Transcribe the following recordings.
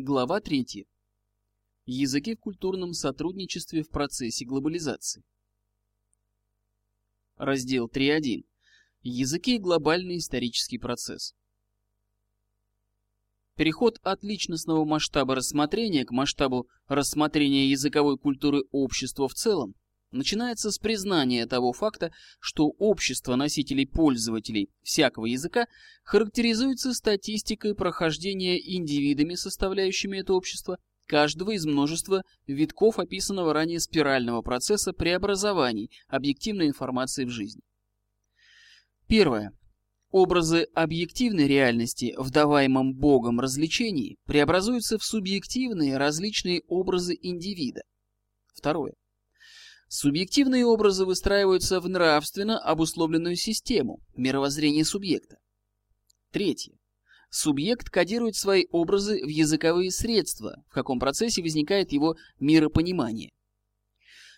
Глава 3. Языки в культурном сотрудничестве в процессе глобализации. Раздел 3.1. Языки и глобальный исторический процесс. Переход от личностного масштаба рассмотрения к масштабу рассмотрения языковой культуры общества в целом начинается с признания того факта, что общество носителей-пользователей всякого языка характеризуется статистикой прохождения индивидами, составляющими это общество, каждого из множества витков описанного ранее спирального процесса преобразований объективной информации в жизни. Первое. Образы объективной реальности в даваемом Богом развлечении преобразуются в субъективные различные образы индивида. Второе. Субъективные образы выстраиваются в нравственно обусловленную систему, мировоззрение субъекта. Третье. Субъект кодирует свои образы в языковые средства, в каком процессе возникает его миропонимание.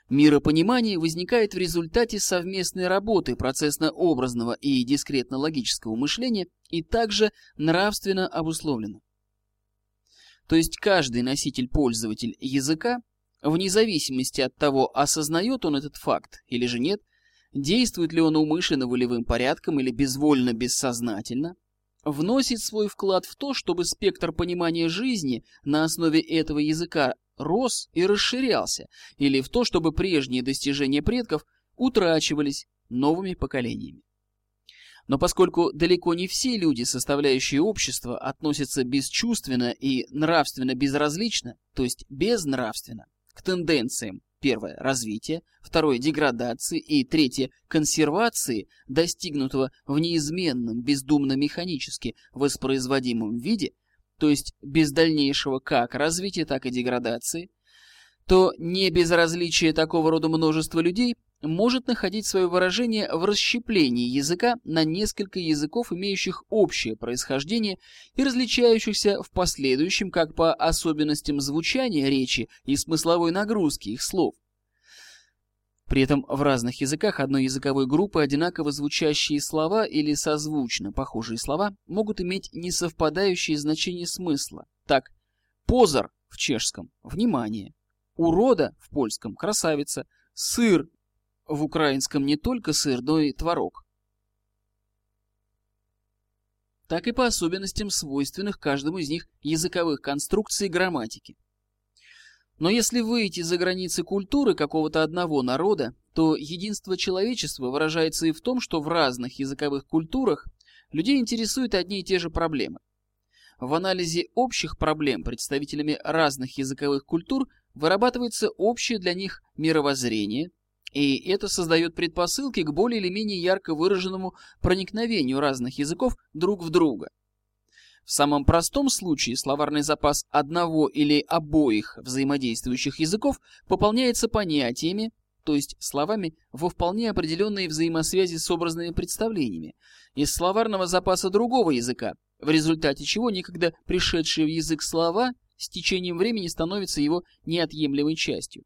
Миропонимание возникает в результате совместной работы процессно-образного и дискретно-логического мышления и также нравственно обусловлено. То есть каждый носитель-пользователь языка Вне зависимости от того, осознает он этот факт или же нет, действует ли он умышленно волевым порядком или безвольно бессознательно, вносит свой вклад в то, чтобы спектр понимания жизни на основе этого языка рос и расширялся, или в то, чтобы прежние достижения предков утрачивались новыми поколениями. Но поскольку далеко не все люди, составляющие общество, относятся бесчувственно и нравственно безразлично, то есть безнравственно, к тенденциям. Первое – развитие, второе – деградации и третье – консервации, достигнутого в неизменном, бездумно-механически воспроизводимом виде, то есть без дальнейшего как развития, так и деградации, то не безразличие такого рода множества людей может находить свое выражение в расщеплении языка на несколько языков, имеющих общее происхождение и различающихся в последующем как по особенностям звучания речи и смысловой нагрузки их слов. При этом в разных языках одной языковой группы одинаково звучащие слова или созвучно похожие слова могут иметь несовпадающие значения смысла. Так, позор в чешском – внимание, урода в польском – красавица, сыр в украинском не только сыр, но и творог. Так и по особенностям свойственных каждому из них языковых конструкций и грамматики. Но если выйти за границы культуры какого-то одного народа, то единство человечества выражается и в том, что в разных языковых культурах людей интересуют одни и те же проблемы. В анализе общих проблем представителями разных языковых культур вырабатывается общее для них мировоззрение, и это создает предпосылки к более или менее ярко выраженному проникновению разных языков друг в друга. В самом простом случае словарный запас одного или обоих взаимодействующих языков пополняется понятиями, то есть словами во вполне определенной взаимосвязи с образными представлениями, из словарного запаса другого языка, в результате чего некогда пришедшие в язык слова с течением времени становятся его неотъемлемой частью.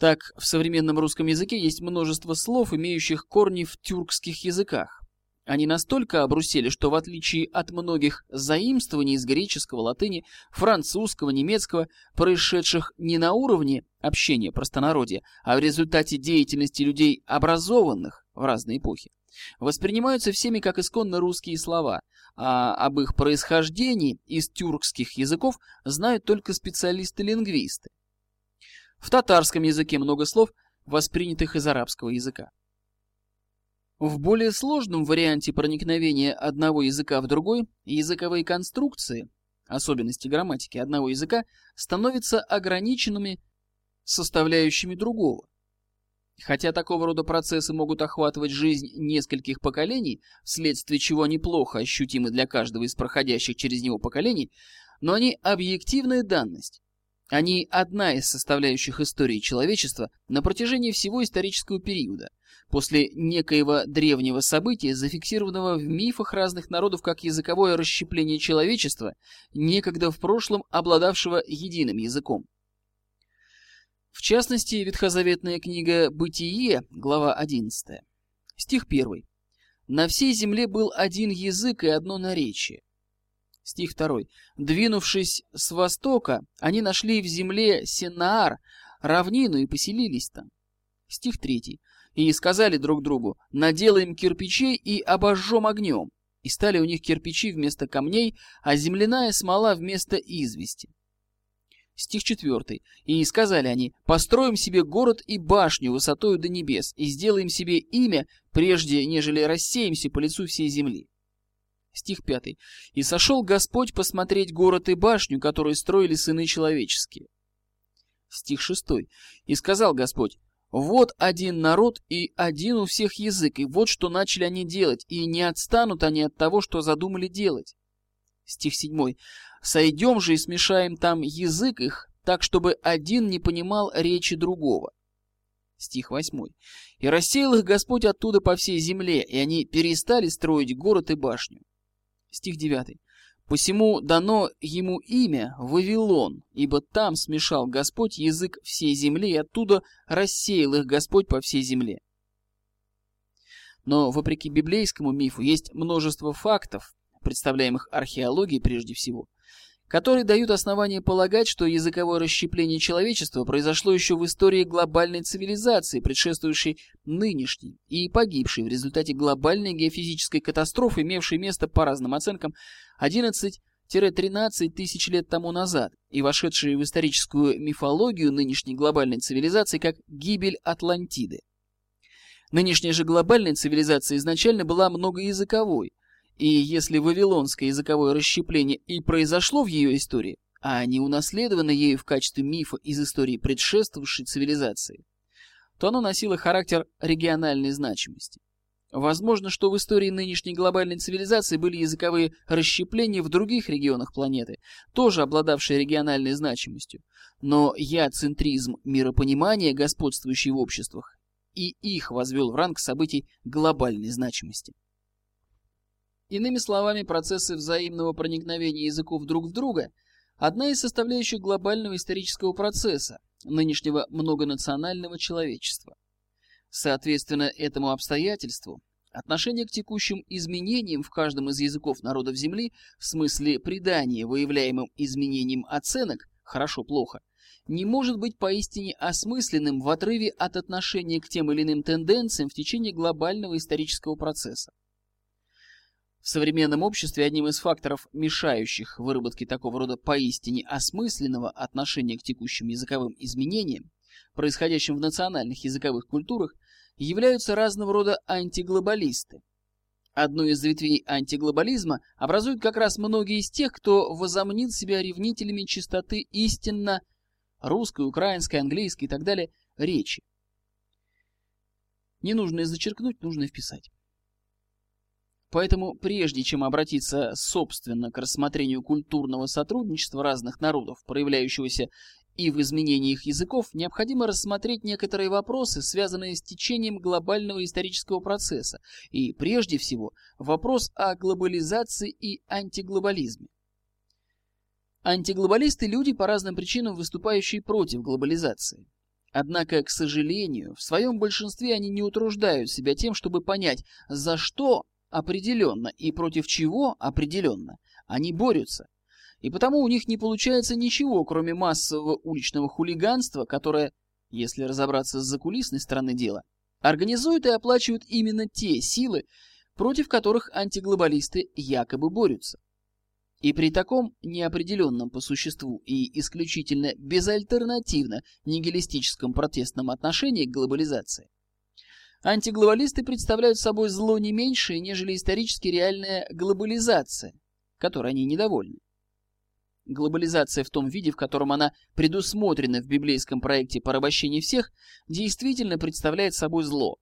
Так, в современном русском языке есть множество слов, имеющих корни в тюркских языках. Они настолько обрусели, что в отличие от многих заимствований из греческого, латыни, французского, немецкого, происшедших не на уровне общения простонародья, а в результате деятельности людей, образованных в разные эпохи, воспринимаются всеми как исконно русские слова, а об их происхождении из тюркских языков знают только специалисты-лингвисты. В татарском языке много слов, воспринятых из арабского языка. В более сложном варианте проникновения одного языка в другой языковые конструкции, особенности грамматики одного языка, становятся ограниченными составляющими другого. Хотя такого рода процессы могут охватывать жизнь нескольких поколений, вследствие чего они плохо ощутимы для каждого из проходящих через него поколений, но они объективная данность, они одна из составляющих истории человечества на протяжении всего исторического периода, после некоего древнего события, зафиксированного в мифах разных народов как языковое расщепление человечества, некогда в прошлом обладавшего единым языком. В частности, ветхозаветная книга «Бытие», глава 11, стих 1. «На всей земле был один язык и одно наречие». Стих 2. «Двинувшись с востока, они нашли в земле Сенаар, равнину и поселились там». Стих 3. «И сказали друг другу, наделаем кирпичей и обожжем огнем. И стали у них кирпичи вместо камней, а земляная смола вместо извести». Стих 4. «И сказали они, построим себе город и башню высотою до небес, и сделаем себе имя, прежде нежели рассеемся по лицу всей земли». Стих 5. «И сошел Господь посмотреть город и башню, которые строили сыны человеческие». Стих 6. «И сказал Господь, вот один народ и один у всех язык, и вот что начали они делать, и не отстанут они от того, что задумали делать». Стих 7. Сойдем же и смешаем там язык их, так, чтобы один не понимал речи другого. Стих 8. «И рассеял их Господь оттуда по всей земле, и они перестали строить город и башню». Стих 9. «Посему дано ему имя Вавилон, ибо там смешал Господь язык всей земли, и оттуда рассеял их Господь по всей земле». Но, вопреки библейскому мифу, есть множество фактов, представляемых археологией прежде всего, которые дают основание полагать, что языковое расщепление человечества произошло еще в истории глобальной цивилизации, предшествующей нынешней и погибшей в результате глобальной геофизической катастрофы, имевшей место по разным оценкам 11 13 тысяч лет тому назад и вошедшей в историческую мифологию нынешней глобальной цивилизации как гибель Атлантиды. Нынешняя же глобальная цивилизация изначально была многоязыковой, и если вавилонское языковое расщепление и произошло в ее истории, а не унаследовано ею в качестве мифа из истории предшествовавшей цивилизации, то оно носило характер региональной значимости. Возможно, что в истории нынешней глобальной цивилизации были языковые расщепления в других регионах планеты, тоже обладавшие региональной значимостью. Но я-центризм миропонимания, господствующий в обществах, и их возвел в ранг событий глобальной значимости. Иными словами, процессы взаимного проникновения языков друг в друга – одна из составляющих глобального исторического процесса нынешнего многонационального человечества. Соответственно этому обстоятельству, отношение к текущим изменениям в каждом из языков народов Земли в смысле придания выявляемым изменениям оценок «хорошо-плохо» не может быть поистине осмысленным в отрыве от отношения к тем или иным тенденциям в течение глобального исторического процесса. В современном обществе одним из факторов, мешающих выработке такого рода поистине осмысленного отношения к текущим языковым изменениям, происходящим в национальных языковых культурах, являются разного рода антиглобалисты. Одну из ветвей антиглобализма образуют как раз многие из тех, кто возомнил себя ревнителями чистоты истинно русской, украинской, английской и так далее речи. Не нужно и зачеркнуть, нужно и вписать. Поэтому прежде чем обратиться собственно к рассмотрению культурного сотрудничества разных народов, проявляющегося и в изменении их языков, необходимо рассмотреть некоторые вопросы, связанные с течением глобального исторического процесса, и прежде всего вопрос о глобализации и антиглобализме. Антиглобалисты – люди по разным причинам, выступающие против глобализации. Однако, к сожалению, в своем большинстве они не утруждают себя тем, чтобы понять, за что определенно и против чего определенно они борются. И потому у них не получается ничего, кроме массового уличного хулиганства, которое, если разобраться с закулисной стороны дела, организуют и оплачивают именно те силы, против которых антиглобалисты якобы борются. И при таком неопределенном по существу и исключительно безальтернативно нигилистическом протестном отношении к глобализации, Антиглобалисты представляют собой зло не меньшее, нежели исторически реальная глобализация, которой они недовольны. Глобализация в том виде, в котором она предусмотрена в библейском проекте порабощения всех, действительно представляет собой зло.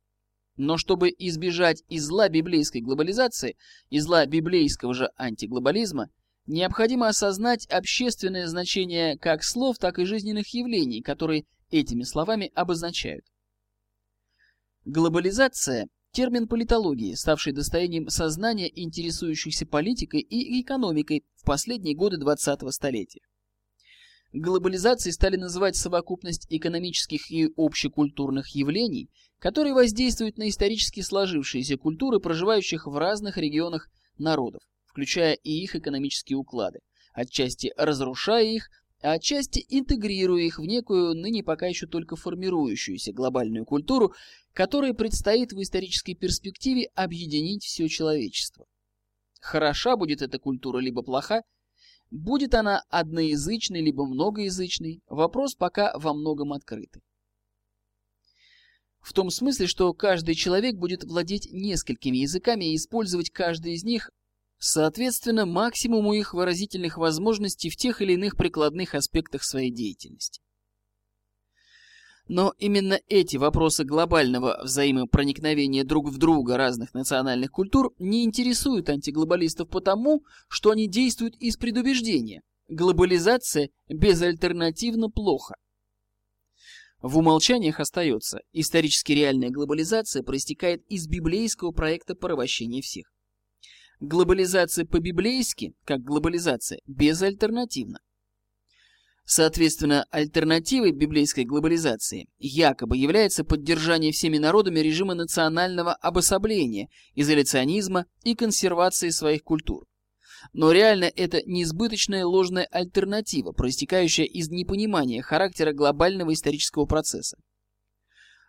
Но чтобы избежать и зла библейской глобализации, и зла библейского же антиглобализма, необходимо осознать общественное значение как слов, так и жизненных явлений, которые этими словами обозначают. Глобализация – термин политологии, ставший достоянием сознания интересующихся политикой и экономикой в последние годы 20-го столетия. Глобализацией стали называть совокупность экономических и общекультурных явлений, которые воздействуют на исторически сложившиеся культуры проживающих в разных регионах народов, включая и их экономические уклады, отчасти разрушая их, а отчасти интегрируя их в некую, ныне пока еще только формирующуюся глобальную культуру, которой предстоит в исторической перспективе объединить все человечество. Хороша будет эта культура, либо плоха, будет она одноязычной, либо многоязычной, вопрос пока во многом открытый. В том смысле, что каждый человек будет владеть несколькими языками и использовать каждый из них соответственно максимуму их выразительных возможностей в тех или иных прикладных аспектах своей деятельности. Но именно эти вопросы глобального взаимопроникновения друг в друга разных национальных культур не интересуют антиглобалистов потому, что они действуют из предубеждения. Глобализация безальтернативно плохо. В умолчаниях остается, исторически реальная глобализация проистекает из библейского проекта порабощения всех. Глобализация по-библейски, как глобализация, безальтернативна. Соответственно, альтернативой библейской глобализации якобы является поддержание всеми народами режима национального обособления, изоляционизма и консервации своих культур. Но реально это несбыточная ложная альтернатива, проистекающая из непонимания характера глобального исторического процесса.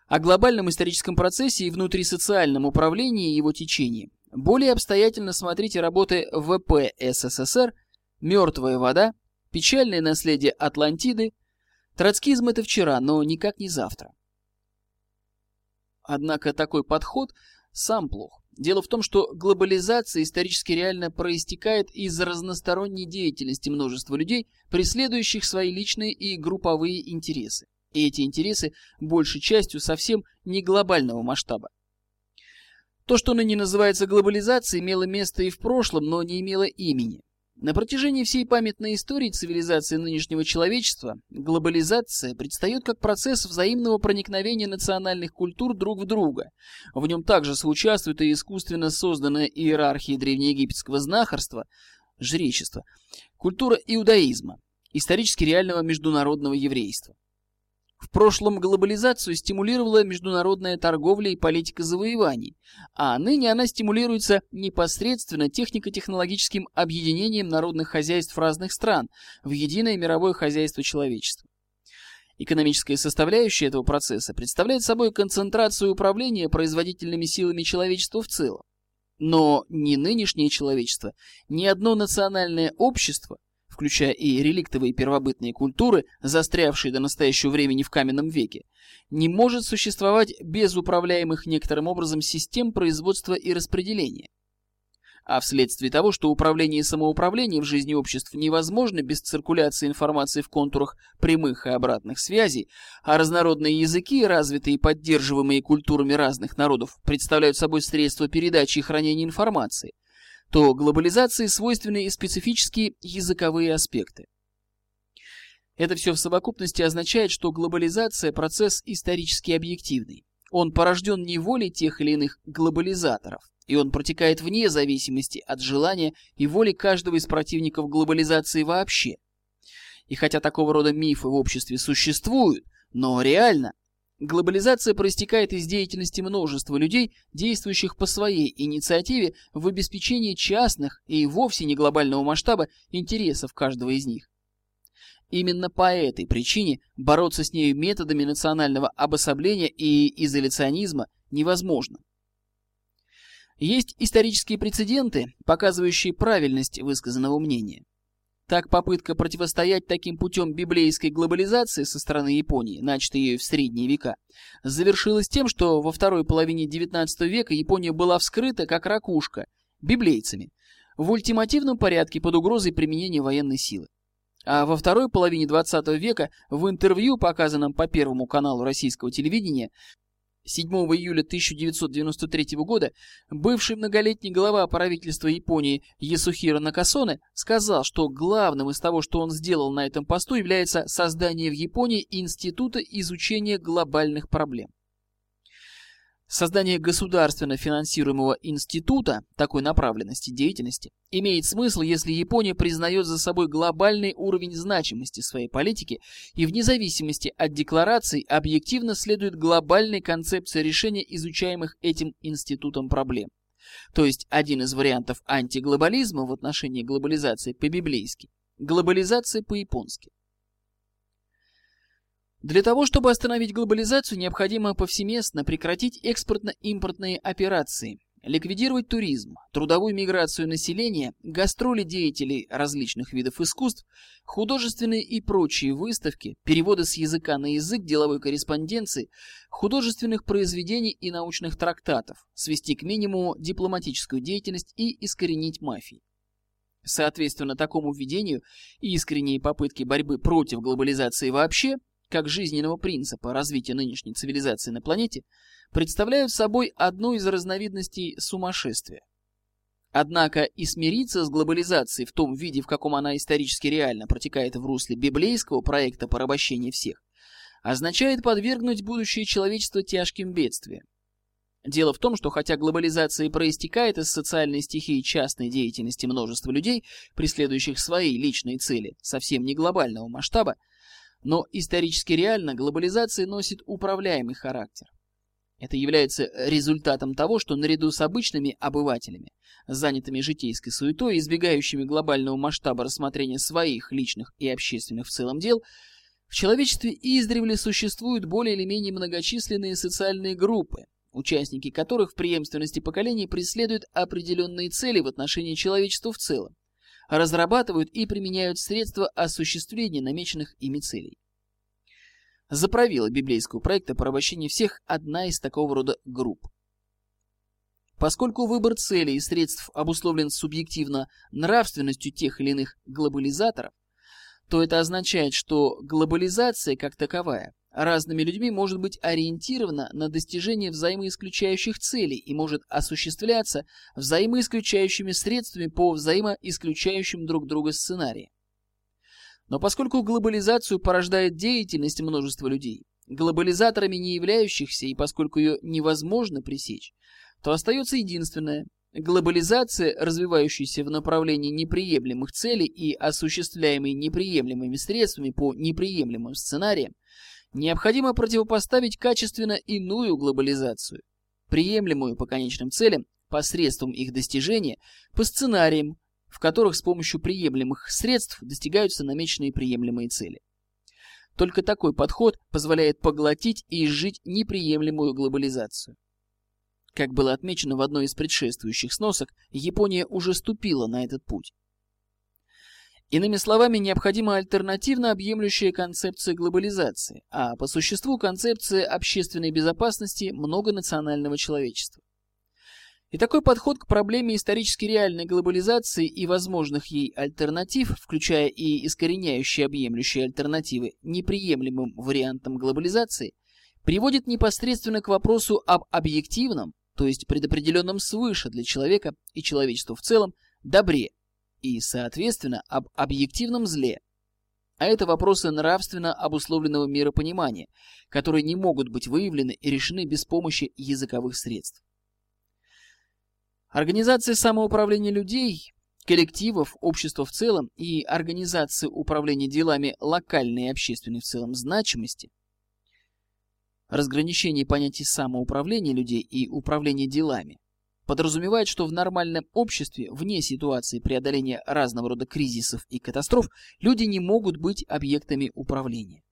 О глобальном историческом процессе и внутрисоциальном управлении его течением более обстоятельно смотрите работы ВП СССР «Мертвая вода», «Печальное наследие Атлантиды», «Троцкизм – это вчера, но никак не завтра». Однако такой подход сам плох. Дело в том, что глобализация исторически реально проистекает из разносторонней деятельности множества людей, преследующих свои личные и групповые интересы. И эти интересы большей частью совсем не глобального масштаба. То, что ныне называется глобализацией, имело место и в прошлом, но не имело имени. На протяжении всей памятной истории цивилизации нынешнего человечества глобализация предстает как процесс взаимного проникновения национальных культур друг в друга. В нем также соучаствует и искусственно созданная иерархия древнеегипетского знахарства, жречества, культура иудаизма, исторически реального международного еврейства. В прошлом глобализацию стимулировала международная торговля и политика завоеваний, а ныне она стимулируется непосредственно технико-технологическим объединением народных хозяйств разных стран в единое мировое хозяйство человечества. Экономическая составляющая этого процесса представляет собой концентрацию управления производительными силами человечества в целом. Но ни нынешнее человечество, ни одно национальное общество – включая и реликтовые первобытные культуры, застрявшие до настоящего времени в каменном веке, не может существовать без управляемых некоторым образом систем производства и распределения. А вследствие того, что управление и самоуправление в жизни обществ невозможно без циркуляции информации в контурах прямых и обратных связей, а разнородные языки, развитые и поддерживаемые культурами разных народов, представляют собой средства передачи и хранения информации – то глобализации свойственны и специфические языковые аспекты. Это все в совокупности означает, что глобализация – процесс исторически объективный. Он порожден не волей тех или иных глобализаторов, и он протекает вне зависимости от желания и воли каждого из противников глобализации вообще. И хотя такого рода мифы в обществе существуют, но реально Глобализация проистекает из деятельности множества людей, действующих по своей инициативе в обеспечении частных и вовсе не глобального масштаба интересов каждого из них. Именно по этой причине бороться с ней методами национального обособления и изоляционизма невозможно. Есть исторические прецеденты, показывающие правильность высказанного мнения. Так попытка противостоять таким путем библейской глобализации со стороны Японии, начатой ею в средние века, завершилась тем, что во второй половине XIX века Япония была вскрыта как ракушка библейцами в ультимативном порядке под угрозой применения военной силы. А во второй половине XX века в интервью, показанном по Первому каналу российского телевидения, 7 июля 1993 года бывший многолетний глава правительства Японии Ясухиро Накасоне сказал, что главным из того, что он сделал на этом посту, является создание в Японии Института изучения глобальных проблем. Создание государственно финансируемого института такой направленности деятельности имеет смысл, если Япония признает за собой глобальный уровень значимости своей политики и вне зависимости от деклараций объективно следует глобальной концепции решения изучаемых этим институтом проблем. то есть один из вариантов антиглобализма в отношении глобализации по-библейски, глобализация по-японски. Для того, чтобы остановить глобализацию, необходимо повсеместно прекратить экспортно-импортные операции, ликвидировать туризм, трудовую миграцию населения, гастроли деятелей различных видов искусств, художественные и прочие выставки, переводы с языка на язык деловой корреспонденции, художественных произведений и научных трактатов, свести к минимуму дипломатическую деятельность и искоренить мафии. Соответственно, такому введению и искренние попытки борьбы против глобализации вообще – как жизненного принципа развития нынешней цивилизации на планете, представляют собой одну из разновидностей сумасшествия. Однако и смириться с глобализацией в том виде, в каком она исторически реально протекает в русле библейского проекта порабощения всех, означает подвергнуть будущее человечество тяжким бедствиям. Дело в том, что хотя глобализация и проистекает из социальной стихии частной деятельности множества людей, преследующих свои личные цели, совсем не глобального масштаба, но исторически реально глобализация носит управляемый характер. Это является результатом того, что наряду с обычными обывателями, занятыми житейской суетой, избегающими глобального масштаба рассмотрения своих личных и общественных в целом дел, в человечестве издревле существуют более или менее многочисленные социальные группы, участники которых в преемственности поколений преследуют определенные цели в отношении человечества в целом, разрабатывают и применяют средства осуществления намеченных ими целей. За правила библейского проекта порабощения всех одна из такого рода групп. Поскольку выбор целей и средств обусловлен субъективно нравственностью тех или иных глобализаторов, то это означает, что глобализация как таковая разными людьми может быть ориентирована на достижение взаимоисключающих целей и может осуществляться взаимоисключающими средствами по взаимоисключающим друг друга сценариям. Но поскольку глобализацию порождает деятельность множества людей, глобализаторами не являющихся и поскольку ее невозможно пресечь, то остается единственное – Глобализация, развивающаяся в направлении неприемлемых целей и осуществляемой неприемлемыми средствами по неприемлемым сценариям, необходимо противопоставить качественно иную глобализацию, приемлемую по конечным целям, посредством их достижения, по сценариям, в которых с помощью приемлемых средств достигаются намеченные приемлемые цели. Только такой подход позволяет поглотить и изжить неприемлемую глобализацию. Как было отмечено в одной из предшествующих сносок, Япония уже ступила на этот путь. Иными словами, необходима альтернативно объемлющая концепция глобализации, а по существу концепция общественной безопасности многонационального человечества. И такой подход к проблеме исторически реальной глобализации и возможных ей альтернатив, включая и искореняющие объемлющие альтернативы неприемлемым вариантам глобализации, приводит непосредственно к вопросу об объективном, то есть предопределенном свыше для человека и человечества в целом, добре, и, соответственно, об объективном зле. А это вопросы нравственно обусловленного миропонимания, которые не могут быть выявлены и решены без помощи языковых средств. Организация самоуправления людей, коллективов, общества в целом и организация управления делами локальной и общественной в целом значимости, разграничение понятий самоуправления людей и управления делами, подразумевает, что в нормальном обществе, вне ситуации преодоления разного рода кризисов и катастроф, люди не могут быть объектами управления.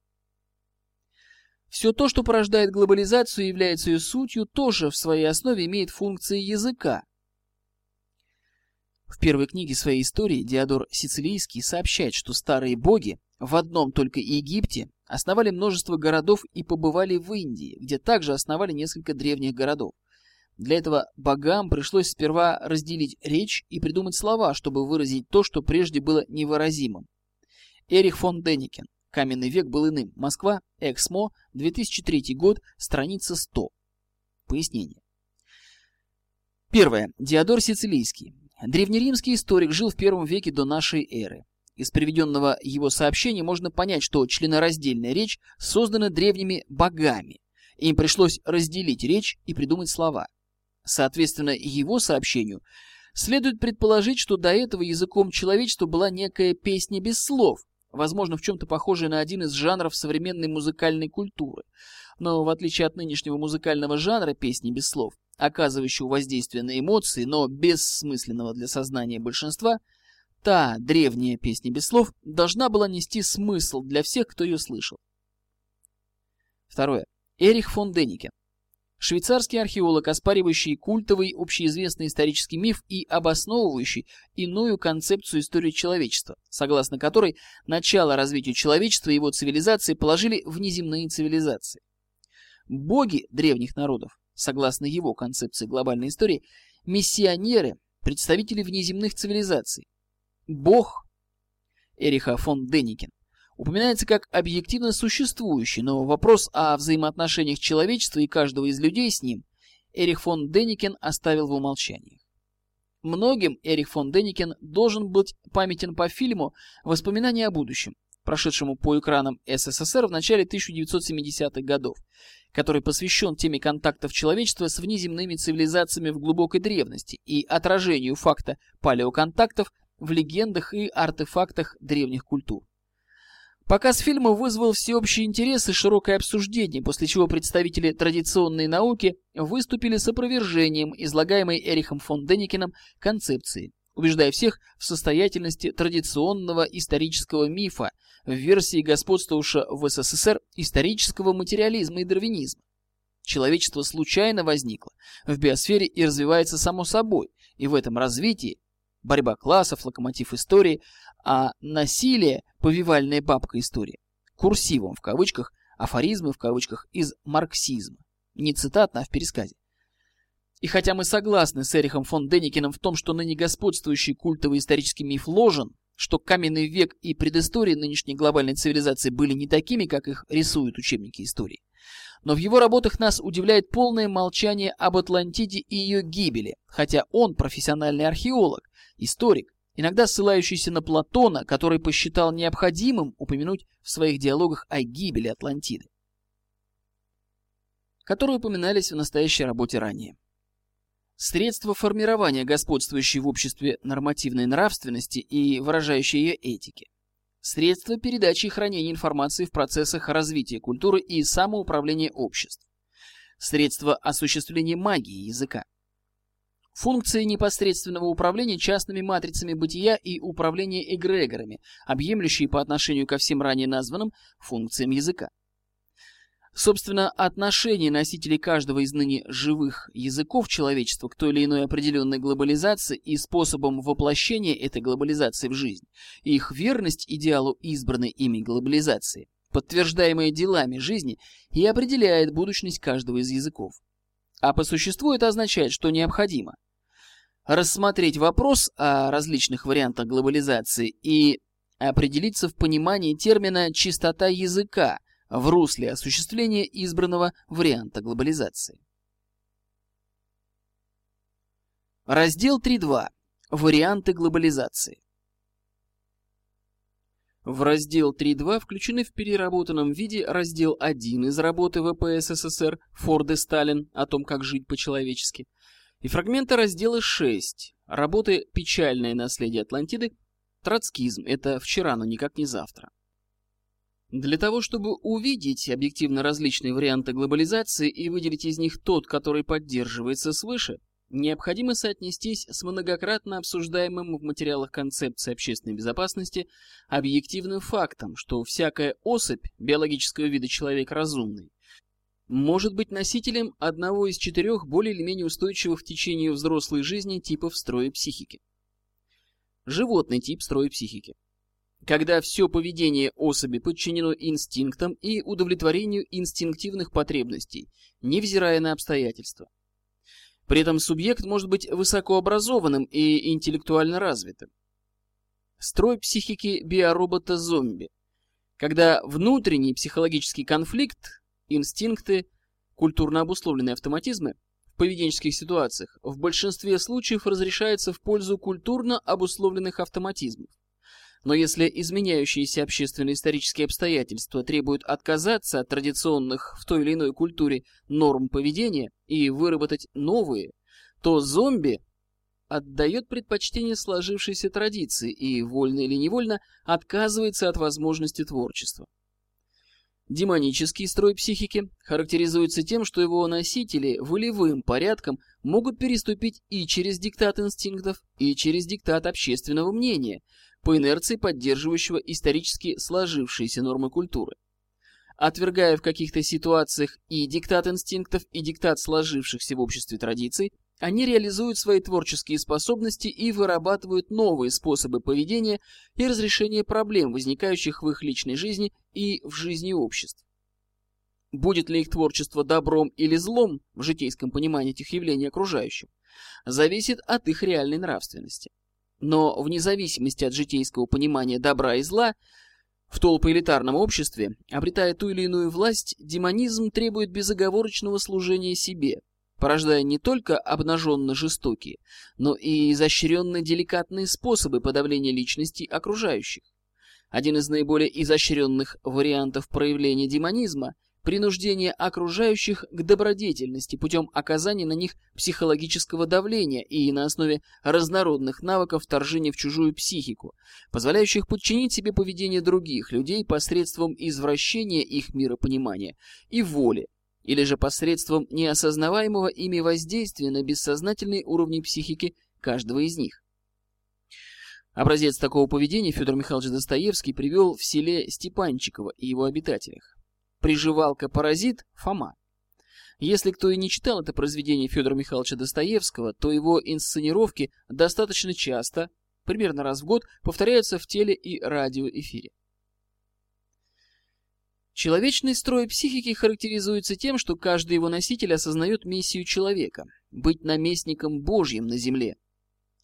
Все то, что порождает глобализацию и является ее сутью, тоже в своей основе имеет функции языка. В первой книге своей истории Диодор Сицилийский сообщает, что старые боги в одном только Египте основали множество городов и побывали в Индии, где также основали несколько древних городов. Для этого богам пришлось сперва разделить речь и придумать слова, чтобы выразить то, что прежде было невыразимым. Эрих фон Деникен. Каменный век был иным. Москва. Эксмо. 2003 год. Страница 100. Пояснение. Первое. Диодор Сицилийский. Древнеримский историк жил в первом веке до нашей эры. Из приведенного его сообщения можно понять, что членораздельная речь создана древними богами. Им пришлось разделить речь и придумать слова. Соответственно, его сообщению следует предположить, что до этого языком человечества была некая песня без слов, возможно, в чем-то похожая на один из жанров современной музыкальной культуры. Но в отличие от нынешнего музыкального жанра песни без слов, оказывающего воздействие на эмоции, но бессмысленного для сознания большинства, та древняя песня без слов должна была нести смысл для всех, кто ее слышал. Второе. Эрих фон Деникен. Швейцарский археолог, оспаривающий культовый общеизвестный исторический миф и обосновывающий иную концепцию истории человечества, согласно которой начало развития человечества и его цивилизации положили внеземные цивилизации. Боги древних народов, согласно его концепции глобальной истории, миссионеры, представители внеземных цивилизаций. Бог Эриха фон Деникен упоминается как объективно существующий, но вопрос о взаимоотношениях человечества и каждого из людей с ним Эрих фон Деникен оставил в умолчании. Многим Эрих фон Деникен должен быть памятен по фильму «Воспоминания о будущем», прошедшему по экранам СССР в начале 1970-х годов, который посвящен теме контактов человечества с внеземными цивилизациями в глубокой древности и отражению факта палеоконтактов в легендах и артефактах древних культур. Показ фильма вызвал всеобщий интерес и широкое обсуждение, после чего представители традиционной науки выступили с опровержением излагаемой Эрихом фон Деникеном концепции, убеждая всех в состоятельности традиционного исторического мифа в версии господствовавшего в СССР исторического материализма и дарвинизма. Человечество случайно возникло в биосфере и развивается само собой, и в этом развитии борьба классов, локомотив истории, а насилие – повивальная бабка истории. Курсивом в кавычках, афоризмы в кавычках из марксизма. Не цитатно, а в пересказе. И хотя мы согласны с Эрихом фон Деникиным в том, что ныне господствующий культовый исторический миф ложен, что каменный век и предыстория нынешней глобальной цивилизации были не такими, как их рисуют учебники истории. Но в его работах нас удивляет полное молчание об Атлантиде и ее гибели, хотя он профессиональный археолог, историк, иногда ссылающийся на Платона, который посчитал необходимым упомянуть в своих диалогах о гибели Атлантиды, которые упоминались в настоящей работе ранее. Средства формирования господствующей в обществе нормативной нравственности и выражающей ее этики. Средства передачи и хранения информации в процессах развития культуры и самоуправления обществ. Средства осуществления магии языка Функции непосредственного управления частными матрицами бытия и управления эгрегорами, объемлющие по отношению ко всем ранее названным функциям языка. Собственно, отношение носителей каждого из ныне живых языков человечества к той или иной определенной глобализации и способам воплощения этой глобализации в жизнь, и их верность идеалу избранной ими глобализации, подтверждаемая делами жизни, и определяет будущность каждого из языков. А по существу это означает, что необходимо – рассмотреть вопрос о различных вариантах глобализации и определиться в понимании термина «чистота языка» в русле осуществления избранного варианта глобализации. Раздел 3.2. Варианты глобализации. В раздел 3.2 включены в переработанном виде раздел 1 из работы ВП СССР Форд и Сталин о том, как жить по-человечески, и фрагменты раздела 6. Работы «Печальное наследие Атлантиды», «Троцкизм» — это вчера, но никак не завтра. Для того, чтобы увидеть объективно различные варианты глобализации и выделить из них тот, который поддерживается свыше, необходимо соотнестись с многократно обсуждаемым в материалах концепции общественной безопасности объективным фактом, что всякая особь биологического вида человек разумный может быть носителем одного из четырех более или менее устойчивых в течение взрослой жизни типов строя психики. Животный тип строя психики. Когда все поведение особи подчинено инстинктам и удовлетворению инстинктивных потребностей, невзирая на обстоятельства. При этом субъект может быть высокообразованным и интеллектуально развитым. Строй психики биоробота-зомби. Когда внутренний психологический конфликт Инстинкты, культурно обусловленные автоматизмы в поведенческих ситуациях в большинстве случаев разрешаются в пользу культурно обусловленных автоматизмов. Но если изменяющиеся общественно-исторические обстоятельства требуют отказаться от традиционных в той или иной культуре норм поведения и выработать новые, то зомби отдает предпочтение сложившейся традиции и, вольно или невольно, отказывается от возможности творчества. Демонический строй психики характеризуется тем, что его носители волевым порядком могут переступить и через диктат инстинктов, и через диктат общественного мнения, по инерции поддерживающего исторически сложившиеся нормы культуры. Отвергая в каких-то ситуациях и диктат инстинктов, и диктат сложившихся в обществе традиций, они реализуют свои творческие способности и вырабатывают новые способы поведения и разрешения проблем, возникающих в их личной жизни и в жизни обществ. Будет ли их творчество добром или злом в житейском понимании этих явлений окружающим, зависит от их реальной нравственности. Но вне зависимости от житейского понимания добра и зла, в толпоэлитарном обществе, обретая ту или иную власть, демонизм требует безоговорочного служения себе, порождая не только обнаженно жестокие, но и изощренно деликатные способы подавления личностей окружающих. Один из наиболее изощренных вариантов проявления демонизма – принуждение окружающих к добродетельности путем оказания на них психологического давления и на основе разнородных навыков вторжения в чужую психику, позволяющих подчинить себе поведение других людей посредством извращения их миропонимания и воли, или же посредством неосознаваемого ими воздействия на бессознательные уровни психики каждого из них. Образец такого поведения Федор Михайлович Достоевский привел в селе Степанчиково и его обитателях. Приживалка-паразит Фома. Если кто и не читал это произведение Федора Михайловича Достоевского, то его инсценировки достаточно часто, примерно раз в год, повторяются в теле- и радиоэфире. Человечный строй психики характеризуется тем, что каждый его носитель осознает миссию человека – быть наместником Божьим на земле.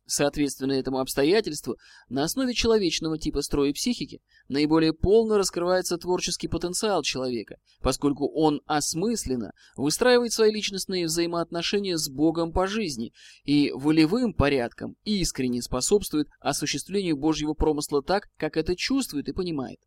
Соответственно этому обстоятельству, на основе человечного типа строя психики наиболее полно раскрывается творческий потенциал человека, поскольку он осмысленно выстраивает свои личностные взаимоотношения с Богом по жизни и волевым порядком искренне способствует осуществлению Божьего промысла так, как это чувствует и понимает.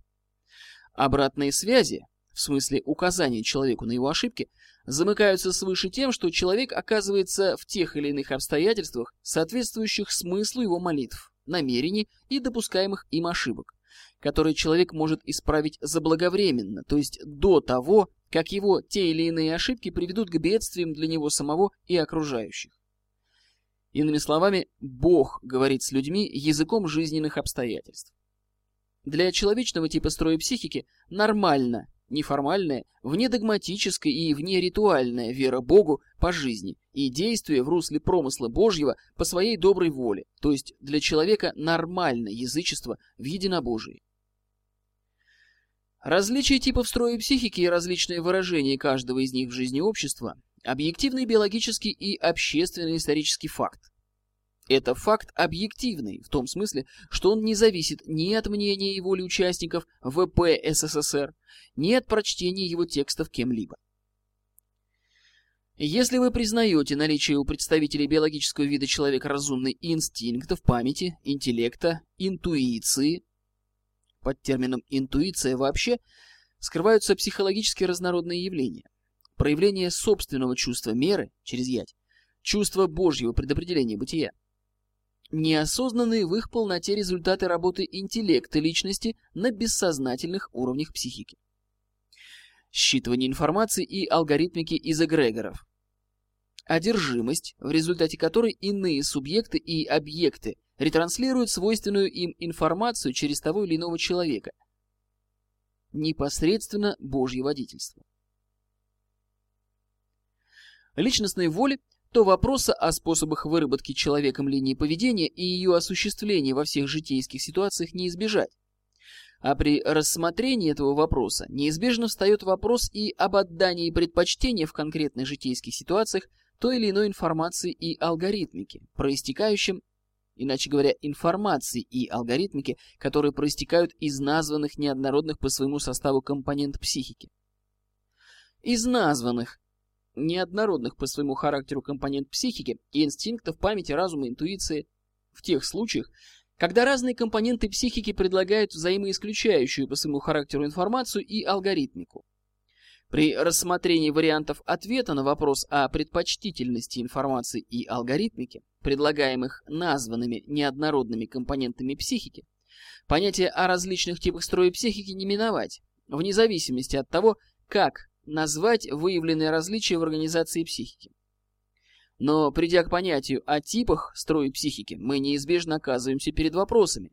Обратные связи, в смысле указания человеку на его ошибки, замыкаются свыше тем, что человек оказывается в тех или иных обстоятельствах, соответствующих смыслу его молитв, намерений и допускаемых им ошибок, которые человек может исправить заблаговременно, то есть до того, как его те или иные ошибки приведут к бедствиям для него самого и окружающих. Иными словами, Бог говорит с людьми языком жизненных обстоятельств. Для человечного типа строя психики нормально, неформальная, внедогматическая и внеритуальная вера Богу по жизни и действие в русле промысла Божьего по своей доброй воле, то есть для человека нормально язычество в единобожии. Различие типов строя психики и различные выражения каждого из них в жизни общества – объективный биологический и общественный исторический факт, это факт объективный, в том смысле, что он не зависит ни от мнения и воли участников ВП СССР, ни от прочтения его текстов кем-либо. Если вы признаете наличие у представителей биологического вида человека разумной инстинктов, памяти, интеллекта, интуиции, под термином «интуиция» вообще скрываются психологически разнородные явления. Проявление собственного чувства меры через ять, чувство Божьего предопределения бытия – неосознанные в их полноте результаты работы интеллекта личности на бессознательных уровнях психики. Считывание информации и алгоритмики из эгрегоров. Одержимость, в результате которой иные субъекты и объекты ретранслируют свойственную им информацию через того или иного человека. Непосредственно Божье водительство. Личностной воли то вопроса о способах выработки человеком линии поведения и ее осуществления во всех житейских ситуациях не избежать. А при рассмотрении этого вопроса неизбежно встает вопрос и об отдании предпочтения в конкретных житейских ситуациях той или иной информации и алгоритмики, проистекающим, иначе говоря, информации и алгоритмики, которые проистекают из названных неоднородных по своему составу компонент психики. Из названных неоднородных по своему характеру компонент психики и инстинктов, памяти, разума, интуиции в тех случаях, когда разные компоненты психики предлагают взаимоисключающую по своему характеру информацию и алгоритмику. При рассмотрении вариантов ответа на вопрос о предпочтительности информации и алгоритмики, предлагаемых названными неоднородными компонентами психики, понятие о различных типах строя психики не миновать, вне зависимости от того, как назвать выявленные различия в организации психики. Но придя к понятию о типах строя психики, мы неизбежно оказываемся перед вопросами.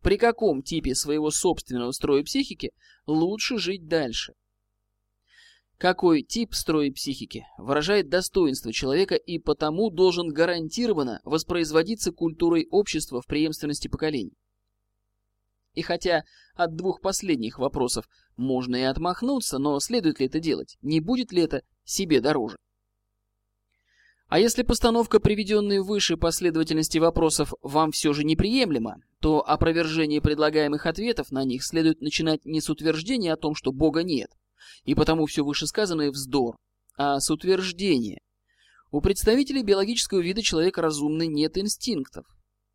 При каком типе своего собственного строя психики лучше жить дальше? Какой тип строя психики выражает достоинство человека и потому должен гарантированно воспроизводиться культурой общества в преемственности поколений? И хотя от двух последних вопросов можно и отмахнуться, но следует ли это делать? Не будет ли это себе дороже? А если постановка приведенной выше последовательности вопросов вам все же неприемлема, то опровержение предлагаемых ответов на них следует начинать не с утверждения о том, что Бога нет, и потому все вышесказанное вздор, а с утверждения. У представителей биологического вида человека разумный нет инстинктов,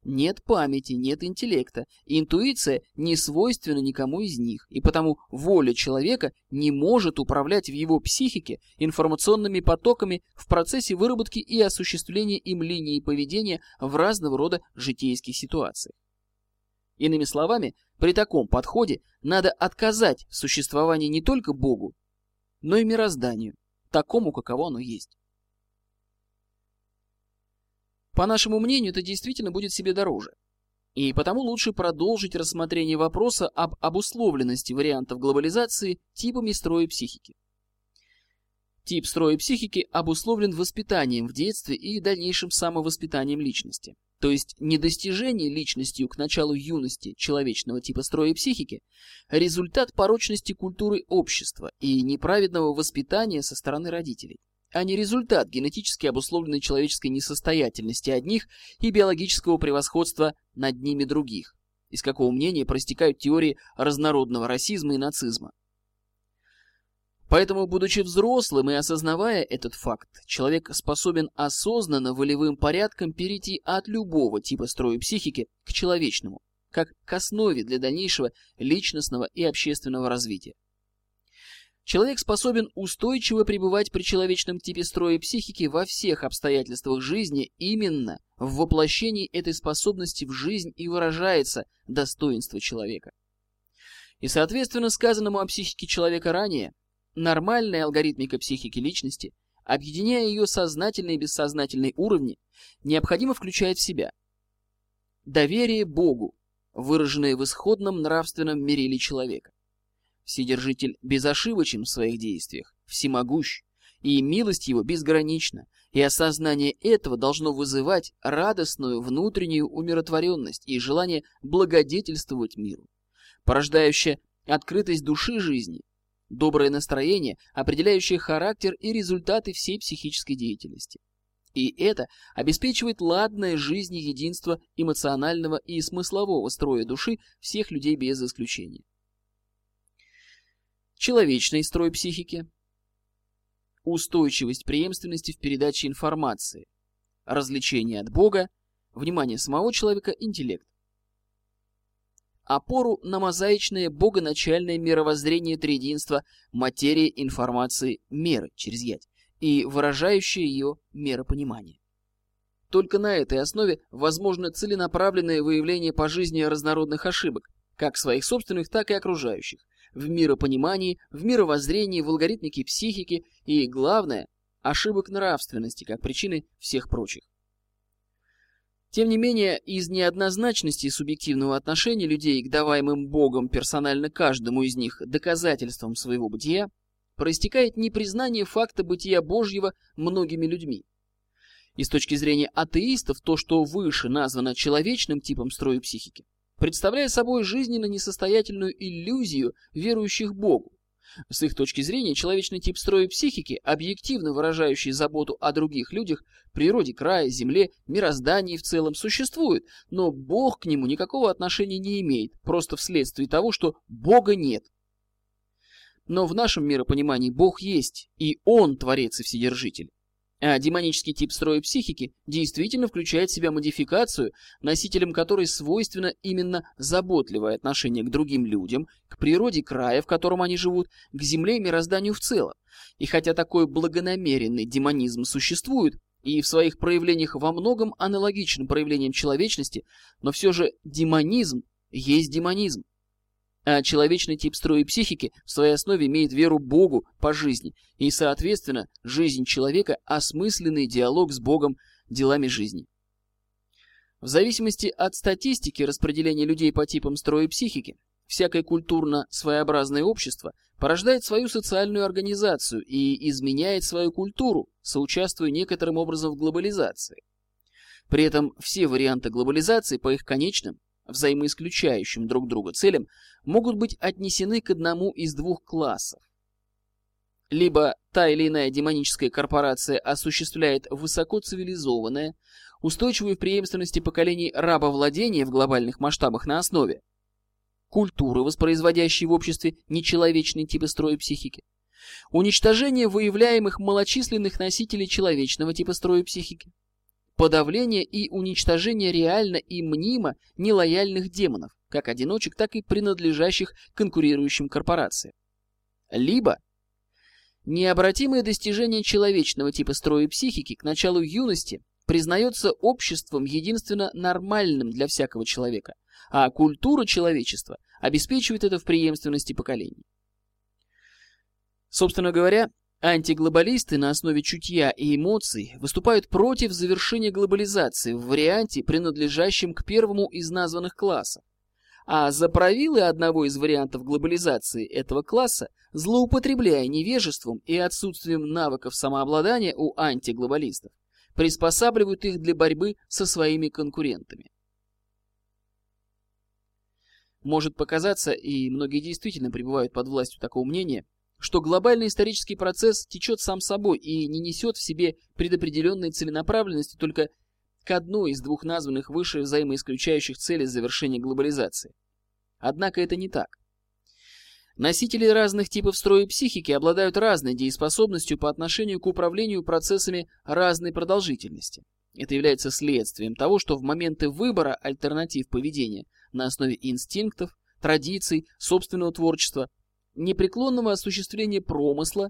нет памяти, нет интеллекта, интуиция не свойственна никому из них, и потому воля человека не может управлять в его психике информационными потоками в процессе выработки и осуществления им линии поведения в разного рода житейских ситуациях. Иными словами, при таком подходе надо отказать в существовании не только Богу, но и мирозданию, такому, каково оно есть. По нашему мнению, это действительно будет себе дороже. И потому лучше продолжить рассмотрение вопроса об обусловленности вариантов глобализации типами строя психики. Тип строя психики обусловлен воспитанием в детстве и дальнейшим самовоспитанием личности. То есть недостижение личностью к началу юности человечного типа строя психики – результат порочности культуры общества и неправедного воспитания со стороны родителей а не результат генетически обусловленной человеческой несостоятельности одних и биологического превосходства над ними других, из какого мнения проистекают теории разнородного расизма и нацизма. Поэтому, будучи взрослым и осознавая этот факт, человек способен осознанно волевым порядком перейти от любого типа строя психики к человечному, как к основе для дальнейшего личностного и общественного развития. Человек способен устойчиво пребывать при человечном типе строя психики во всех обстоятельствах жизни именно в воплощении этой способности в жизнь и выражается достоинство человека. И соответственно сказанному о психике человека ранее, нормальная алгоритмика психики личности, объединяя ее сознательные и бессознательные уровни, необходимо включает в себя доверие Богу, выраженное в исходном нравственном мериле человека Вседержитель безошибочен в своих действиях, всемогущ, и милость его безгранична, и осознание этого должно вызывать радостную внутреннюю умиротворенность и желание благодетельствовать миру, порождающее открытость души жизни, доброе настроение, определяющее характер и результаты всей психической деятельности. И это обеспечивает ладное жизнь и единство эмоционального и смыслового строя души всех людей без исключения человечный строй психики, устойчивость преемственности в передаче информации, развлечение от Бога, внимание самого человека, интеллект. Опору на мозаичное богоначальное мировоззрение триединства материи, информации, меры через ять и выражающее ее меропонимание. Только на этой основе возможно целенаправленное выявление по жизни разнородных ошибок, как своих собственных, так и окружающих, в миропонимании, в мировоззрении, в алгоритмике психики и, главное, ошибок нравственности как причины всех прочих. Тем не менее, из неоднозначности субъективного отношения людей к даваемым Богом персонально каждому из них доказательствам своего бытия, проистекает непризнание факта бытия Божьего многими людьми. И с точки зрения атеистов, то, что выше названо человечным типом строя психики, представляя собой жизненно несостоятельную иллюзию верующих Богу. С их точки зрения, человечный тип строя психики, объективно выражающий заботу о других людях, природе края, земле, мироздании в целом, существует, но Бог к нему никакого отношения не имеет, просто вследствие того, что Бога нет. Но в нашем миропонимании Бог есть, и Он Творец и Вседержитель. А демонический тип строя психики действительно включает в себя модификацию, носителям которой свойственно именно заботливое отношение к другим людям, к природе края, в котором они живут, к земле и мирозданию в целом. И хотя такой благонамеренный демонизм существует, и в своих проявлениях во многом аналогичен проявлениям человечности, но все же демонизм есть демонизм. А человечный тип строя психики в своей основе имеет веру Богу по жизни, и, соответственно, жизнь человека – осмысленный диалог с Богом делами жизни. В зависимости от статистики распределения людей по типам строя психики, всякое культурно своеобразное общество порождает свою социальную организацию и изменяет свою культуру, соучаствуя некоторым образом в глобализации. При этом все варианты глобализации по их конечным, взаимоисключающим друг друга целям могут быть отнесены к одному из двух классов. Либо та или иная демоническая корпорация осуществляет высокоцивилизованное, устойчивую в преемственности поколений рабовладение в глобальных масштабах на основе культуры, воспроизводящей в обществе нечеловечные типы строя психики, уничтожение выявляемых малочисленных носителей человечного типа строя психики, подавление и уничтожение реально и мнимо нелояльных демонов, как одиночек, так и принадлежащих конкурирующим корпорациям. Либо необратимое достижение человечного типа строя психики к началу юности признается обществом единственно нормальным для всякого человека, а культура человечества обеспечивает это в преемственности поколений. Собственно говоря, антиглобалисты на основе чутья и эмоций выступают против завершения глобализации в варианте, принадлежащем к первому из названных классов. А за правилы одного из вариантов глобализации этого класса, злоупотребляя невежеством и отсутствием навыков самообладания у антиглобалистов, приспосабливают их для борьбы со своими конкурентами. Может показаться, и многие действительно пребывают под властью такого мнения, что глобальный исторический процесс течет сам собой и не несет в себе предопределенной целенаправленности только к одной из двух названных выше взаимоисключающих целей завершения глобализации. Однако это не так. Носители разных типов строя психики обладают разной дееспособностью по отношению к управлению процессами разной продолжительности. Это является следствием того, что в моменты выбора альтернатив поведения на основе инстинктов, традиций, собственного творчества, непреклонного осуществления промысла,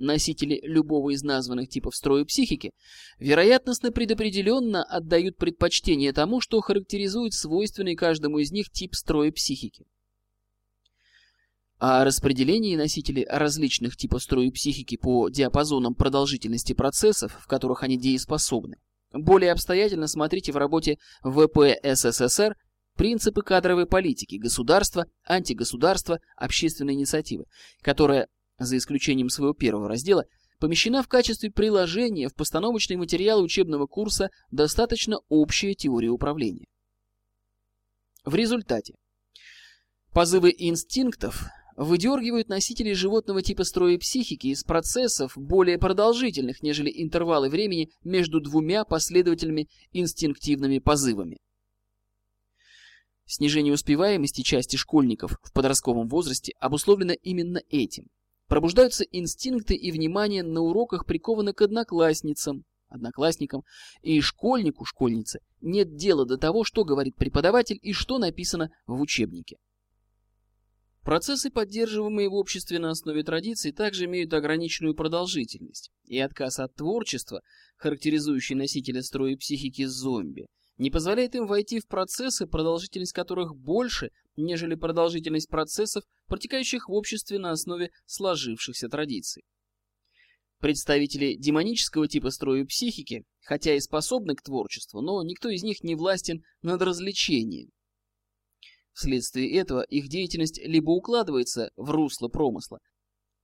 носители любого из названных типов строя психики, вероятностно предопределенно отдают предпочтение тому, что характеризует свойственный каждому из них тип строя психики. О распределении носителей различных типов строя психики по диапазонам продолжительности процессов, в которых они дееспособны. Более обстоятельно смотрите в работе ВП СССР «Принципы кадровой политики. Государство, антигосударство, общественной инициативы», которая, за исключением своего первого раздела, помещена в качестве приложения в постановочный материал учебного курса «Достаточно общая теория управления». В результате позывы инстинктов выдергивают носителей животного типа строя психики из процессов более продолжительных, нежели интервалы времени между двумя последовательными инстинктивными позывами. Снижение успеваемости части школьников в подростковом возрасте обусловлено именно этим. Пробуждаются инстинкты и внимание на уроках приковано к одноклассницам, одноклассникам, и школьнику, школьнице нет дела до того, что говорит преподаватель и что написано в учебнике. Процессы, поддерживаемые в обществе на основе традиций, также имеют ограниченную продолжительность, и отказ от творчества, характеризующий носителя строя психики зомби, не позволяет им войти в процессы, продолжительность которых больше, нежели продолжительность процессов, протекающих в обществе на основе сложившихся традиций. Представители демонического типа строя психики, хотя и способны к творчеству, но никто из них не властен над развлечением. Вследствие этого их деятельность либо укладывается в русло промысла,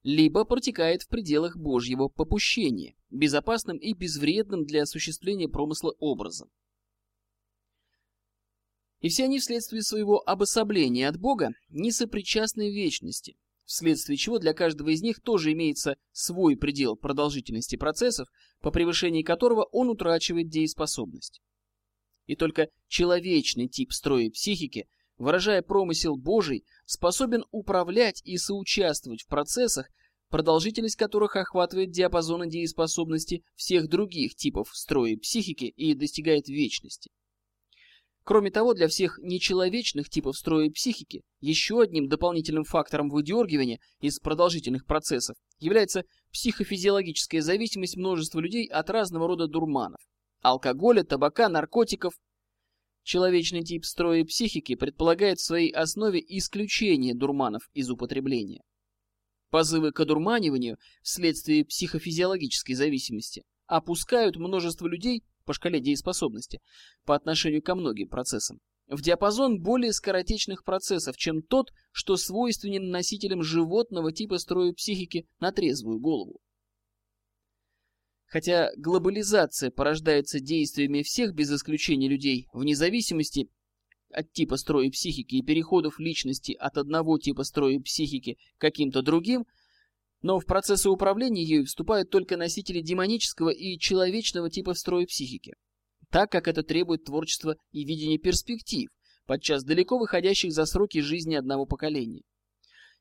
либо протекает в пределах Божьего попущения, безопасным и безвредным для осуществления промысла образом. И все они вследствие своего обособления от Бога не сопричастны вечности, вследствие чего для каждого из них тоже имеется свой предел продолжительности процессов, по превышении которого он утрачивает дееспособность. И только человечный тип строя психики выражая промысел Божий, способен управлять и соучаствовать в процессах, продолжительность которых охватывает диапазон дееспособности всех других типов строя психики и достигает вечности. Кроме того, для всех нечеловечных типов строя психики еще одним дополнительным фактором выдергивания из продолжительных процессов является психофизиологическая зависимость множества людей от разного рода дурманов – алкоголя, табака, наркотиков, Человечный тип строя психики предполагает в своей основе исключение дурманов из употребления. Позывы к одурманиванию вследствие психофизиологической зависимости опускают множество людей по шкале дееспособности по отношению ко многим процессам в диапазон более скоротечных процессов, чем тот, что свойственен носителям животного типа строя психики на трезвую голову. Хотя глобализация порождается действиями всех без исключения людей, вне зависимости от типа строя психики и переходов личности от одного типа строя психики к каким-то другим, но в процессы управления ею вступают только носители демонического и человечного типа строя психики, так как это требует творчества и видения перспектив, подчас далеко выходящих за сроки жизни одного поколения.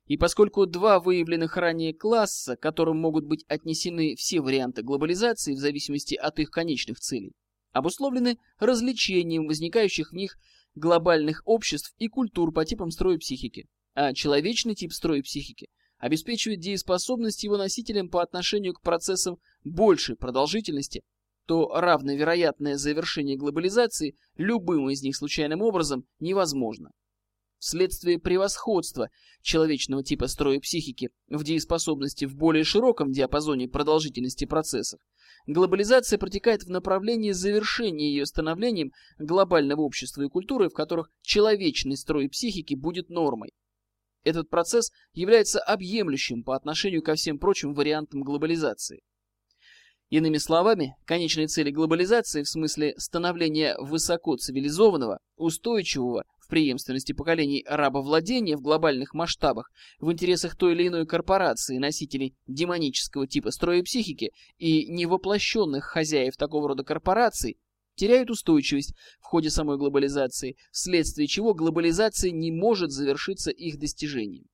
И поскольку два выявленных ранее класса, которым могут быть отнесены все варианты глобализации в зависимости от их конечных целей, обусловлены развлечением возникающих в них глобальных обществ и культур по типам строя психики, а человечный тип строя психики обеспечивает дееспособность его носителям по отношению к процессам большей продолжительности, то равновероятное завершение глобализации любым из них случайным образом невозможно. Вследствие превосходства человечного типа строя психики в дееспособности в более широком диапазоне продолжительности процессов, глобализация протекает в направлении завершения ее становлением глобального общества и культуры, в которых человечный строй психики будет нормой. Этот процесс является объемлющим по отношению ко всем прочим вариантам глобализации. Иными словами, конечной цели глобализации в смысле становления высокоцивилизованного, устойчивого в преемственности поколений рабовладения в глобальных масштабах в интересах той или иной корпорации носителей демонического типа строя психики и невоплощенных хозяев такого рода корпораций теряют устойчивость в ходе самой глобализации, вследствие чего глобализация не может завершиться их достижением.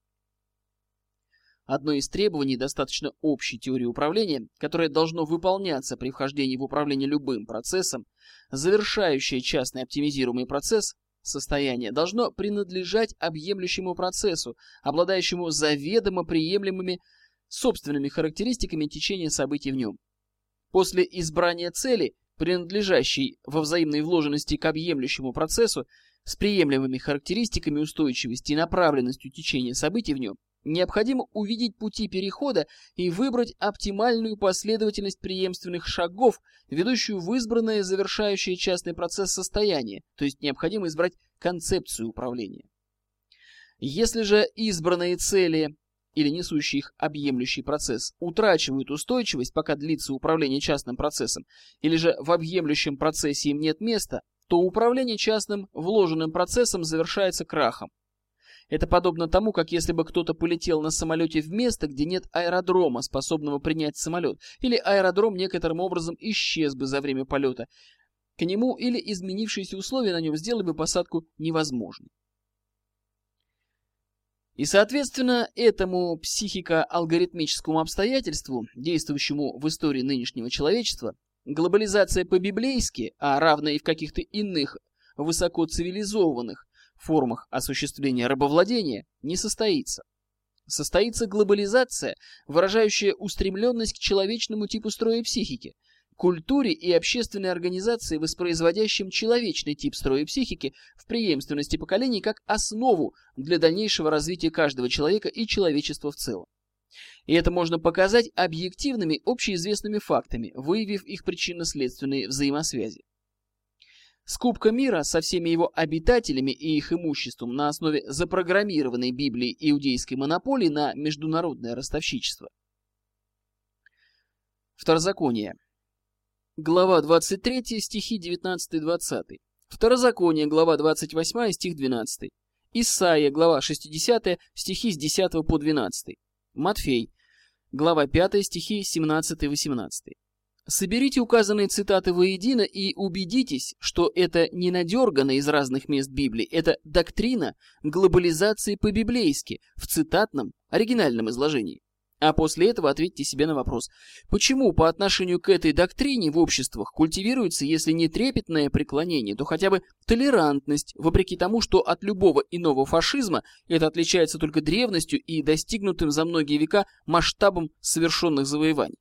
Одно из требований достаточно общей теории управления, которое должно выполняться при вхождении в управление любым процессом, завершающее частный оптимизируемый процесс, состояние должно принадлежать объемлющему процессу, обладающему заведомо приемлемыми собственными характеристиками течения событий в нем. После избрания цели, принадлежащей во взаимной вложенности к объемлющему процессу, с приемлемыми характеристиками устойчивости и направленностью течения событий в нем, Необходимо увидеть пути перехода и выбрать оптимальную последовательность преемственных шагов, ведущую в избранное завершающее частный процесс состояние, то есть необходимо избрать концепцию управления. Если же избранные цели или несущий их объемлющий процесс утрачивают устойчивость, пока длится управление частным процессом, или же в объемлющем процессе им нет места, то управление частным вложенным процессом завершается крахом. Это подобно тому, как если бы кто-то полетел на самолете в место, где нет аэродрома, способного принять самолет, или аэродром некоторым образом исчез бы за время полета к нему, или изменившиеся условия на нем сделали бы посадку невозможной. И, соответственно, этому психико-алгоритмическому обстоятельству, действующему в истории нынешнего человечества, глобализация по-библейски, а равная и в каких-то иных высокоцивилизованных формах осуществления рабовладения не состоится. Состоится глобализация, выражающая устремленность к человечному типу строя психики, культуре и общественной организации, воспроизводящим человечный тип строя психики в преемственности поколений как основу для дальнейшего развития каждого человека и человечества в целом. И это можно показать объективными общеизвестными фактами, выявив их причинно-следственные взаимосвязи. Скупка мира со всеми его обитателями и их имуществом на основе запрограммированной Библии иудейской монополии на международное ростовщичество. Второзаконие. Глава 23, стихи 19-20. Второзаконие, глава 28, стих 12. Исаия, глава 60, стихи с 10 по 12. Матфей, глава 5, стихи 17-18. Соберите указанные цитаты воедино и убедитесь, что это не надергано из разных мест Библии, это доктрина глобализации по-библейски в цитатном, оригинальном изложении. А после этого ответьте себе на вопрос, почему по отношению к этой доктрине в обществах культивируется, если не трепетное преклонение, то хотя бы толерантность, вопреки тому, что от любого иного фашизма это отличается только древностью и достигнутым за многие века масштабом совершенных завоеваний.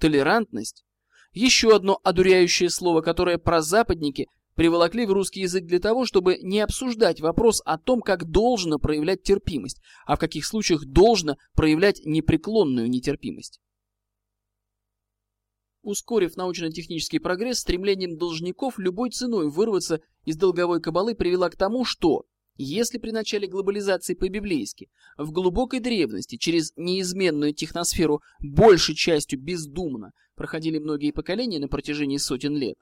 Толерантность – еще одно одуряющее слово, которое прозападники приволокли в русский язык для того, чтобы не обсуждать вопрос о том, как должно проявлять терпимость, а в каких случаях должно проявлять непреклонную нетерпимость. Ускорив научно-технический прогресс, стремлением должников любой ценой вырваться из долговой кабалы привела к тому, что, если при начале глобализации по-библейски, в глубокой древности, через неизменную техносферу большей частью бездумно проходили многие поколения на протяжении сотен лет,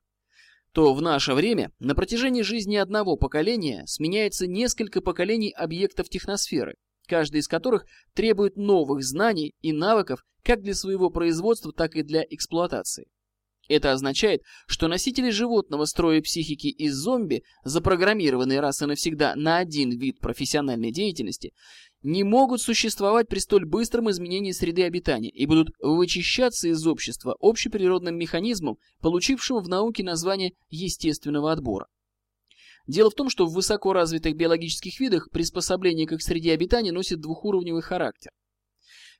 то в наше время на протяжении жизни одного поколения сменяется несколько поколений объектов техносферы, каждый из которых требует новых знаний и навыков как для своего производства, так и для эксплуатации. Это означает, что носители животного строя психики из зомби, запрограммированные раз и навсегда на один вид профессиональной деятельности, не могут существовать при столь быстром изменении среды обитания и будут вычищаться из общества общеприродным механизмом, получившим в науке название естественного отбора. Дело в том, что в высокоразвитых биологических видах приспособление к их среде обитания носит двухуровневый характер.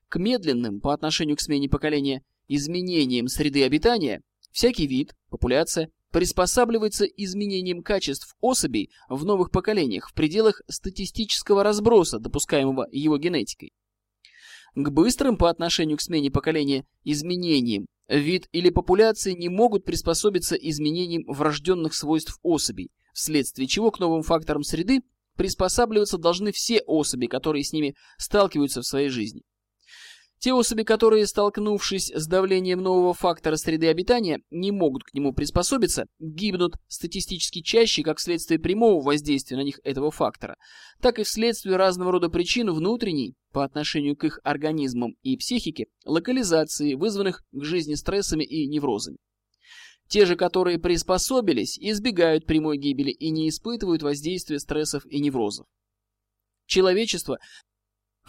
К медленным по отношению к смене поколения изменениям среды обитания всякий вид, популяция, приспосабливается изменением качеств особей в новых поколениях в пределах статистического разброса, допускаемого его генетикой. К быстрым по отношению к смене поколения изменениям вид или популяции не могут приспособиться изменениям врожденных свойств особей, вследствие чего к новым факторам среды приспосабливаться должны все особи, которые с ними сталкиваются в своей жизни. Те особи, которые, столкнувшись с давлением нового фактора среды обитания, не могут к нему приспособиться, гибнут статистически чаще как вследствие прямого воздействия на них этого фактора, так и вследствие разного рода причин внутренней, по отношению к их организмам и психике, локализации, вызванных к жизни стрессами и неврозами. Те же, которые приспособились, избегают прямой гибели и не испытывают воздействия стрессов и неврозов. Человечество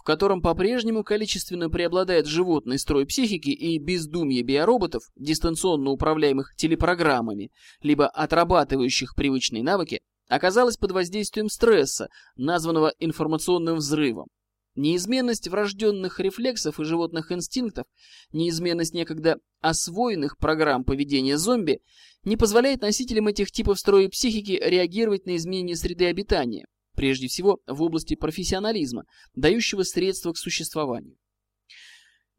в котором по-прежнему количественно преобладает животный строй психики и бездумье биороботов, дистанционно управляемых телепрограммами, либо отрабатывающих привычные навыки, оказалось под воздействием стресса, названного информационным взрывом. Неизменность врожденных рефлексов и животных инстинктов, неизменность некогда освоенных программ поведения зомби не позволяет носителям этих типов строя психики реагировать на изменения среды обитания, прежде всего в области профессионализма, дающего средства к существованию.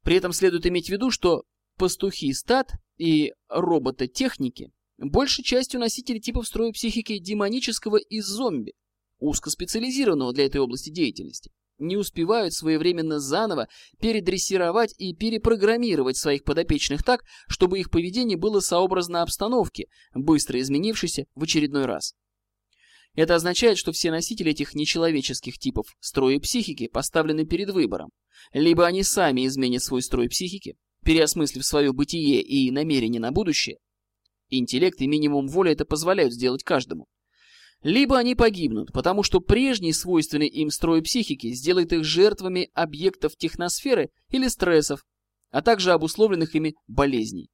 При этом следует иметь в виду, что пастухи стат и робототехники большей частью носители типов строя психики демонического и зомби, узкоспециализированного для этой области деятельности, не успевают своевременно заново передрессировать и перепрограммировать своих подопечных так, чтобы их поведение было сообразно обстановке, быстро изменившейся в очередной раз. Это означает, что все носители этих нечеловеческих типов строя психики поставлены перед выбором. Либо они сами изменят свой строй психики, переосмыслив свое бытие и намерение на будущее. Интеллект и минимум воли это позволяют сделать каждому. Либо они погибнут, потому что прежний свойственный им строй психики сделает их жертвами объектов техносферы или стрессов, а также обусловленных ими болезней.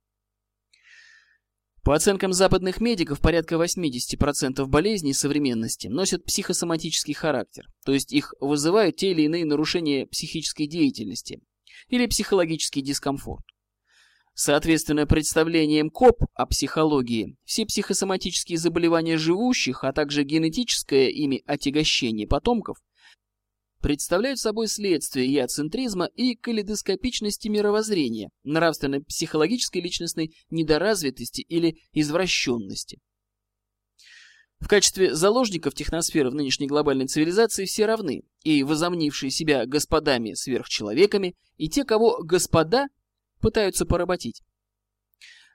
По оценкам западных медиков, порядка 80% болезней современности носят психосоматический характер, то есть их вызывают те или иные нарушения психической деятельности или психологический дискомфорт. Соответственно, представлением КОП о психологии, все психосоматические заболевания живущих, а также генетическое ими отягощение потомков представляют собой следствие яцентризма и калейдоскопичности мировоззрения, нравственно-психологической личностной недоразвитости или извращенности. В качестве заложников техносферы в нынешней глобальной цивилизации все равны, и возомнившие себя господами-сверхчеловеками, и те, кого господа пытаются поработить.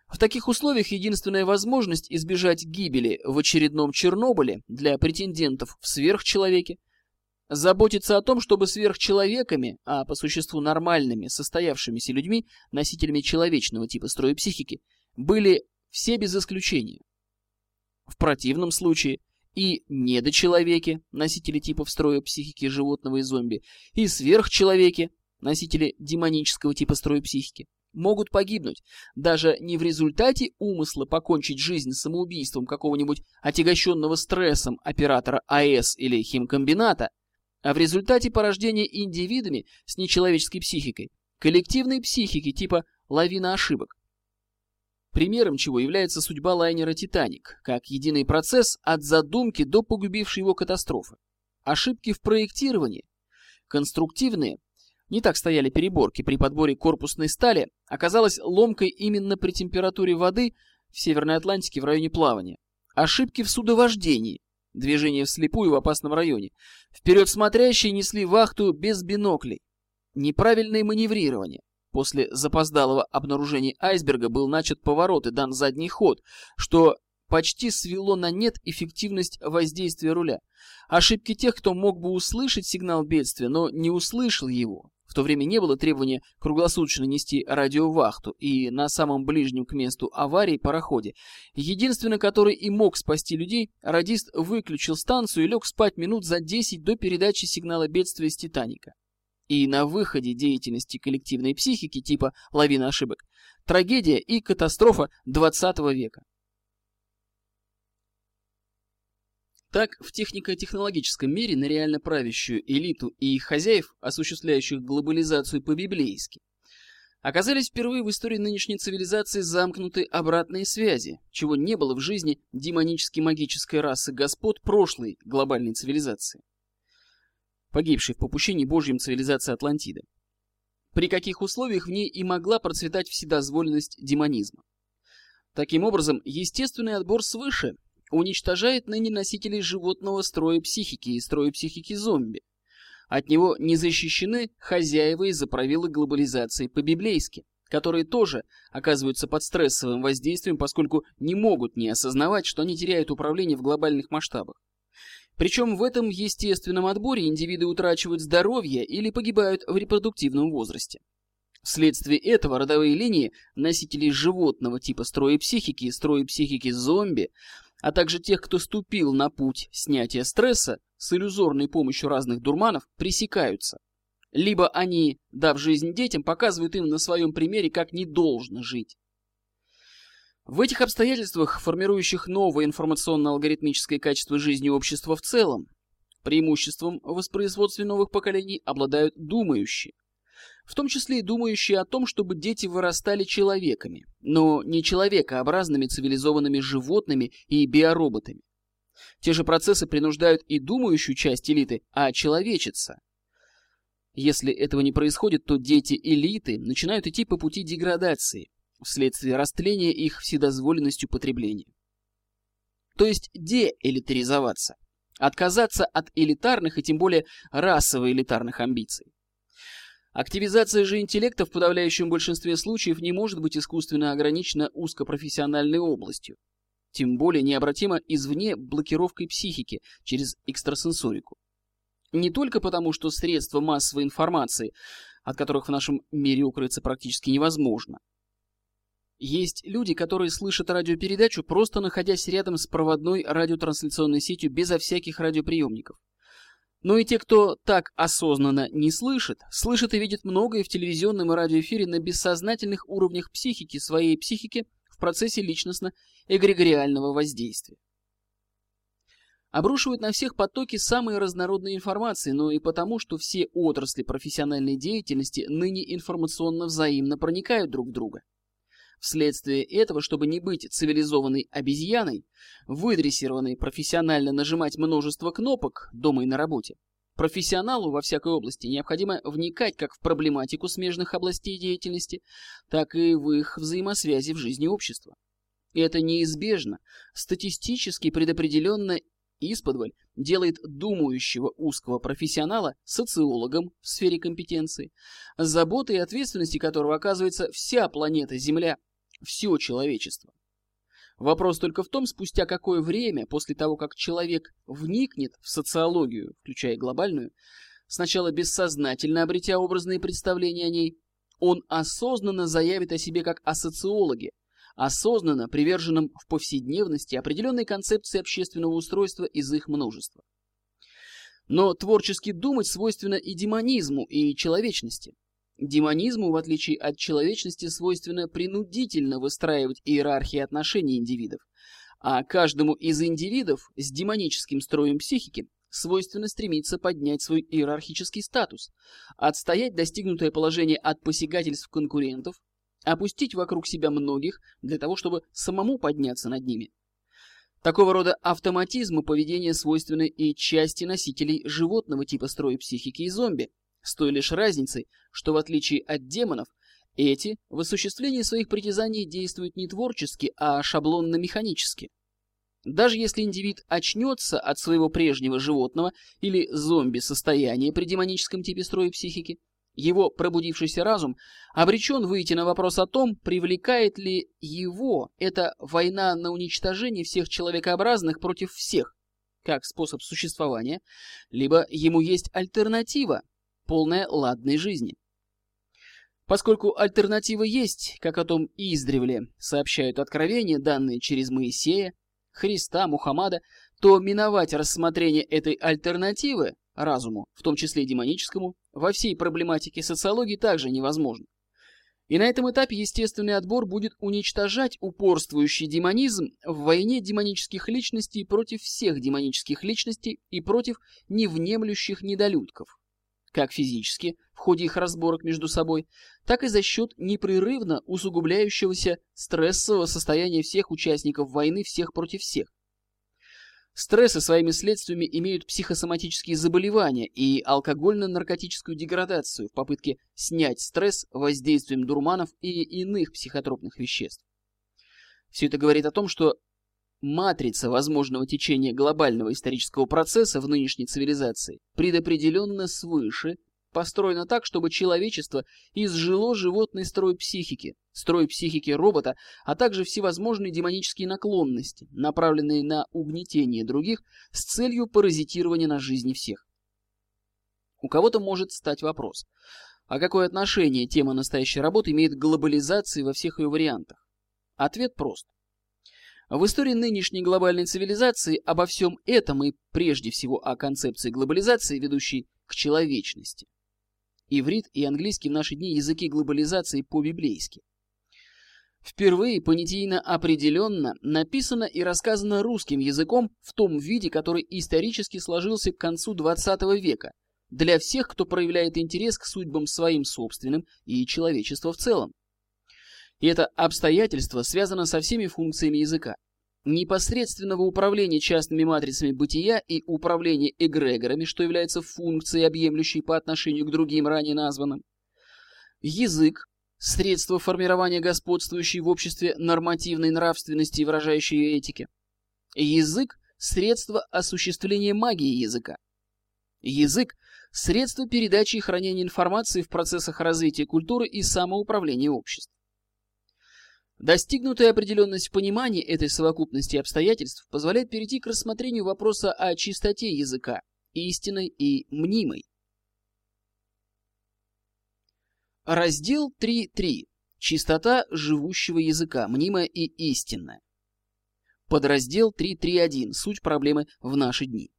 В таких условиях единственная возможность избежать гибели в очередном Чернобыле для претендентов в сверхчеловеке Заботиться о том, чтобы сверхчеловеками, а по существу нормальными, состоявшимися людьми, носителями человечного типа строя психики, были все без исключения. В противном случае и недочеловеки, носители типов строя психики животного и зомби, и сверхчеловеки, носители демонического типа строя психики, могут погибнуть, даже не в результате умысла покончить жизнь самоубийством какого-нибудь отягощенного стрессом оператора АЭС или химкомбината, а в результате порождения индивидами с нечеловеческой психикой, коллективной психики типа лавина ошибок. примером чего является судьба лайнера «Титаник», как единый процесс от задумки до погубившей его катастрофы. Ошибки в проектировании, конструктивные, не так стояли переборки при подборе корпусной стали, оказалась ломкой именно при температуре воды в Северной Атлантике в районе плавания. Ошибки в судовождении, движение вслепую в опасном районе. Вперед смотрящие несли вахту без биноклей. Неправильное маневрирование. После запоздалого обнаружения айсберга был начат поворот и дан задний ход, что почти свело на нет эффективность воздействия руля. Ошибки тех, кто мог бы услышать сигнал бедствия, но не услышал его. В то время не было требования круглосуточно нести радиовахту, и на самом ближнем к месту аварии пароходе, единственный, который и мог спасти людей, радист выключил станцию и лег спать минут за 10 до передачи сигнала бедствия с «Титаника». И на выходе деятельности коллективной психики типа «лавина ошибок» трагедия и катастрофа 20 века. Так, в технико-технологическом мире на реально правящую элиту и их хозяев, осуществляющих глобализацию по-библейски, оказались впервые в истории нынешней цивилизации замкнуты обратные связи, чего не было в жизни демонически-магической расы господ прошлой глобальной цивилизации, погибшей в попущении Божьем цивилизации Атлантиды. При каких условиях в ней и могла процветать вседозволенность демонизма. Таким образом, естественный отбор свыше уничтожает ныне носителей животного строя психики и строя психики зомби. От него не защищены хозяева из-за правила глобализации по-библейски, которые тоже оказываются под стрессовым воздействием, поскольку не могут не осознавать, что они теряют управление в глобальных масштабах. Причем в этом естественном отборе индивиды утрачивают здоровье или погибают в репродуктивном возрасте. Вследствие этого родовые линии носителей животного типа строя психики и строя психики зомби а также тех, кто ступил на путь снятия стресса с иллюзорной помощью разных дурманов, пресекаются. Либо они, дав жизнь детям, показывают им на своем примере, как не должно жить. В этих обстоятельствах, формирующих новое информационно-алгоритмическое качество жизни общества в целом, преимуществом воспроизводстве новых поколений обладают думающие, в том числе и думающие о том, чтобы дети вырастали человеками, но не человекообразными цивилизованными животными и биороботами. Те же процессы принуждают и думающую часть элиты очеловечиться. Если этого не происходит, то дети элиты начинают идти по пути деградации, вследствие растления их вседозволенностью потребления. То есть деэлитаризоваться, отказаться от элитарных и тем более расово-элитарных амбиций. Активизация же интеллекта в подавляющем большинстве случаев не может быть искусственно ограничена узкопрофессиональной областью. Тем более необратимо извне блокировкой психики через экстрасенсорику. Не только потому, что средства массовой информации, от которых в нашем мире укрыться практически невозможно. Есть люди, которые слышат радиопередачу, просто находясь рядом с проводной радиотрансляционной сетью безо всяких радиоприемников. Но и те, кто так осознанно не слышит, слышат и видят многое в телевизионном и радиоэфире на бессознательных уровнях психики, своей психики в процессе личностно-эгрегориального воздействия. Обрушивают на всех потоки самые разнородные информации, но и потому, что все отрасли профессиональной деятельности ныне информационно взаимно проникают друг в друга. Вследствие этого, чтобы не быть цивилизованной обезьяной, выдрессированной профессионально нажимать множество кнопок дома и на работе, профессионалу во всякой области необходимо вникать как в проблематику смежных областей деятельности, так и в их взаимосвязи в жизни общества. И это неизбежно, статистически предопределенно исподволь делает думающего узкого профессионала социологом в сфере компетенции, заботой и ответственности которого оказывается вся планета Земля все человечество. Вопрос только в том, спустя какое время, после того, как человек вникнет в социологию, включая глобальную, сначала бессознательно обретя образные представления о ней, он осознанно заявит о себе как о социологе, осознанно приверженном в повседневности определенной концепции общественного устройства из их множества. Но творчески думать свойственно и демонизму, и человечности. Демонизму, в отличие от человечности, свойственно принудительно выстраивать иерархии отношений индивидов, а каждому из индивидов с демоническим строем психики свойственно стремиться поднять свой иерархический статус, отстоять достигнутое положение от посягательств конкурентов, опустить вокруг себя многих для того, чтобы самому подняться над ними. Такого рода автоматизм и поведение свойственны и части носителей животного типа строя психики и зомби, с той лишь разницей, что в отличие от демонов, эти в осуществлении своих притязаний действуют не творчески, а шаблонно-механически. Даже если индивид очнется от своего прежнего животного или зомби-состояния при демоническом типе строя психики, его пробудившийся разум обречен выйти на вопрос о том, привлекает ли его эта война на уничтожение всех человекообразных против всех, как способ существования, либо ему есть альтернатива, полная ладной жизни. Поскольку альтернатива есть, как о том издревле сообщают откровения, данные через Моисея, Христа, Мухаммада, то миновать рассмотрение этой альтернативы разуму, в том числе демоническому, во всей проблематике социологии также невозможно. И на этом этапе естественный отбор будет уничтожать упорствующий демонизм в войне демонических личностей против всех демонических личностей и против невнемлющих недолюдков. Как физически, в ходе их разборок между собой, так и за счет непрерывно усугубляющегося стрессового состояния всех участников войны всех против всех. Стрессы своими следствиями имеют психосоматические заболевания и алкогольно-наркотическую деградацию в попытке снять стресс воздействием дурманов и иных психотропных веществ. Все это говорит о том, что матрица возможного течения глобального исторического процесса в нынешней цивилизации предопределенно свыше построена так, чтобы человечество изжило животный строй психики, строй психики робота, а также всевозможные демонические наклонности, направленные на угнетение других с целью паразитирования на жизни всех. У кого-то может стать вопрос, а какое отношение тема настоящей работы имеет к глобализации во всех ее вариантах? Ответ прост. В истории нынешней глобальной цивилизации обо всем этом и прежде всего о концепции глобализации, ведущей к человечности. Иврит и английский в наши дни языки глобализации по-библейски. Впервые понятийно определенно написано и рассказано русским языком в том виде, который исторически сложился к концу XX века, для всех, кто проявляет интерес к судьбам своим собственным и человечества в целом. И это обстоятельство связано со всеми функциями языка непосредственного управления частными матрицами бытия и управления эгрегорами, что является функцией, объемлющей по отношению к другим ранее названным. Язык – средство формирования господствующей в обществе нормативной нравственности и выражающей ее этики. Язык – средство осуществления магии языка. Язык – средство передачи и хранения информации в процессах развития культуры и самоуправления обществ. Достигнутая определенность в понимании этой совокупности обстоятельств позволяет перейти к рассмотрению вопроса о чистоте языка, истинной и мнимой. Раздел 3.3. Чистота живущего языка, мнимая и истинная. Подраздел 3.3.1. Суть проблемы в наши дни.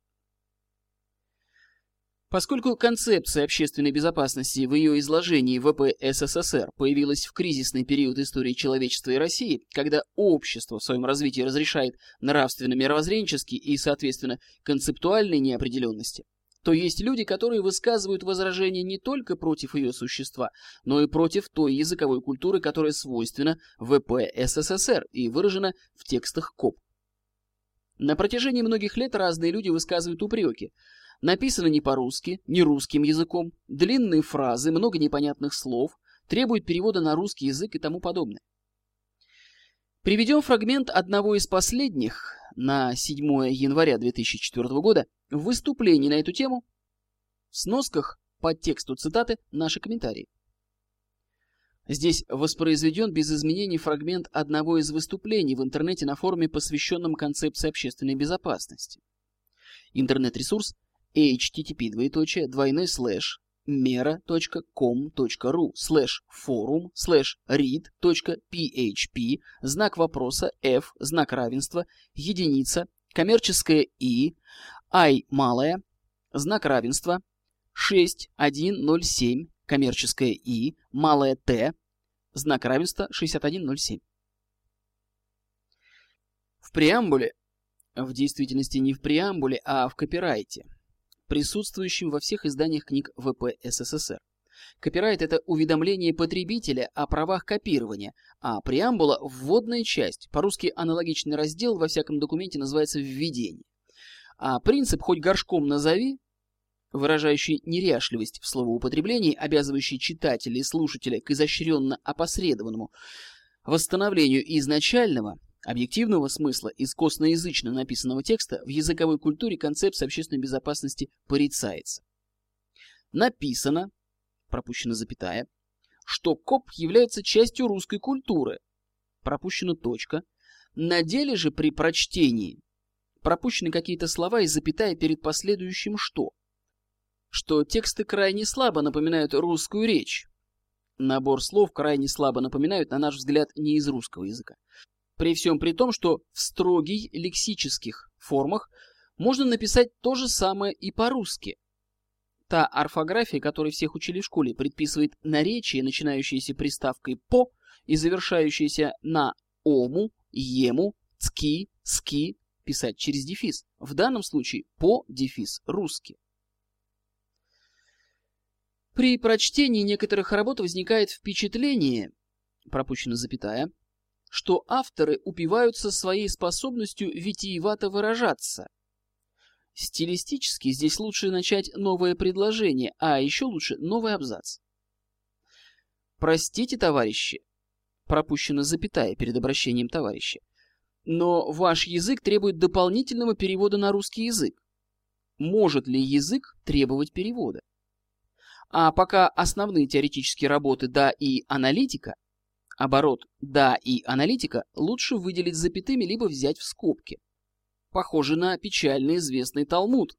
Поскольку концепция общественной безопасности в ее изложении ВП СССР появилась в кризисный период истории человечества и России, когда общество в своем развитии разрешает нравственно-мировоззренческие и, соответственно, концептуальные неопределенности, то есть люди, которые высказывают возражения не только против ее существа, но и против той языковой культуры, которая свойственна ВП СССР и выражена в текстах КОП. На протяжении многих лет разные люди высказывают упреки, Написано не по-русски, не русским языком, длинные фразы, много непонятных слов, требует перевода на русский язык и тому подобное. Приведем фрагмент одного из последних на 7 января 2004 года выступлений на эту тему. В сносках по тексту цитаты наши комментарии. Здесь воспроизведен без изменений фрагмент одного из выступлений в интернете на форуме, посвященном концепции общественной безопасности. Интернет-ресурс http двоеточие двойной слэш mera.com.ru слэш forum слэш read.php знак вопроса f знак равенства единица коммерческое и i малая знак равенства 6107 коммерческое и малое т знак равенства 6107 в преамбуле в действительности не в преамбуле, а в копирайте присутствующим во всех изданиях книг ВП СССР. Копирайт – это уведомление потребителя о правах копирования, а преамбула – вводная часть. По-русски аналогичный раздел во всяком документе называется «введение». А принцип «хоть горшком назови» выражающий неряшливость в словоупотреблении, обязывающий читателя и слушателя к изощренно опосредованному восстановлению изначального, объективного смысла из косноязычно написанного текста в языковой культуре концепция общественной безопасности порицается. Написано, пропущена запятая, что КОП является частью русской культуры, пропущена точка, на деле же при прочтении пропущены какие-то слова и запятая перед последующим «что», что тексты крайне слабо напоминают русскую речь. Набор слов крайне слабо напоминают, на наш взгляд, не из русского языка. При всем при том, что в строгих лексических формах можно написать то же самое и по-русски. Та орфография, которой всех учили в школе, предписывает наречие, начинающееся приставкой «по» и завершающееся на «ому», «ему», «цки», «ски», писать через дефис. В данном случае по дефис русский. При прочтении некоторых работ возникает впечатление, пропущена запятая, что авторы упиваются своей способностью витиевато выражаться. Стилистически здесь лучше начать новое предложение, а еще лучше новый абзац. Простите, товарищи, пропущена запятая перед обращением товарища, но ваш язык требует дополнительного перевода на русский язык. Может ли язык требовать перевода? А пока основные теоретические работы «да» и «аналитика» Оборот «да» и «аналитика» лучше выделить запятыми либо взять в скобки. Похоже на печально известный Талмуд.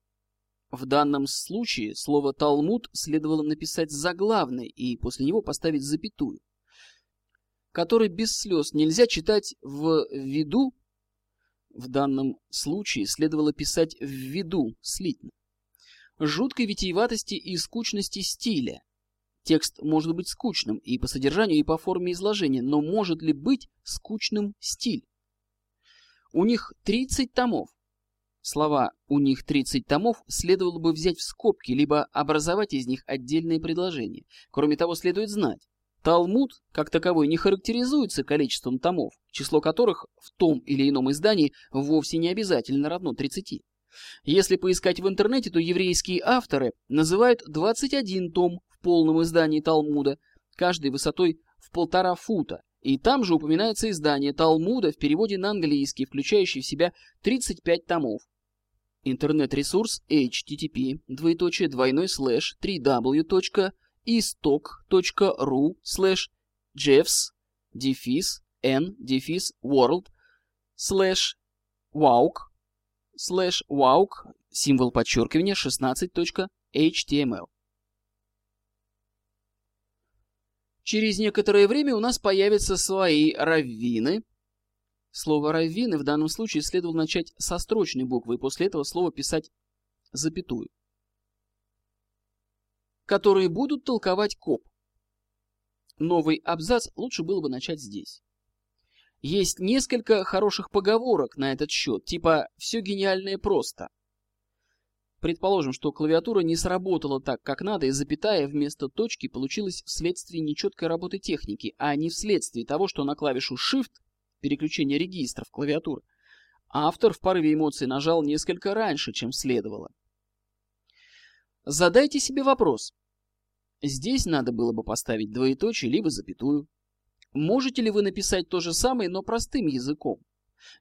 В данном случае слово «талмуд» следовало написать заглавной и после него поставить запятую, который без слез нельзя читать в виду. В данном случае следовало писать в виду слитно. Жуткой витиеватости и скучности стиля, Текст может быть скучным и по содержанию, и по форме изложения, но может ли быть скучным стиль? У них 30 томов. Слова «у них 30 томов» следовало бы взять в скобки, либо образовать из них отдельные предложения. Кроме того, следует знать, Талмуд, как таковой, не характеризуется количеством томов, число которых в том или ином издании вовсе не обязательно равно 30. Если поискать в интернете, то еврейские авторы называют 21 том полном издании Талмуда, каждой высотой в полтора фута, и там же упоминается издание Талмуда в переводе на английский, включающий в себя 35 томов. Интернет-ресурс http двоеточие двойной слэш www.istok.ru слэш jeffs дефис n дефис world слэш wauk слэш wauk символ подчеркивания 16.html Через некоторое время у нас появятся свои раввины. Слово «раввины» в данном случае следовало начать со строчной буквы и после этого слова писать запятую. Которые будут толковать коп. Новый абзац лучше было бы начать здесь. Есть несколько хороших поговорок на этот счет, типа «все гениальное просто». Предположим, что клавиатура не сработала так, как надо, и запятая вместо точки получилась вследствие нечеткой работы техники, а не вследствие того, что на клавишу Shift, переключение регистров клавиатуры, автор в порыве эмоций нажал несколько раньше, чем следовало. Задайте себе вопрос. Здесь надо было бы поставить двоеточие либо запятую. Можете ли вы написать то же самое, но простым языком?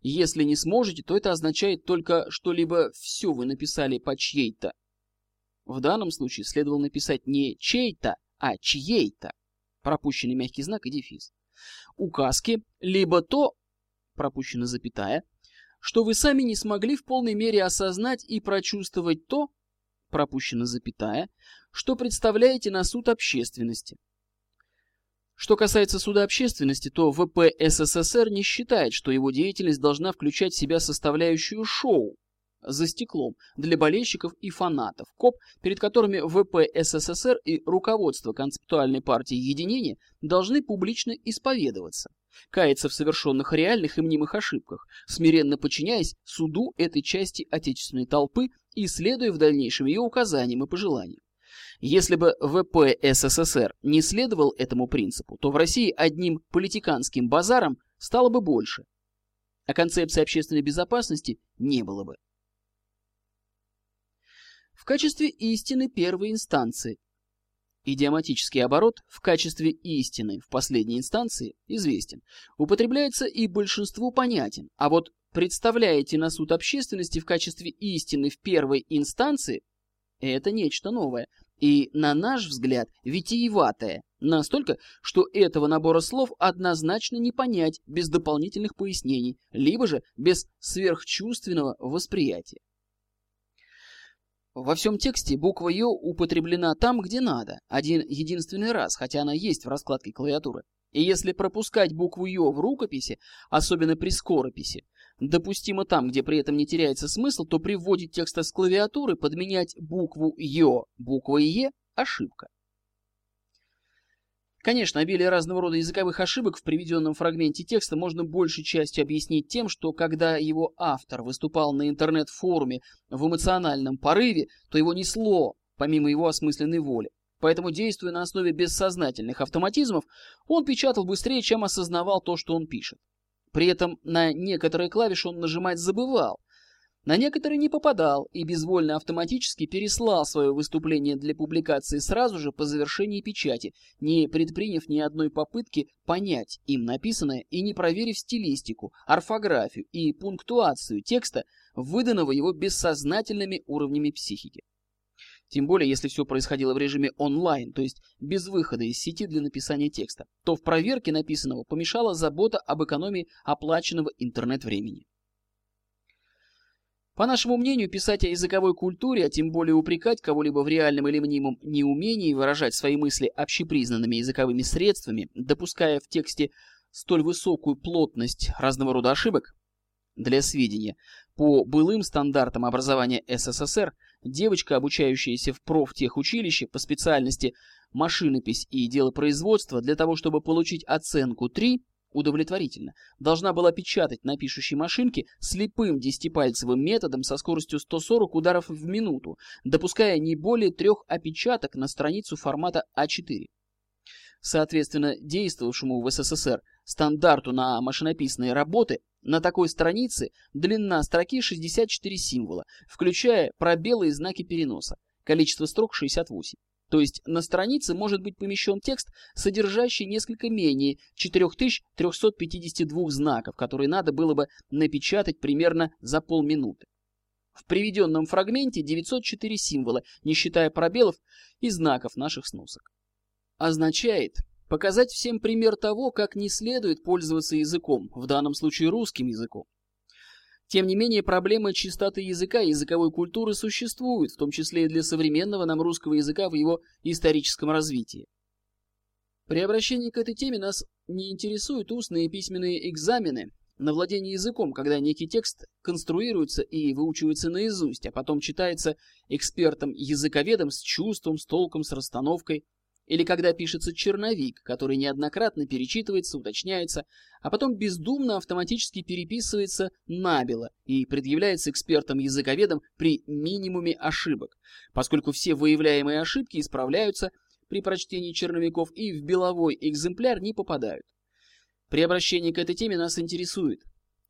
Если не сможете, то это означает только, что либо все вы написали по чьей-то. В данном случае следовало написать не чей-то, а чьей-то. Пропущенный мягкий знак и дефис. Указки, либо то, пропущена запятая, что вы сами не смогли в полной мере осознать и прочувствовать то, пропущена запятая, что представляете на суд общественности. Что касается суда общественности, то ВП СССР не считает, что его деятельность должна включать в себя составляющую шоу за стеклом для болельщиков и фанатов, КОП, перед которыми ВП СССР и руководство концептуальной партии единения должны публично исповедоваться, каяться в совершенных реальных и мнимых ошибках, смиренно подчиняясь суду этой части отечественной толпы и следуя в дальнейшем ее указаниям и пожеланиям. Если бы ВП СССР не следовал этому принципу, то в России одним политиканским базаром стало бы больше, а концепции общественной безопасности не было бы. В качестве истины первой инстанции. Идиоматический оборот в качестве истины в последней инстанции известен, употребляется и большинству понятен, а вот представляете на суд общественности в качестве истины в первой инстанции – это нечто новое и, на наш взгляд, витиеватое, настолько, что этого набора слов однозначно не понять без дополнительных пояснений, либо же без сверхчувственного восприятия. Во всем тексте буква «ё» употреблена там, где надо, один единственный раз, хотя она есть в раскладке клавиатуры. И если пропускать букву «ё» в рукописи, особенно при скорописи, допустимо там, где при этом не теряется смысл, то при вводе текста с клавиатуры подменять букву «ё» буквой «е» – ошибка. Конечно, обилие разного рода языковых ошибок в приведенном фрагменте текста можно большей частью объяснить тем, что когда его автор выступал на интернет-форуме в эмоциональном порыве, то его несло, помимо его осмысленной воли. Поэтому, действуя на основе бессознательных автоматизмов, он печатал быстрее, чем осознавал то, что он пишет. При этом на некоторые клавиши он нажимать забывал, на некоторые не попадал и безвольно автоматически переслал свое выступление для публикации сразу же по завершении печати, не предприняв ни одной попытки понять им написанное и не проверив стилистику, орфографию и пунктуацию текста, выданного его бессознательными уровнями психики. Тем более, если все происходило в режиме онлайн, то есть без выхода из сети для написания текста, то в проверке написанного помешала забота об экономии оплаченного интернет-времени. По нашему мнению, писать о языковой культуре, а тем более упрекать кого-либо в реальном или мнимом неумении выражать свои мысли общепризнанными языковыми средствами, допуская в тексте столь высокую плотность разного рода ошибок, для сведения, по былым стандартам образования СССР, девочка, обучающаяся в профтехучилище по специальности машинопись и делопроизводство, для того, чтобы получить оценку 3, удовлетворительно, должна была печатать на пишущей машинке слепым десятипальцевым методом со скоростью 140 ударов в минуту, допуская не более трех опечаток на страницу формата А4. Соответственно, действовавшему в СССР стандарту на машинописные работы, на такой странице длина строки 64 символа, включая пробелы и знаки переноса, количество строк 68. То есть на странице может быть помещен текст, содержащий несколько менее 4352 знаков, которые надо было бы напечатать примерно за полминуты. В приведенном фрагменте 904 символа, не считая пробелов и знаков наших сносок. Означает показать всем пример того, как не следует пользоваться языком, в данном случае русским языком. Тем не менее, проблема чистоты языка и языковой культуры существует, в том числе и для современного нам русского языка в его историческом развитии. При обращении к этой теме нас не интересуют устные и письменные экзамены на владение языком, когда некий текст конструируется и выучивается наизусть, а потом читается экспертом-языковедом с чувством, с толком, с расстановкой, или когда пишется черновик, который неоднократно перечитывается, уточняется, а потом бездумно автоматически переписывается набело и предъявляется экспертам-языковедам при минимуме ошибок, поскольку все выявляемые ошибки исправляются при прочтении черновиков и в беловой экземпляр не попадают. При обращении к этой теме нас интересует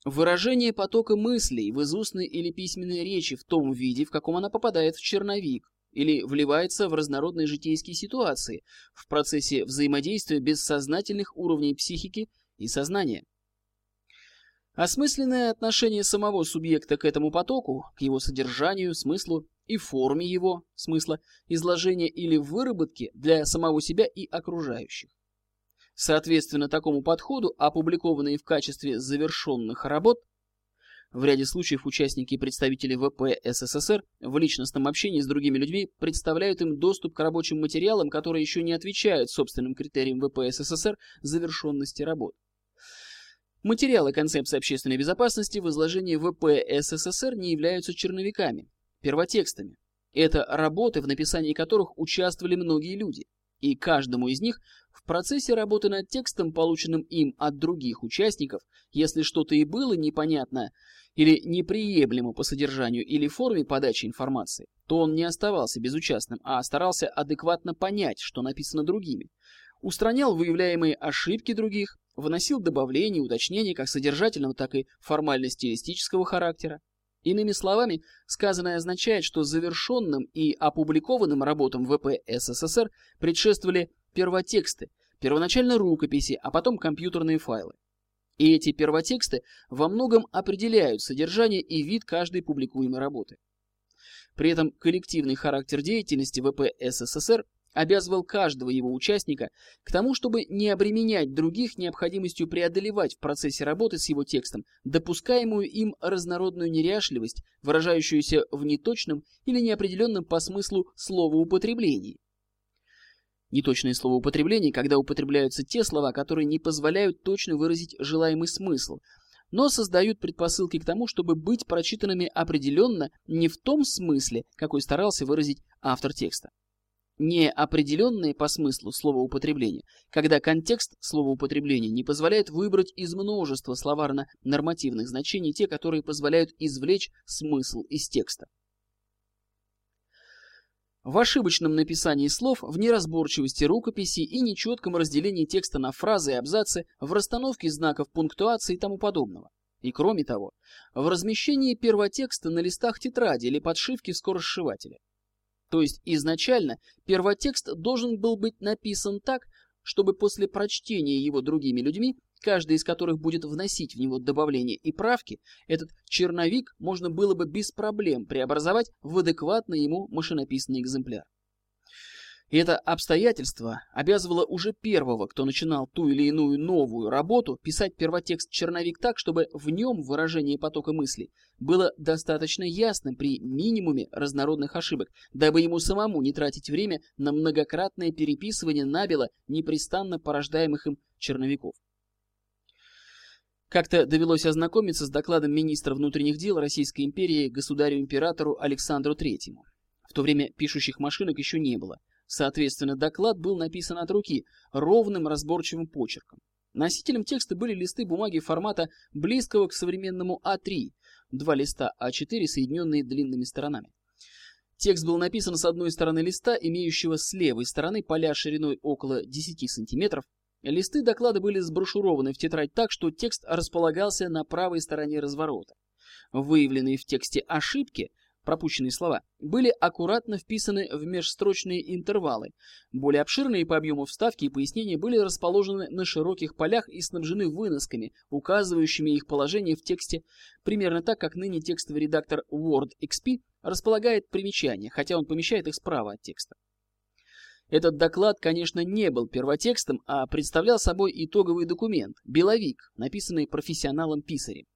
выражение потока мыслей в изустной или письменной речи в том виде, в каком она попадает в черновик, или вливается в разнородные житейские ситуации в процессе взаимодействия бессознательных уровней психики и сознания. Осмысленное отношение самого субъекта к этому потоку, к его содержанию, смыслу и форме его смысла, изложения или выработки для самого себя и окружающих. Соответственно такому подходу, опубликованные в качестве завершенных работ – в ряде случаев участники и представители ВП СССР в личностном общении с другими людьми представляют им доступ к рабочим материалам, которые еще не отвечают собственным критериям ВП СССР завершенности работ. Материалы концепции общественной безопасности в изложении ВП СССР не являются черновиками, первотекстами. Это работы, в написании которых участвовали многие люди. и каждому из них в процессе работы над текстом, полученным им от других участников, если что-то и было непонятно или неприемлемо по содержанию или форме подачи информации, то он не оставался безучастным, а старался адекватно понять, что написано другими, устранял выявляемые ошибки других, вносил добавления, уточнения как содержательного, так и формально-стилистического характера. Иными словами, сказанное означает, что завершенным и опубликованным работам ВП СССР предшествовали первотексты, первоначально рукописи, а потом компьютерные файлы. И эти первотексты во многом определяют содержание и вид каждой публикуемой работы. При этом коллективный характер деятельности ВП СССР обязывал каждого его участника к тому, чтобы не обременять других необходимостью преодолевать в процессе работы с его текстом допускаемую им разнородную неряшливость, выражающуюся в неточном или неопределенном по смыслу словоупотреблении. Неточные словоупотребления, когда употребляются те слова, которые не позволяют точно выразить желаемый смысл, но создают предпосылки к тому, чтобы быть прочитанными определенно не в том смысле, какой старался выразить автор текста неопределенные по смыслу словоупотребления, когда контекст словоупотребления не позволяет выбрать из множества словарно-нормативных значений те, которые позволяют извлечь смысл из текста. В ошибочном написании слов, в неразборчивости рукописи и нечетком разделении текста на фразы и абзацы, в расстановке знаков пунктуации и тому подобного. И кроме того, в размещении первотекста на листах тетради или подшивки скоросшивателя. То есть изначально первотекст должен был быть написан так, чтобы после прочтения его другими людьми, каждый из которых будет вносить в него добавления и правки, этот черновик можно было бы без проблем преобразовать в адекватный ему машинописный экземпляр. И это обстоятельство обязывало уже первого, кто начинал ту или иную новую работу, писать первотекст-черновик так, чтобы в нем выражение потока мыслей было достаточно ясным при минимуме разнородных ошибок, дабы ему самому не тратить время на многократное переписывание набело непрестанно порождаемых им черновиков. Как-то довелось ознакомиться с докладом министра внутренних дел Российской империи государю-императору Александру Третьему. В то время пишущих машинок еще не было – Соответственно, доклад был написан от руки, ровным разборчивым почерком. Носителем текста были листы бумаги формата близкого к современному А3, два листа А4, соединенные длинными сторонами. Текст был написан с одной стороны листа, имеющего с левой стороны поля шириной около 10 сантиметров. Листы доклада были сброшурованы в тетрадь так, что текст располагался на правой стороне разворота. Выявленные в тексте ошибки – пропущенные слова, были аккуратно вписаны в межстрочные интервалы. Более обширные по объему вставки и пояснения были расположены на широких полях и снабжены выносками, указывающими их положение в тексте, примерно так, как ныне текстовый редактор Word XP располагает примечания, хотя он помещает их справа от текста. Этот доклад, конечно, не был первотекстом, а представлял собой итоговый документ, беловик, написанный профессионалом-писарем.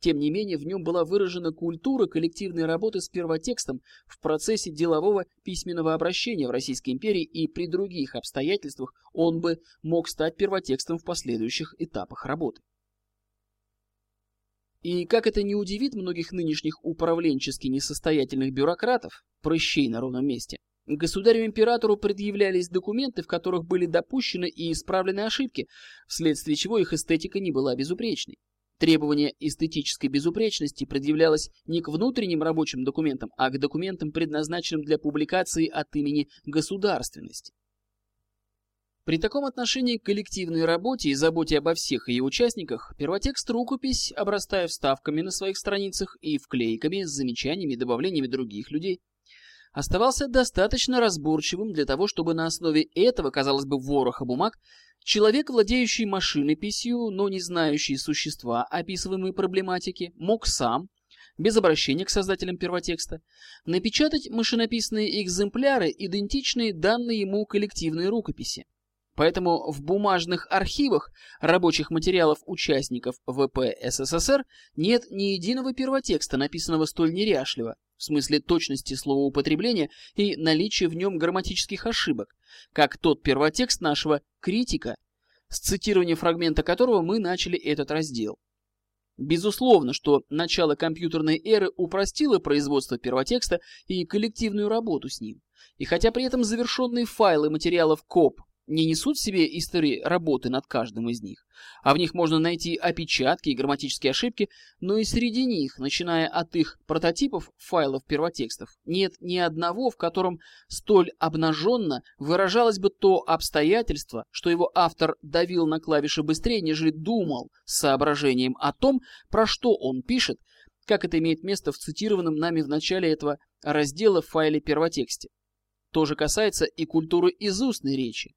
Тем не менее, в нем была выражена культура коллективной работы с первотекстом в процессе делового письменного обращения в Российской империи и при других обстоятельствах он бы мог стать первотекстом в последующих этапах работы. И как это не удивит многих нынешних управленчески несостоятельных бюрократов, прыщей на ровном месте, государю-императору предъявлялись документы, в которых были допущены и исправлены ошибки, вследствие чего их эстетика не была безупречной. Требование эстетической безупречности предъявлялось не к внутренним рабочим документам, а к документам, предназначенным для публикации от имени государственности. При таком отношении к коллективной работе и заботе обо всех ее участниках, первотекст рукопись, обрастая вставками на своих страницах и вклейками с замечаниями и добавлениями других людей, оставался достаточно разборчивым для того, чтобы на основе этого, казалось бы, вороха бумаг, человек, владеющий машинописью, но не знающий существа описываемой проблематики, мог сам, без обращения к создателям первотекста, напечатать машинописные экземпляры, идентичные данной ему коллективной рукописи. Поэтому в бумажных архивах рабочих материалов участников ВП СССР нет ни единого первотекста, написанного столь неряшливо, в смысле точности словоупотребления и наличия в нем грамматических ошибок, как тот первотекст нашего критика, с цитирования фрагмента которого мы начали этот раздел. Безусловно, что начало компьютерной эры упростило производство первотекста и коллективную работу с ним. И хотя при этом завершенные файлы материалов КОП не несут в себе истории работы над каждым из них, а в них можно найти опечатки и грамматические ошибки, но и среди них, начиная от их прототипов файлов первотекстов, нет ни одного, в котором столь обнаженно выражалось бы то обстоятельство, что его автор давил на клавиши быстрее, нежели думал с соображением о том, про что он пишет, как это имеет место в цитированном нами в начале этого раздела в файле первотексте. То же касается и культуры изустной речи.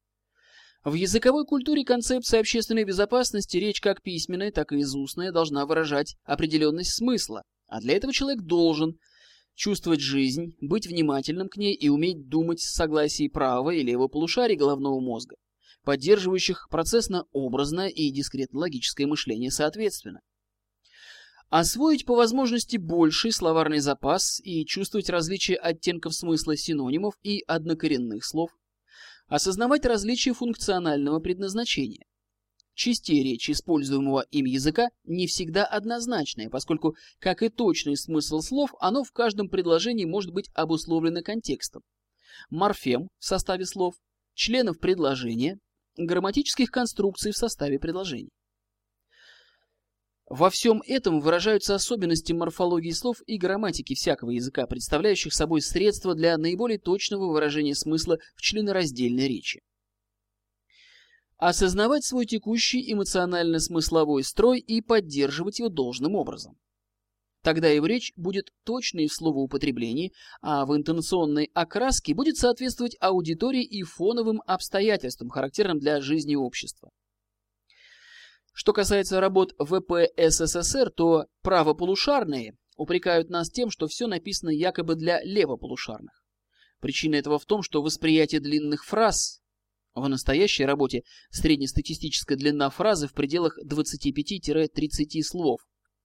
В языковой культуре концепция общественной безопасности речь как письменная, так и изустная должна выражать определенность смысла, а для этого человек должен чувствовать жизнь, быть внимательным к ней и уметь думать с согласием правого и левого полушарий головного мозга, поддерживающих процессно-образное и дискретно-логическое мышление соответственно. Освоить по возможности больший словарный запас и чувствовать различия оттенков смысла синонимов и однокоренных слов, осознавать различия функционального предназначения. Частей речи используемого им языка не всегда однозначная, поскольку, как и точный смысл слов, оно в каждом предложении может быть обусловлено контекстом. Морфем в составе слов, членов предложения, грамматических конструкций в составе предложений. Во всем этом выражаются особенности морфологии слов и грамматики всякого языка, представляющих собой средства для наиболее точного выражения смысла в членораздельной речи. Осознавать свой текущий эмоционально-смысловой строй и поддерживать его должным образом. Тогда его речь будет точной в словоупотреблении, а в интонационной окраске будет соответствовать аудитории и фоновым обстоятельствам, характерным для жизни общества. Что касается работ ВП СССР, то правополушарные упрекают нас тем, что все написано якобы для левополушарных. Причина этого в том, что восприятие длинных фраз в настоящей работе среднестатистическая длина фразы в пределах 25-30 слов,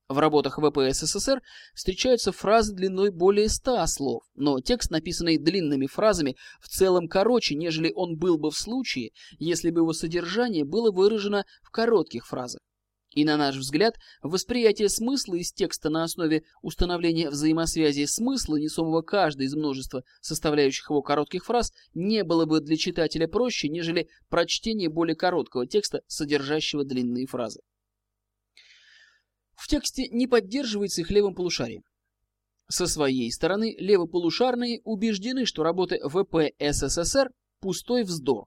в работах ВП СССР встречаются фразы длиной более 100 слов, но текст, написанный длинными фразами, в целом короче, нежели он был бы в случае, если бы его содержание было выражено в коротких фразах. И на наш взгляд, восприятие смысла из текста на основе установления взаимосвязи смысла, несомого каждой из множества составляющих его коротких фраз, не было бы для читателя проще, нежели прочтение более короткого текста, содержащего длинные фразы в тексте не поддерживается их левым полушарием. Со своей стороны, левополушарные убеждены, что работы ВП СССР – пустой вздор.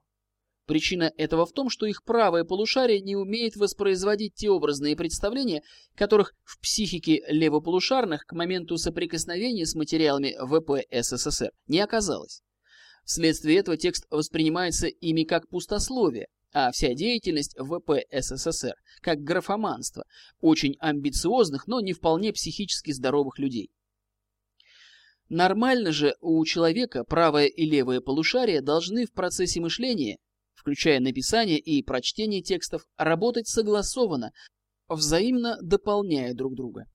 Причина этого в том, что их правое полушарие не умеет воспроизводить те образные представления, которых в психике левополушарных к моменту соприкосновения с материалами ВП СССР не оказалось. Вследствие этого текст воспринимается ими как пустословие, а вся деятельность ВП СССР как графоманство очень амбициозных, но не вполне психически здоровых людей. Нормально же у человека правое и левое полушария должны в процессе мышления, включая написание и прочтение текстов, работать согласованно, взаимно дополняя друг друга.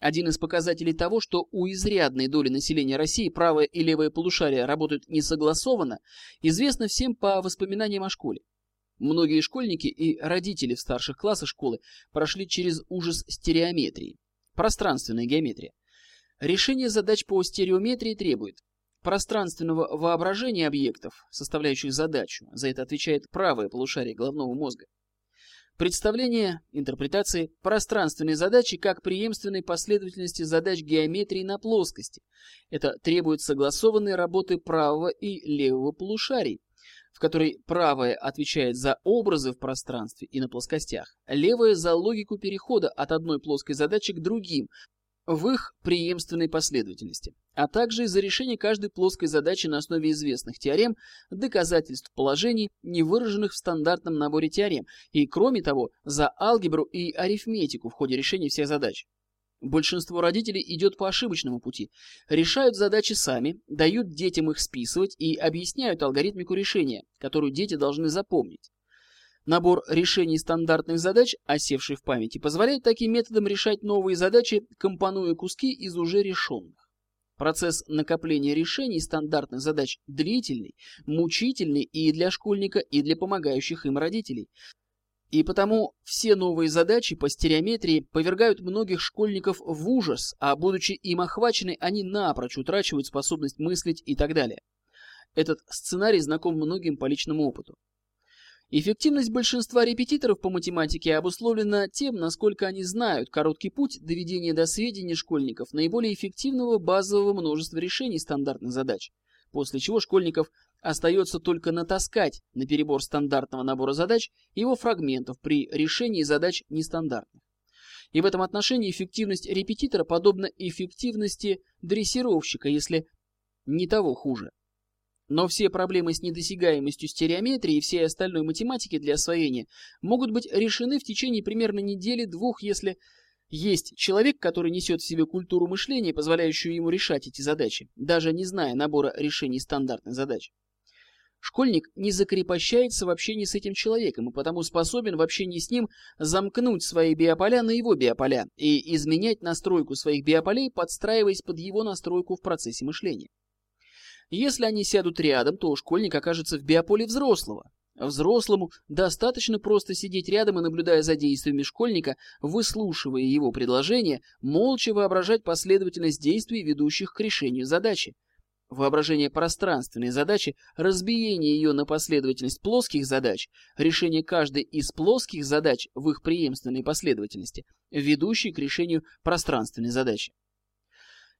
Один из показателей того, что у изрядной доли населения России правое и левое полушария работают несогласованно, известно всем по воспоминаниям о школе. Многие школьники и родители в старших классах школы прошли через ужас стереометрии, пространственная геометрия. Решение задач по стереометрии требует пространственного воображения объектов, составляющих задачу, за это отвечает правое полушарие головного мозга. Представление, интерпретации пространственной задачи как преемственной последовательности задач геометрии на плоскости. Это требует согласованной работы правого и левого полушарий, в которой правая отвечает за образы в пространстве и на плоскостях, левая за логику перехода от одной плоской задачи к другим в их преемственной последовательности, а также за решение каждой плоской задачи на основе известных теорем, доказательств положений, не выраженных в стандартном наборе теорем, и, кроме того, за алгебру и арифметику в ходе решения всех задач. Большинство родителей идет по ошибочному пути. Решают задачи сами, дают детям их списывать и объясняют алгоритмику решения, которую дети должны запомнить. Набор решений стандартных задач, осевший в памяти, позволяет таким методом решать новые задачи, компонуя куски из уже решенных. Процесс накопления решений стандартных задач длительный, мучительный и для школьника, и для помогающих им родителей. И потому все новые задачи по стереометрии повергают многих школьников в ужас, а будучи им охвачены, они напрочь утрачивают способность мыслить и так далее. Этот сценарий знаком многим по личному опыту. Эффективность большинства репетиторов по математике обусловлена тем, насколько они знают короткий путь доведения до сведения школьников наиболее эффективного базового множества решений стандартных задач, после чего школьников остается только натаскать на перебор стандартного набора задач его фрагментов при решении задач нестандартных. И в этом отношении эффективность репетитора подобна эффективности дрессировщика, если не того хуже. Но все проблемы с недосягаемостью стереометрии и всей остальной математики для освоения могут быть решены в течение примерно недели-двух, если есть человек, который несет в себе культуру мышления, позволяющую ему решать эти задачи, даже не зная набора решений стандартных задач. Школьник не закрепощается в общении с этим человеком и потому способен в общении с ним замкнуть свои биополя на его биополя и изменять настройку своих биополей, подстраиваясь под его настройку в процессе мышления. Если они сядут рядом, то школьник окажется в биополе взрослого. Взрослому достаточно просто сидеть рядом и, наблюдая за действиями школьника, выслушивая его предложения, молча воображать последовательность действий, ведущих к решению задачи. Воображение пространственной задачи, разбиение ее на последовательность плоских задач, решение каждой из плоских задач в их преемственной последовательности, ведущей к решению пространственной задачи.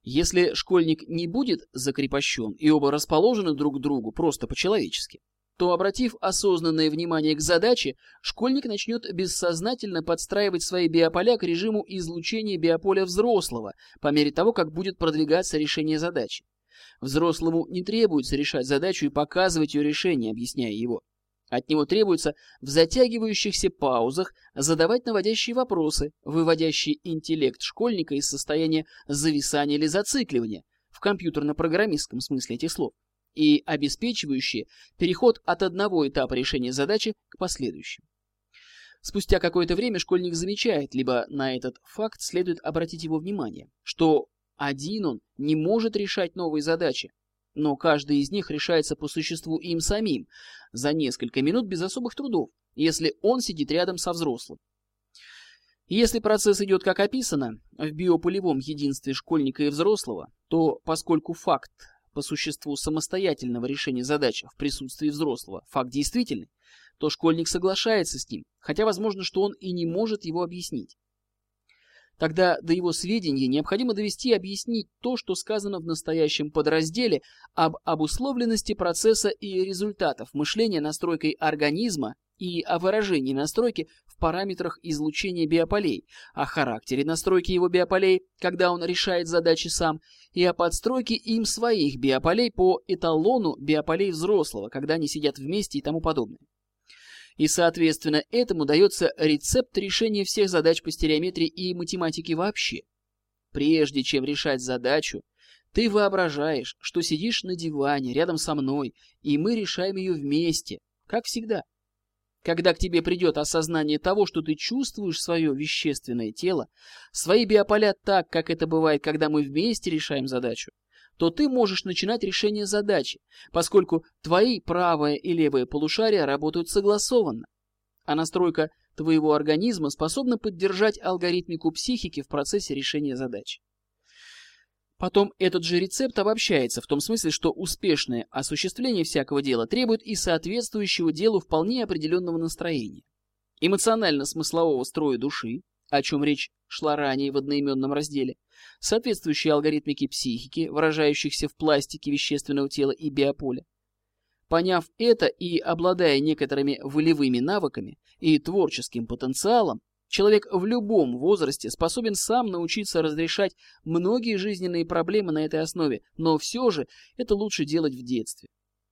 Если школьник не будет закрепощен и оба расположены друг к другу просто по-человечески, то, обратив осознанное внимание к задаче, школьник начнет бессознательно подстраивать свои биополя к режиму излучения биополя взрослого по мере того, как будет продвигаться решение задачи. Взрослому не требуется решать задачу и показывать ее решение, объясняя его. От него требуется в затягивающихся паузах задавать наводящие вопросы, выводящие интеллект школьника из состояния зависания или зацикливания в компьютерно-программистском смысле этих слов и обеспечивающие переход от одного этапа решения задачи к последующему. Спустя какое-то время школьник замечает, либо на этот факт следует обратить его внимание, что один он не может решать новые задачи, но каждый из них решается по существу им самим, за несколько минут без особых трудов, если он сидит рядом со взрослым. Если процесс идет как описано, в биополевом единстве школьника и взрослого, то поскольку факт по существу самостоятельного решения задач в присутствии взрослого факт действительный, то школьник соглашается с ним, хотя возможно, что он и не может его объяснить. Тогда до его сведения необходимо довести и объяснить то, что сказано в настоящем подразделе об обусловленности процесса и результатов мышления настройкой организма и о выражении настройки в параметрах излучения биополей, о характере настройки его биополей, когда он решает задачи сам, и о подстройке им своих биополей по эталону биополей взрослого, когда они сидят вместе и тому подобное и, соответственно, этому дается рецепт решения всех задач по стереометрии и математике вообще. Прежде чем решать задачу, ты воображаешь, что сидишь на диване рядом со мной, и мы решаем ее вместе, как всегда. Когда к тебе придет осознание того, что ты чувствуешь свое вещественное тело, свои биополя так, как это бывает, когда мы вместе решаем задачу, то ты можешь начинать решение задачи, поскольку твои правое и левое полушария работают согласованно. А настройка твоего организма способна поддержать алгоритмику психики в процессе решения задачи. Потом этот же рецепт обобщается в том смысле, что успешное осуществление всякого дела требует и соответствующего делу вполне определенного настроения. Эмоционально-смыслового строя души, о чем речь шла ранее в одноименном разделе, соответствующие алгоритмики психики, выражающихся в пластике вещественного тела и биополя. Поняв это и обладая некоторыми волевыми навыками и творческим потенциалом, человек в любом возрасте способен сам научиться разрешать многие жизненные проблемы на этой основе, но все же это лучше делать в детстве.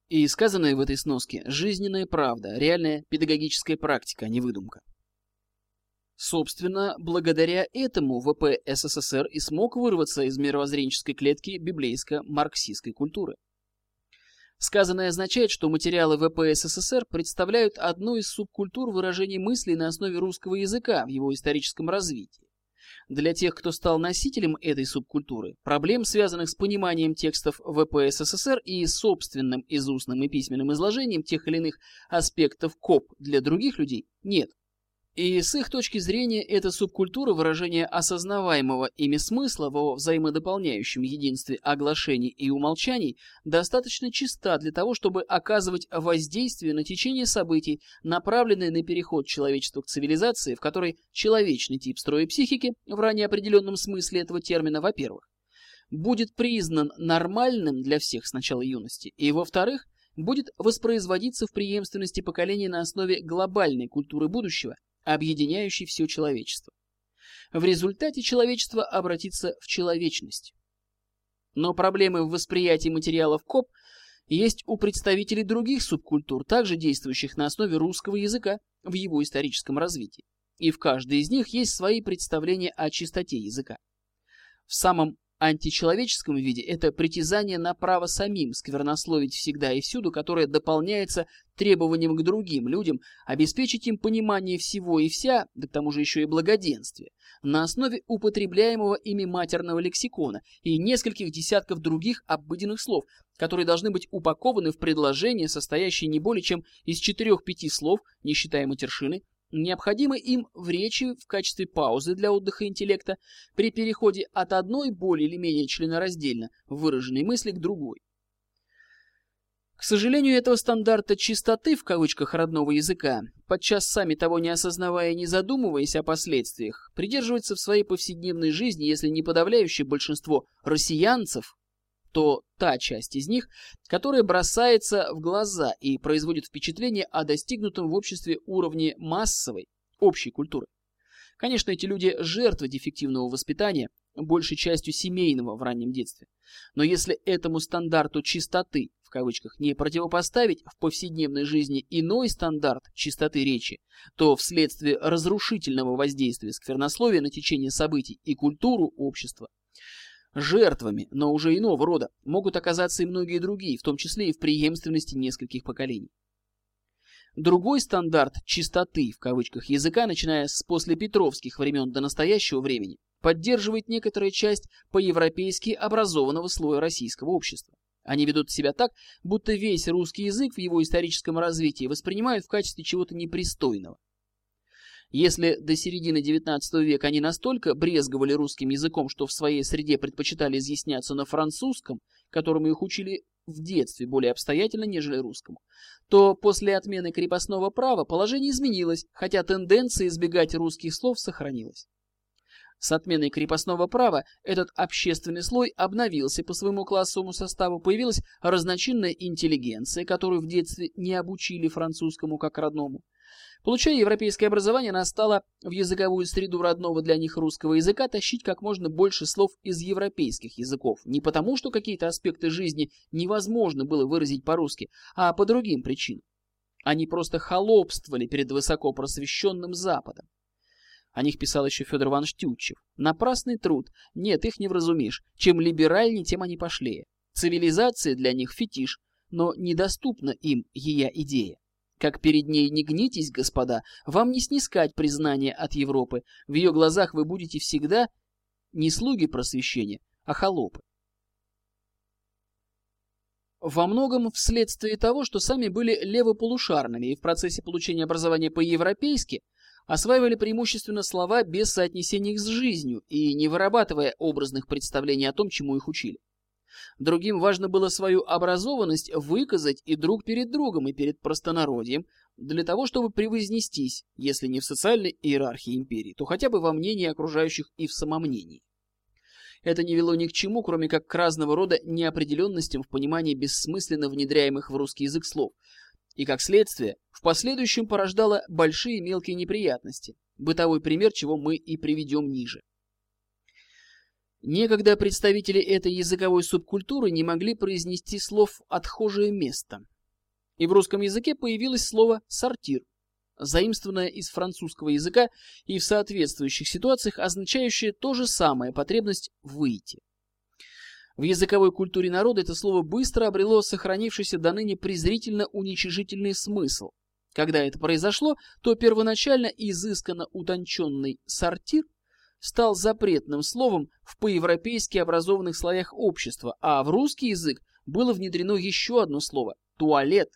И сказанное в этой сноске – жизненная правда, реальная педагогическая практика, а не выдумка. Собственно, благодаря этому ВП СССР и смог вырваться из мировоззренческой клетки библейско-марксистской культуры. Сказанное означает, что материалы ВП СССР представляют одну из субкультур выражения мыслей на основе русского языка в его историческом развитии. Для тех, кто стал носителем этой субкультуры, проблем, связанных с пониманием текстов ВП СССР и собственным из устным и письменным изложением тех или иных аспектов КОП для других людей, нет. И с их точки зрения эта субкультура выражение осознаваемого ими смысла во взаимодополняющем единстве оглашений и умолчаний достаточно чиста для того, чтобы оказывать воздействие на течение событий, направленное на переход человечества к цивилизации, в которой человечный тип строя психики, в ранее определенном смысле этого термина, во-первых, будет признан нормальным для всех с начала юности, и, во-вторых, будет воспроизводиться в преемственности поколений на основе глобальной культуры будущего, объединяющей все человечество. В результате человечество обратится в человечность. Но проблемы в восприятии материалов КОП есть у представителей других субкультур, также действующих на основе русского языка в его историческом развитии. И в каждой из них есть свои представления о чистоте языка. В самом античеловеческом виде это притязание на право самим сквернословить всегда и всюду, которое дополняется требованием к другим людям обеспечить им понимание всего и вся, да к тому же еще и благоденствие, на основе употребляемого ими матерного лексикона и нескольких десятков других обыденных слов, которые должны быть упакованы в предложение, состоящее не более чем из четырех-пяти слов, не считая матершины, необходимы им в речи в качестве паузы для отдыха интеллекта при переходе от одной более или менее членораздельно выраженной мысли к другой. К сожалению, этого стандарта «чистоты» в кавычках родного языка, подчас сами того не осознавая и не задумываясь о последствиях, придерживается в своей повседневной жизни, если не подавляющее большинство россиянцев, то та часть из них, которая бросается в глаза и производит впечатление о достигнутом в обществе уровне массовой, общей культуры. Конечно, эти люди жертвы дефективного воспитания, большей частью семейного в раннем детстве. Но если этому стандарту чистоты, в кавычках, не противопоставить в повседневной жизни иной стандарт чистоты речи, то вследствие разрушительного воздействия сквернословия на течение событий и культуру общества Жертвами, но уже иного рода, могут оказаться и многие другие, в том числе и в преемственности нескольких поколений. Другой стандарт «чистоты» в кавычках языка, начиная с послепетровских времен до настоящего времени, поддерживает некоторая часть по-европейски образованного слоя российского общества. Они ведут себя так, будто весь русский язык в его историческом развитии воспринимают в качестве чего-то непристойного. Если до середины XIX века они настолько брезговали русским языком, что в своей среде предпочитали изъясняться на французском, которому их учили в детстве более обстоятельно, нежели русскому, то после отмены крепостного права положение изменилось, хотя тенденция избегать русских слов сохранилась. С отменой крепостного права этот общественный слой обновился по своему классовому составу, появилась разночинная интеллигенция, которую в детстве не обучили французскому как родному. Получая европейское образование, она стала в языковую среду родного для них русского языка тащить как можно больше слов из европейских языков. Не потому, что какие-то аспекты жизни невозможно было выразить по-русски, а по другим причинам. Они просто холопствовали перед высоко просвещенным Западом. О них писал еще Федор Иванович Тютчев. Напрасный труд. Нет, их не вразумишь. Чем либеральнее, тем они пошлее. Цивилизация для них фетиш, но недоступна им ее идея. Как перед ней не гнитесь, господа, вам не снискать признания от Европы. В ее глазах вы будете всегда не слуги просвещения, а холопы. Во многом вследствие того, что сами были левополушарными и в процессе получения образования по-европейски осваивали преимущественно слова без соотнесения их с жизнью и не вырабатывая образных представлений о том, чему их учили. Другим важно было свою образованность выказать и друг перед другом, и перед простонародьем, для того, чтобы превознестись, если не в социальной иерархии империи, то хотя бы во мнении окружающих и в самомнении. Это не вело ни к чему, кроме как к разного рода неопределенностям в понимании бессмысленно внедряемых в русский язык слов, и, как следствие, в последующем порождало большие мелкие неприятности, бытовой пример, чего мы и приведем ниже. Некогда представители этой языковой субкультуры не могли произнести слов «отхожее место». И в русском языке появилось слово «сортир», заимствованное из французского языка и в соответствующих ситуациях означающее то же самое потребность выйти. В языковой культуре народа это слово быстро обрело сохранившийся до ныне презрительно-уничижительный смысл. Когда это произошло, то первоначально изысканно утонченный сортир стал запретным словом в по-европейски образованных слоях общества, а в русский язык было внедрено еще одно слово – туалет.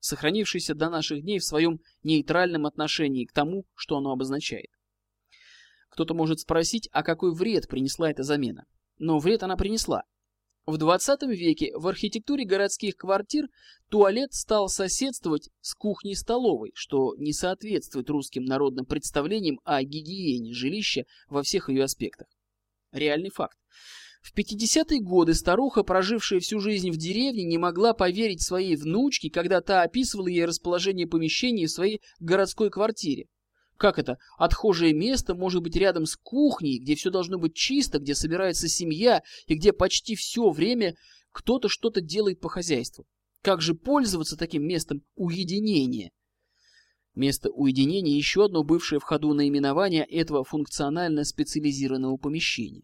сохранившийся до наших дней в своем нейтральном отношении к тому, что оно обозначает. Кто-то может спросить, а какой вред принесла эта замена? Но вред она принесла. В 20 веке в архитектуре городских квартир туалет стал соседствовать с кухней-столовой, что не соответствует русским народным представлениям о гигиене жилища во всех ее аспектах. Реальный факт. В 50-е годы старуха, прожившая всю жизнь в деревне, не могла поверить своей внучке, когда та описывала ей расположение помещений в своей городской квартире. Как это? Отхожее место может быть рядом с кухней, где все должно быть чисто, где собирается семья и где почти все время кто-то что-то делает по хозяйству. Как же пользоваться таким местом уединения? Место уединения – еще одно бывшее в ходу наименование этого функционально специализированного помещения.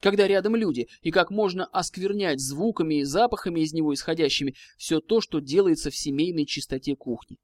Когда рядом люди, и как можно осквернять звуками и запахами из него исходящими все то, что делается в семейной чистоте кухни.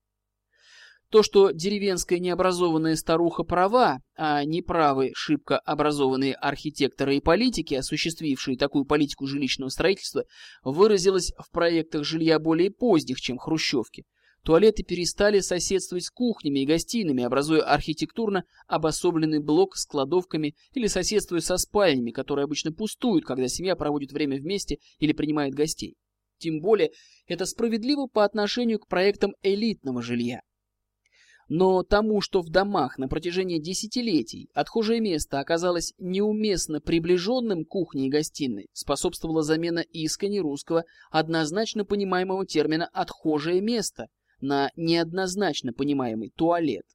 То, что деревенская необразованная старуха права, а неправы шибко образованные архитекторы и политики, осуществившие такую политику жилищного строительства, выразилось в проектах жилья более поздних, чем хрущевки. Туалеты перестали соседствовать с кухнями и гостиными, образуя архитектурно обособленный блок с кладовками или соседствуя со спальнями, которые обычно пустуют, когда семья проводит время вместе или принимает гостей. Тем более, это справедливо по отношению к проектам элитного жилья. Но тому, что в домах на протяжении десятилетий отхожее место оказалось неуместно приближенным к кухне и гостиной, способствовала замена искони русского однозначно понимаемого термина «отхожее место» на неоднозначно понимаемый «туалет».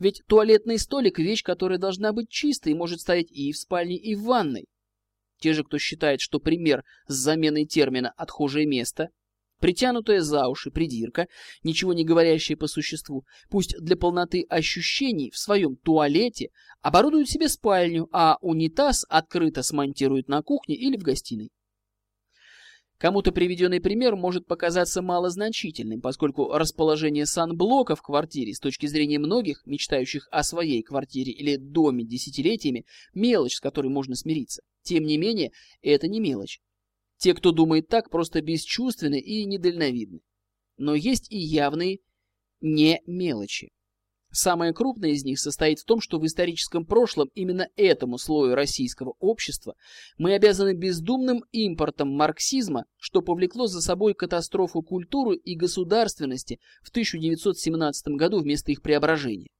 Ведь туалетный столик – вещь, которая должна быть чистой и может стоять и в спальне, и в ванной. Те же, кто считает, что пример с заменой термина «отхожее место» Притянутая за уши придирка, ничего не говорящая по существу, пусть для полноты ощущений в своем туалете оборудуют себе спальню, а унитаз открыто смонтируют на кухне или в гостиной. Кому-то приведенный пример может показаться малозначительным, поскольку расположение санблока в квартире с точки зрения многих, мечтающих о своей квартире или доме десятилетиями, мелочь, с которой можно смириться. Тем не менее, это не мелочь. Те, кто думает так, просто бесчувственны и недальновидны. Но есть и явные не мелочи. Самое крупное из них состоит в том, что в историческом прошлом именно этому слою российского общества мы обязаны бездумным импортом марксизма, что повлекло за собой катастрофу культуры и государственности в 1917 году вместо их преображения.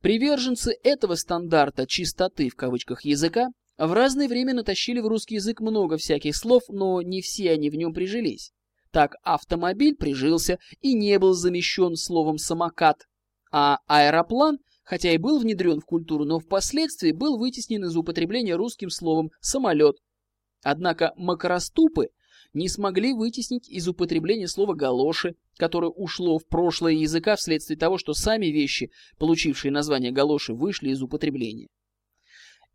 Приверженцы этого стандарта «чистоты» в кавычках языка в разное время натащили в русский язык много всяких слов, но не все они в нем прижились. Так автомобиль прижился и не был замещен словом «самокат», а аэроплан, хотя и был внедрен в культуру, но впоследствии был вытеснен из употребления русским словом «самолет». Однако макроступы не смогли вытеснить из употребления слова «галоши», которое ушло в прошлое языка вследствие того, что сами вещи, получившие название галоши, вышли из употребления.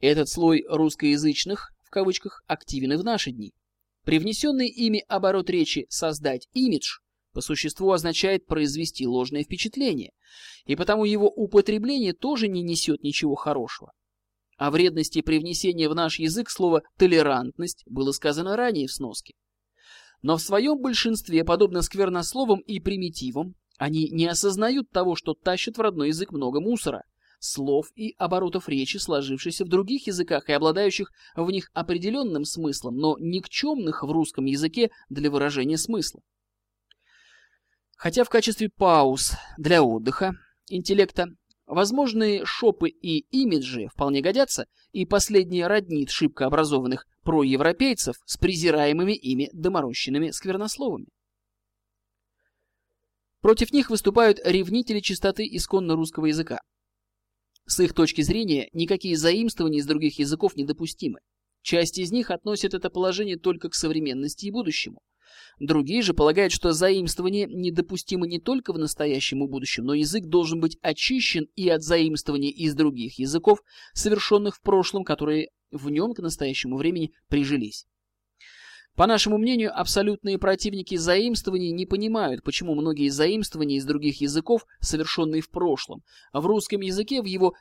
Этот слой русскоязычных, в кавычках, активен и в наши дни. Привнесенный ими оборот речи «создать имидж» по существу означает произвести ложное впечатление, и потому его употребление тоже не несет ничего хорошего. О вредности привнесения в наш язык слова «толерантность» было сказано ранее в сноске. Но в своем большинстве, подобно сквернословам и примитивам, они не осознают того, что тащат в родной язык много мусора, слов и оборотов речи, сложившихся в других языках и обладающих в них определенным смыслом, но никчемных в русском языке для выражения смысла. Хотя в качестве пауз для отдыха, интеллекта, возможные шопы и имиджи вполне годятся, и последнее роднит шибко образованных проевропейцев с презираемыми ими доморощенными сквернословами. Против них выступают ревнители чистоты исконно русского языка. С их точки зрения, никакие заимствования из других языков недопустимы. Часть из них относит это положение только к современности и будущему. Другие же полагают, что заимствование недопустимо не только в настоящем и будущем, но язык должен быть очищен и от заимствований из других языков, совершенных в прошлом, которые в нем к настоящему времени прижились. По нашему мнению, абсолютные противники заимствований не понимают, почему многие заимствования из других языков, совершенные в прошлом, в русском языке в его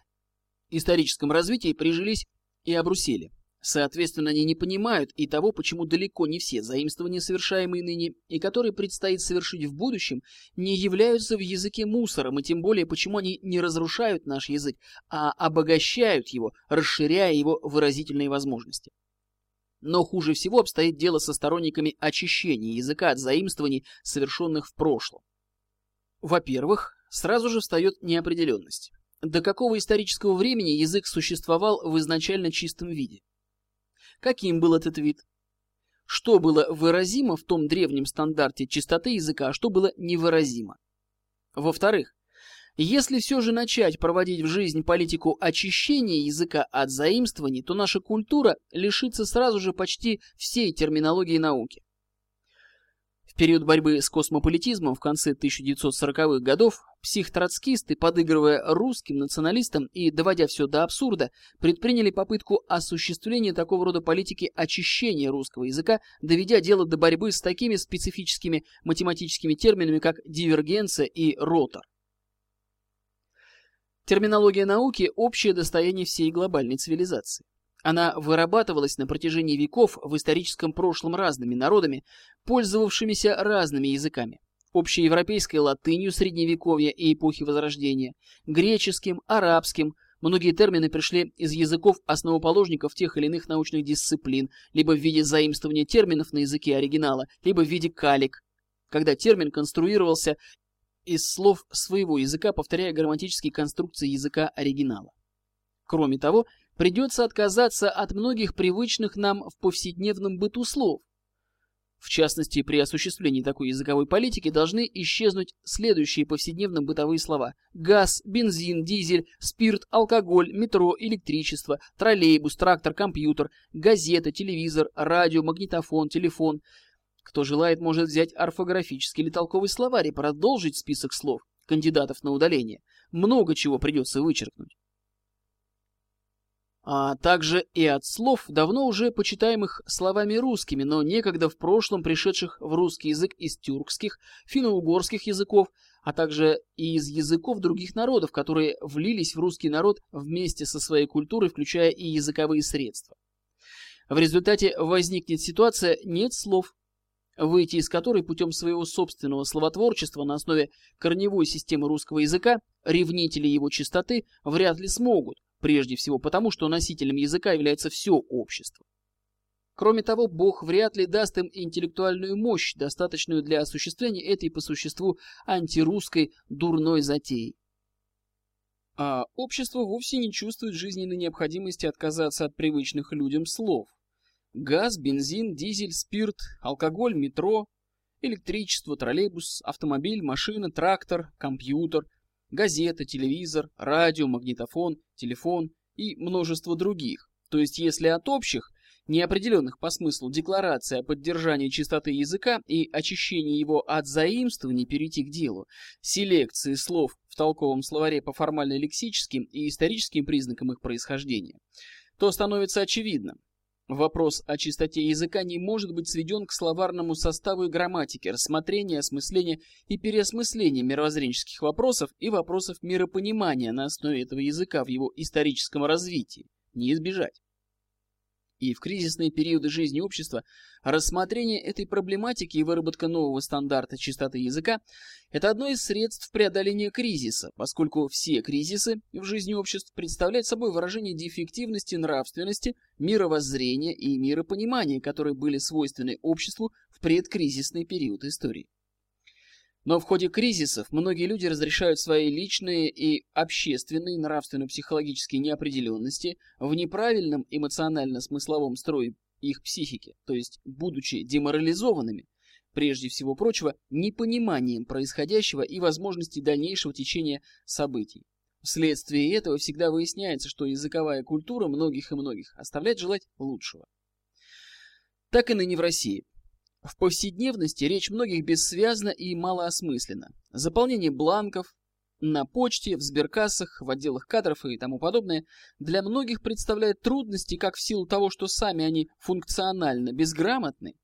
историческом развитии прижились и обрусели. Соответственно, они не понимают и того, почему далеко не все заимствования, совершаемые ныне, и которые предстоит совершить в будущем, не являются в языке мусором, и тем более, почему они не разрушают наш язык, а обогащают его, расширяя его выразительные возможности. Но хуже всего обстоит дело со сторонниками очищения языка от заимствований, совершенных в прошлом. Во-первых, сразу же встает неопределенность. До какого исторического времени язык существовал в изначально чистом виде? Каким был этот вид? Что было выразимо в том древнем стандарте чистоты языка, а что было невыразимо? Во-вторых, если все же начать проводить в жизнь политику очищения языка от заимствований, то наша культура лишится сразу же почти всей терминологии науки. В период борьбы с космополитизмом в конце 1940-х годов психтроцкисты, подыгрывая русским националистам и доводя все до абсурда, предприняли попытку осуществления такого рода политики очищения русского языка, доведя дело до борьбы с такими специфическими математическими терминами, как дивергенция и ротор. Терминология науки – общее достояние всей глобальной цивилизации. Она вырабатывалась на протяжении веков в историческом прошлом разными народами, пользовавшимися разными языками. Общеевропейской латынью средневековья и эпохи Возрождения, греческим, арабским. Многие термины пришли из языков основоположников тех или иных научных дисциплин, либо в виде заимствования терминов на языке оригинала, либо в виде калик, когда термин конструировался из слов своего языка, повторяя грамматические конструкции языка оригинала. Кроме того, придется отказаться от многих привычных нам в повседневном быту слов. В частности, при осуществлении такой языковой политики должны исчезнуть следующие повседневно бытовые слова. Газ, бензин, дизель, спирт, алкоголь, метро, электричество, троллейбус, трактор, компьютер, газета, телевизор, радио, магнитофон, телефон. Кто желает, может взять орфографический или толковый словарь и продолжить список слов, кандидатов на удаление. Много чего придется вычеркнуть а также и от слов, давно уже почитаемых словами русскими, но некогда в прошлом пришедших в русский язык из тюркских, финно-угорских языков, а также и из языков других народов, которые влились в русский народ вместе со своей культурой, включая и языковые средства. В результате возникнет ситуация «нет слов», выйти из которой путем своего собственного словотворчества на основе корневой системы русского языка ревнители его чистоты вряд ли смогут, Прежде всего потому, что носителем языка является все общество. Кроме того, Бог вряд ли даст им интеллектуальную мощь, достаточную для осуществления этой по существу антирусской дурной затеи. А общество вовсе не чувствует жизненной необходимости отказаться от привычных людям слов. Газ, бензин, дизель, спирт, алкоголь, метро, электричество, троллейбус, автомобиль, машина, трактор, компьютер – газета, телевизор, радио, магнитофон, телефон и множество других. То есть если от общих, неопределенных по смыслу деклараций о поддержании чистоты языка и очищении его от заимствований перейти к делу, селекции слов в толковом словаре по формально-лексическим и историческим признакам их происхождения, то становится очевидным, Вопрос о чистоте языка не может быть сведен к словарному составу и грамматике, рассмотрения, осмысления и переосмысления мировоззренческих вопросов и вопросов миропонимания на основе этого языка в его историческом развитии. Не избежать и в кризисные периоды жизни общества рассмотрение этой проблематики и выработка нового стандарта чистоты языка – это одно из средств преодоления кризиса, поскольку все кризисы в жизни обществ представляют собой выражение дефективности нравственности, мировоззрения и миропонимания, которые были свойственны обществу в предкризисный период истории. Но в ходе кризисов многие люди разрешают свои личные и общественные нравственно-психологические неопределенности в неправильном эмоционально-смысловом строе их психики, то есть будучи деморализованными, прежде всего прочего, непониманием происходящего и возможности дальнейшего течения событий. Вследствие этого всегда выясняется, что языковая культура многих и многих оставляет желать лучшего. Так и ныне в России. В повседневности речь многих бессвязна и малоосмысленна. Заполнение бланков на почте, в сберкассах, в отделах кадров и тому подобное для многих представляет трудности как в силу того, что сами они функционально безграмотны,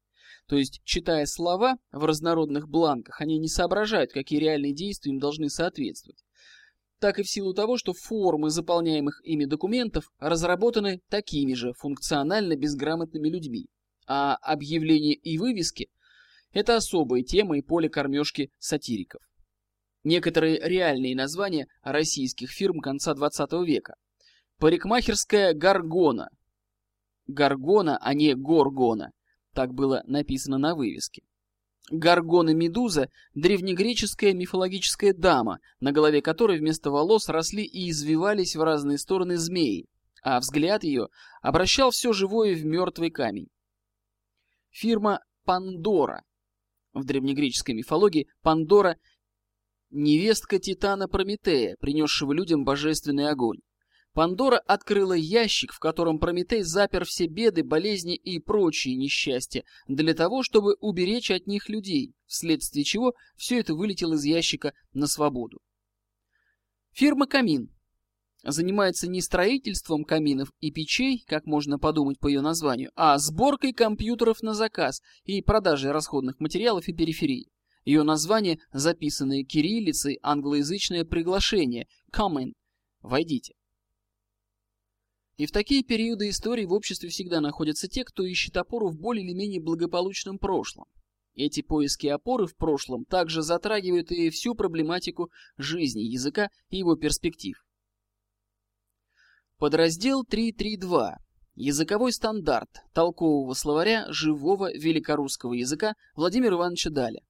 то есть, читая слова в разнородных бланках, они не соображают, какие реальные действия им должны соответствовать. так и в силу того, что формы заполняемых ими документов разработаны такими же функционально безграмотными людьми, а объявления и вывески – это особая тема и поле кормежки сатириков. Некоторые реальные названия российских фирм конца 20 века. Парикмахерская «Гаргона». «Гаргона», а не «Горгона», так было написано на вывеске. Гаргона Медуза – древнегреческая мифологическая дама, на голове которой вместо волос росли и извивались в разные стороны змеи, а взгляд ее обращал все живое в мертвый камень. Фирма Пандора. В древнегреческой мифологии Пандора – невестка Титана Прометея, принесшего людям божественный огонь. Пандора открыла ящик, в котором Прометей запер все беды, болезни и прочие несчастья, для того, чтобы уберечь от них людей, вследствие чего все это вылетело из ящика на свободу. Фирма «Камин» занимается не строительством каминов и печей, как можно подумать по ее названию, а сборкой компьютеров на заказ и продажей расходных материалов и периферии. Ее название, записанное кириллицей, англоязычное приглашение «Come Войдите. И в такие периоды истории в обществе всегда находятся те, кто ищет опору в более или менее благополучном прошлом. Эти поиски опоры в прошлом также затрагивают и всю проблематику жизни языка и его перспектив. Подраздел 3.3.2. Языковой стандарт толкового словаря живого великорусского языка Владимира Ивановича Даля.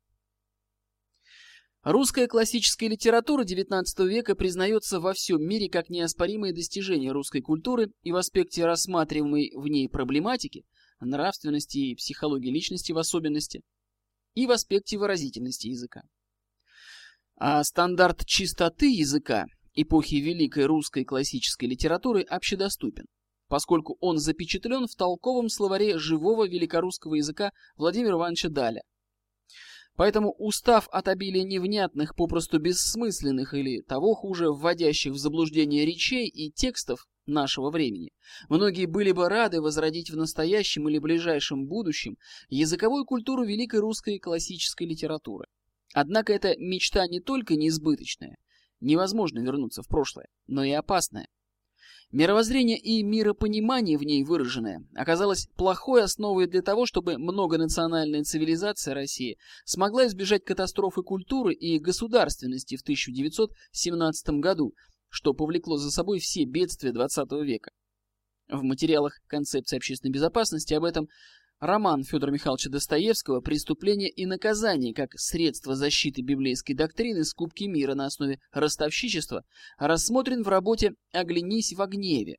Русская классическая литература XIX века признается во всем мире как неоспоримое достижение русской культуры и в аспекте рассматриваемой в ней проблематики, нравственности и психологии личности в особенности, и в аспекте выразительности языка. А стандарт чистоты языка эпохи великой русской классической литературы общедоступен, поскольку он запечатлен в толковом словаре живого великорусского языка Владимира Ивановича Даля, Поэтому, устав от обилия невнятных, попросту бессмысленных или, того хуже, вводящих в заблуждение речей и текстов нашего времени, многие были бы рады возродить в настоящем или ближайшем будущем языковую культуру великой русской классической литературы. Однако эта мечта не только неизбыточная, невозможно вернуться в прошлое, но и опасная. Мировоззрение и миропонимание в ней выраженное оказалось плохой основой для того, чтобы многонациональная цивилизация России смогла избежать катастрофы культуры и государственности в 1917 году, что повлекло за собой все бедствия XX века. В материалах концепции общественной безопасности об этом Роман Федора Михайловича Достоевского «Преступление и наказание» как средство защиты библейской доктрины скупки мира на основе ростовщичества рассмотрен в работе «Оглянись в гневе».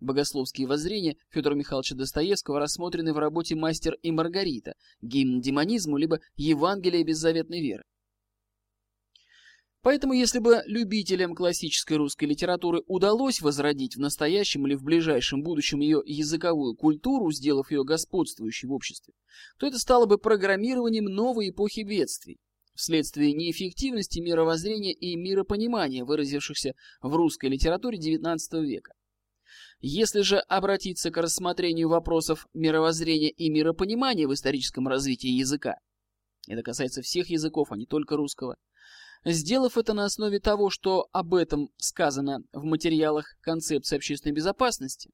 Богословские воззрения Федора Михайловича Достоевского рассмотрены в работе «Мастер и Маргарита», гимн демонизму, либо «Евангелие беззаветной веры». Поэтому, если бы любителям классической русской литературы удалось возродить в настоящем или в ближайшем будущем ее языковую культуру, сделав ее господствующей в обществе, то это стало бы программированием новой эпохи бедствий, вследствие неэффективности мировоззрения и миропонимания, выразившихся в русской литературе XIX века. Если же обратиться к рассмотрению вопросов мировоззрения и миропонимания в историческом развитии языка, это касается всех языков, а не только русского, Сделав это на основе того, что об этом сказано в материалах концепции общественной безопасности,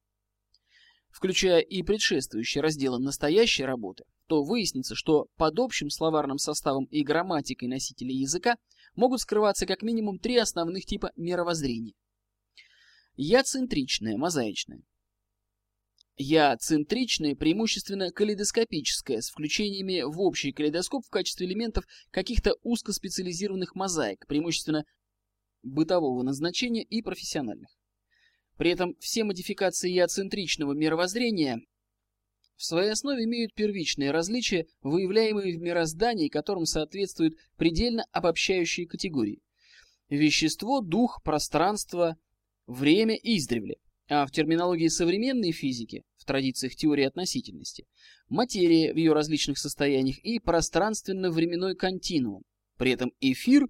включая и предшествующие разделы настоящей работы, то выяснится, что под общим словарным составом и грамматикой носителей языка могут скрываться как минимум три основных типа мировоззрения. Я-центричное, мозаичное. Я центричное, преимущественно калейдоскопическое, с включениями в общий калейдоскоп в качестве элементов каких-то узкоспециализированных мозаик, преимущественно бытового назначения и профессиональных. При этом все модификации яцентричного мировоззрения в своей основе имеют первичные различия, выявляемые в мироздании, которым соответствуют предельно обобщающие категории. Вещество, дух, пространство, время издревле. А в терминологии современной физики, в традициях теории относительности, материя в ее различных состояниях и пространственно-временной континуум. При этом эфир,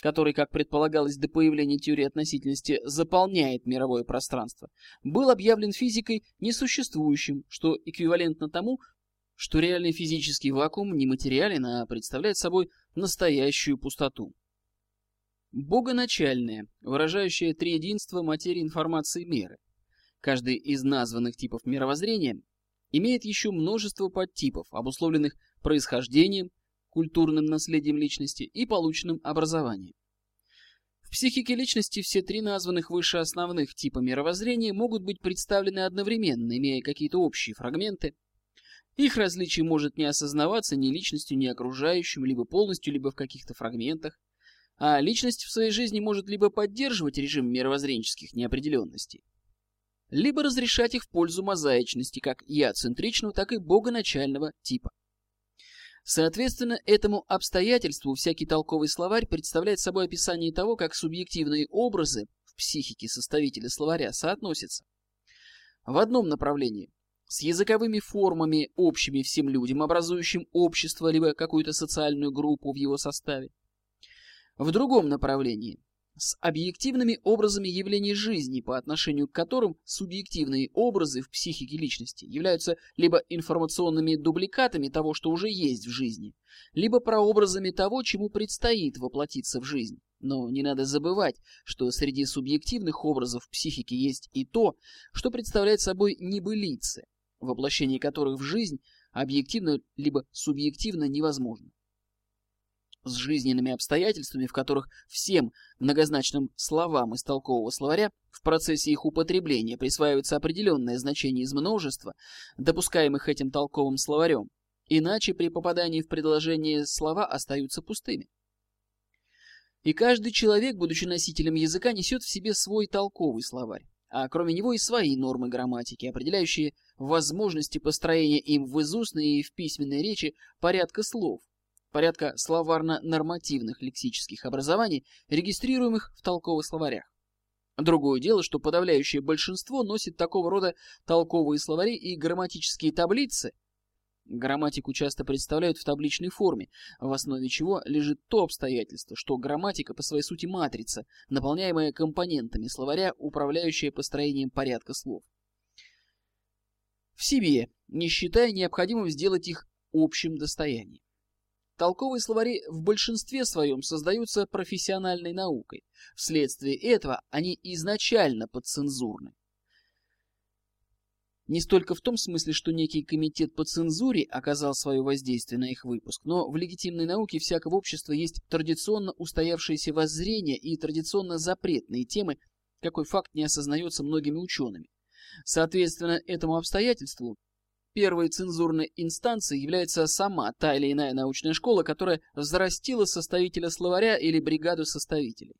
который, как предполагалось до появления теории относительности, заполняет мировое пространство, был объявлен физикой несуществующим, что эквивалентно тому, что реальный физический вакуум не материален, а представляет собой настоящую пустоту. Богоначальное, выражающее триединство материи информации меры. Каждый из названных типов мировоззрения имеет еще множество подтипов, обусловленных происхождением, культурным наследием личности и полученным образованием. В психике личности все три названных выше основных типа мировоззрения могут быть представлены одновременно, имея какие-то общие фрагменты. Их различие может не осознаваться ни личностью, ни окружающим, либо полностью, либо в каких-то фрагментах. А личность в своей жизни может либо поддерживать режим мировоззренческих неопределенностей, либо разрешать их в пользу мозаичности как я-центричного, так и богоначального типа. Соответственно, этому обстоятельству всякий толковый словарь представляет собой описание того, как субъективные образы в психике составителя словаря соотносятся. В одном направлении с языковыми формами, общими всем людям, образующим общество, либо какую-то социальную группу в его составе. В другом направлении с объективными образами явлений жизни, по отношению к которым субъективные образы в психике личности являются либо информационными дубликатами того, что уже есть в жизни, либо прообразами того, чему предстоит воплотиться в жизнь. Но не надо забывать, что среди субъективных образов психики есть и то, что представляет собой небылицы, воплощение которых в жизнь объективно либо субъективно невозможно с жизненными обстоятельствами, в которых всем многозначным словам из толкового словаря в процессе их употребления присваивается определенное значение из множества, допускаемых этим толковым словарем, иначе при попадании в предложение слова остаются пустыми. И каждый человек, будучи носителем языка, несет в себе свой толковый словарь, а кроме него и свои нормы грамматики, определяющие возможности построения им в изустной и в письменной речи порядка слов, порядка словарно-нормативных лексических образований, регистрируемых в толковых словарях. Другое дело, что подавляющее большинство носит такого рода толковые словари и грамматические таблицы. Грамматику часто представляют в табличной форме, в основе чего лежит то обстоятельство, что грамматика по своей сути матрица, наполняемая компонентами словаря, управляющая построением порядка слов. В себе, не считая необходимым сделать их общим достоянием. Толковые словари в большинстве своем создаются профессиональной наукой. Вследствие этого они изначально подцензурны. Не столько в том смысле, что некий комитет по цензуре оказал свое воздействие на их выпуск, но в легитимной науке всякого общества есть традиционно устоявшиеся воззрения и традиционно запретные темы, какой факт не осознается многими учеными. Соответственно, этому обстоятельству Первой цензурной инстанцией является сама та или иная научная школа, которая взрастила составителя словаря или бригаду составителей.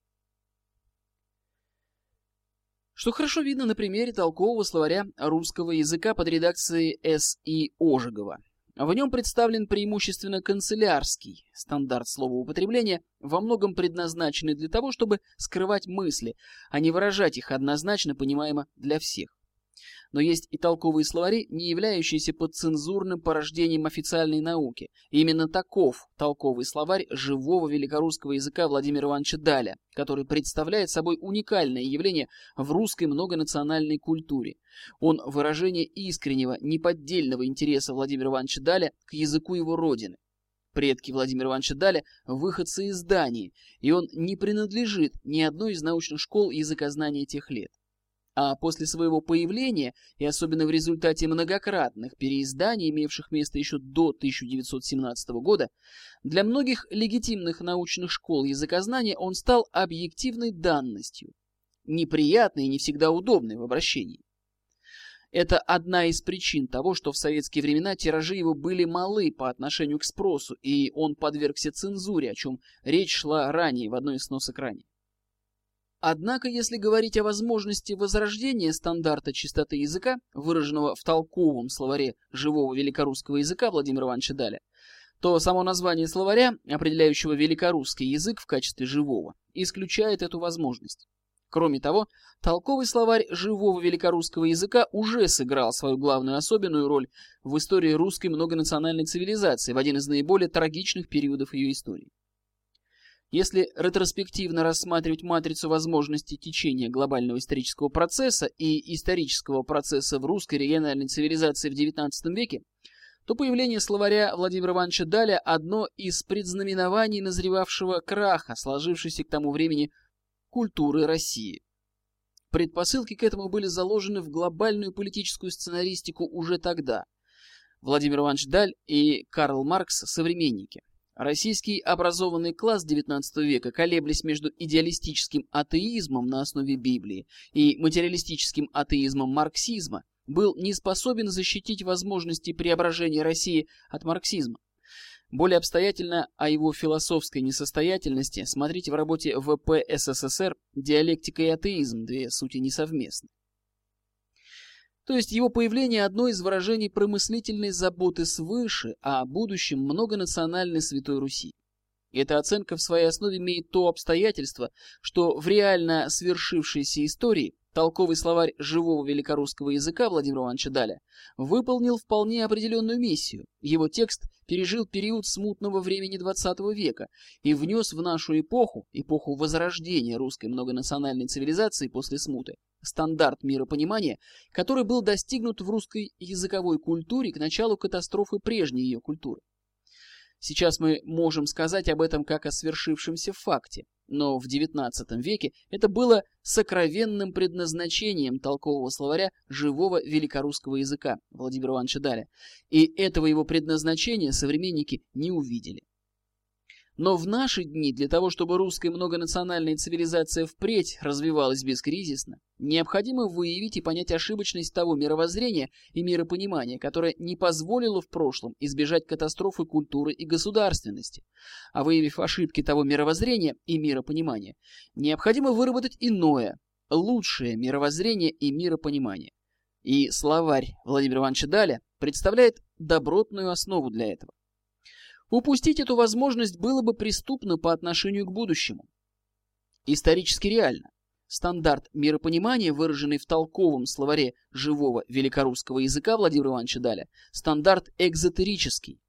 Что хорошо видно на примере толкового словаря русского языка под редакцией С.И. Ожегова. В нем представлен преимущественно канцелярский стандарт словоупотребления, во многом предназначенный для того, чтобы скрывать мысли, а не выражать их однозначно понимаемо для всех. Но есть и толковые словари, не являющиеся подцензурным порождением официальной науки. И именно таков толковый словарь живого великорусского языка Владимира Ивановича Даля, который представляет собой уникальное явление в русской многонациональной культуре. Он выражение искреннего, неподдельного интереса Владимира Ивановича Даля к языку его родины. Предки Владимира Ивановича Даля – выходцы из Дании, и он не принадлежит ни одной из научных школ языкознания тех лет. А после своего появления, и особенно в результате многократных переизданий, имевших место еще до 1917 года, для многих легитимных научных школ языкознания он стал объективной данностью, неприятной и не всегда удобной в обращении. Это одна из причин того, что в советские времена тиражи его были малы по отношению к спросу, и он подвергся цензуре, о чем речь шла ранее в одной из сносок ранее. Однако, если говорить о возможности возрождения стандарта чистоты языка, выраженного в толковом словаре живого великорусского языка Владимира Ивановича Даля, то само название словаря, определяющего великорусский язык в качестве живого, исключает эту возможность. Кроме того, толковый словарь живого великорусского языка уже сыграл свою главную особенную роль в истории русской многонациональной цивилизации в один из наиболее трагичных периодов ее истории. Если ретроспективно рассматривать матрицу возможностей течения глобального исторического процесса и исторического процесса в русской региональной цивилизации в XIX веке, то появление словаря Владимира Ивановича Даля одно из предзнаменований назревавшего краха, сложившейся к тому времени культуры России. Предпосылки к этому были заложены в глобальную политическую сценаристику уже тогда. Владимир Иванович Даль и Карл Маркс – современники. Российский образованный класс XIX века, колеблясь между идеалистическим атеизмом на основе Библии и материалистическим атеизмом марксизма, был не способен защитить возможности преображения России от марксизма. Более обстоятельно о его философской несостоятельности смотрите в работе ВП СССР «Диалектика и атеизм. Две сути несовместны». То есть его появление одно из выражений промыслительной заботы свыше о будущем многонациональной Святой Руси. Эта оценка в своей основе имеет то обстоятельство, что в реально свершившейся истории Толковый словарь живого великорусского языка Владимира Ивановича Даля выполнил вполне определенную миссию. Его текст пережил период смутного времени XX века и внес в нашу эпоху, эпоху возрождения русской многонациональной цивилизации после смуты, стандарт миропонимания, который был достигнут в русской языковой культуре к началу катастрофы прежней ее культуры. Сейчас мы можем сказать об этом как о свершившемся факте, но в XIX веке это было сокровенным предназначением толкового словаря живого великорусского языка Владимира Ивановича Даля, и этого его предназначения современники не увидели. Но в наши дни для того, чтобы русская многонациональная цивилизация впредь развивалась бескризисно, необходимо выявить и понять ошибочность того мировоззрения и миропонимания, которое не позволило в прошлом избежать катастрофы культуры и государственности. А выявив ошибки того мировоззрения и миропонимания, необходимо выработать иное, лучшее мировоззрение и миропонимание. И словарь Владимира Ивановича Даля представляет добротную основу для этого. Упустить эту возможность было бы преступно по отношению к будущему. Исторически реально. Стандарт миропонимания, выраженный в толковом словаре живого великорусского языка Владимира Ивановича Даля, стандарт экзотерический.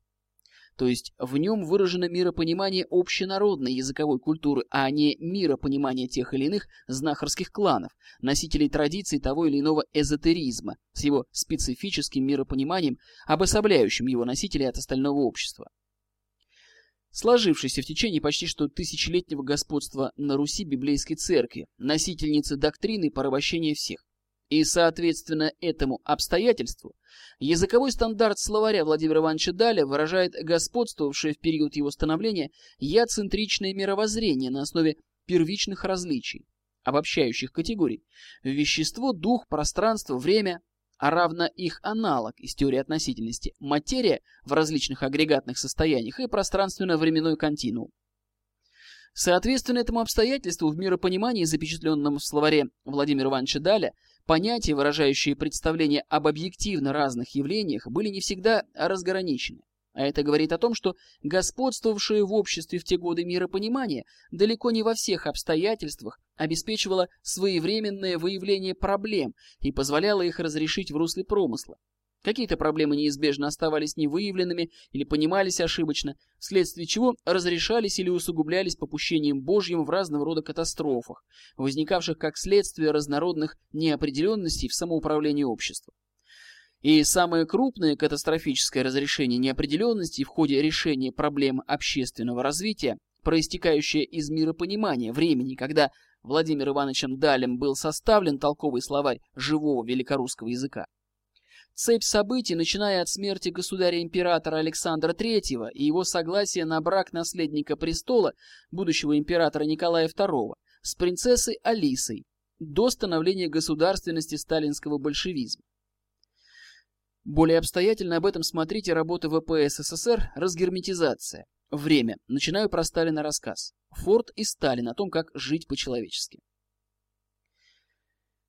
То есть в нем выражено миропонимание общенародной языковой культуры, а не миропонимание тех или иных знахарских кланов, носителей традиций того или иного эзотеризма, с его специфическим миропониманием, обособляющим его носителей от остального общества сложившейся в течение почти что тысячелетнего господства на Руси библейской церкви, носительницы доктрины порабощения всех. И, соответственно, этому обстоятельству языковой стандарт словаря Владимира Ивановича Даля выражает господствовавшее в период его становления яцентричное мировоззрение на основе первичных различий, обобщающих категорий – вещество, дух, пространство, время, а равно их аналог из теории относительности – материя в различных агрегатных состояниях и пространственно-временной континуум. Соответственно этому обстоятельству в миропонимании, запечатленном в словаре Владимира Ивановича Даля, понятия, выражающие представление об объективно разных явлениях, были не всегда разграничены. А это говорит о том, что господствовавшее в обществе в те годы миропонимание далеко не во всех обстоятельствах обеспечивало своевременное выявление проблем и позволяло их разрешить в русле промысла. Какие-то проблемы неизбежно оставались невыявленными или понимались ошибочно, вследствие чего разрешались или усугублялись попущением Божьим в разного рода катастрофах, возникавших как следствие разнородных неопределенностей в самоуправлении общества. И самое крупное катастрофическое разрешение неопределенности в ходе решения проблем общественного развития, проистекающее из миропонимания времени, когда Владимиром Ивановичем Далем был составлен толковый словарь живого великорусского языка. Цепь событий, начиная от смерти государя-императора Александра III и его согласия на брак наследника престола, будущего императора Николая II, с принцессой Алисой, до становления государственности сталинского большевизма. Более обстоятельно об этом смотрите работы ВПС СССР «Разгерметизация». Время. Начинаю про Сталина рассказ. Форд и Сталин о том, как жить по-человечески.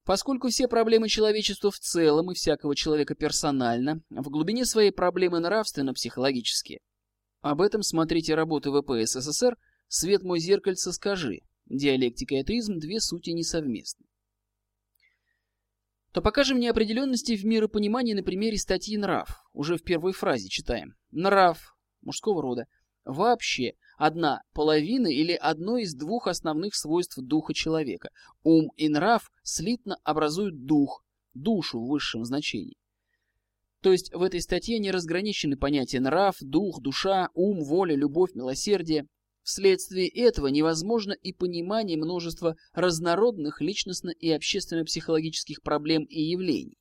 Поскольку все проблемы человечества в целом и всякого человека персонально, в глубине своей проблемы нравственно-психологические. Об этом смотрите работы ВПС СССР «Свет мой зеркальце скажи». Диалектика и атеизм – две сути несовместны то покажем неопределенности в миропонимании на примере статьи «Нрав». Уже в первой фразе читаем. Нрав мужского рода вообще одна половина или одно из двух основных свойств духа человека. Ум и нрав слитно образуют дух, душу в высшем значении. То есть в этой статье не разграничены понятия нрав, дух, душа, ум, воля, любовь, милосердие. Вследствие этого невозможно и понимание множества разнородных личностно- и общественно-психологических проблем и явлений.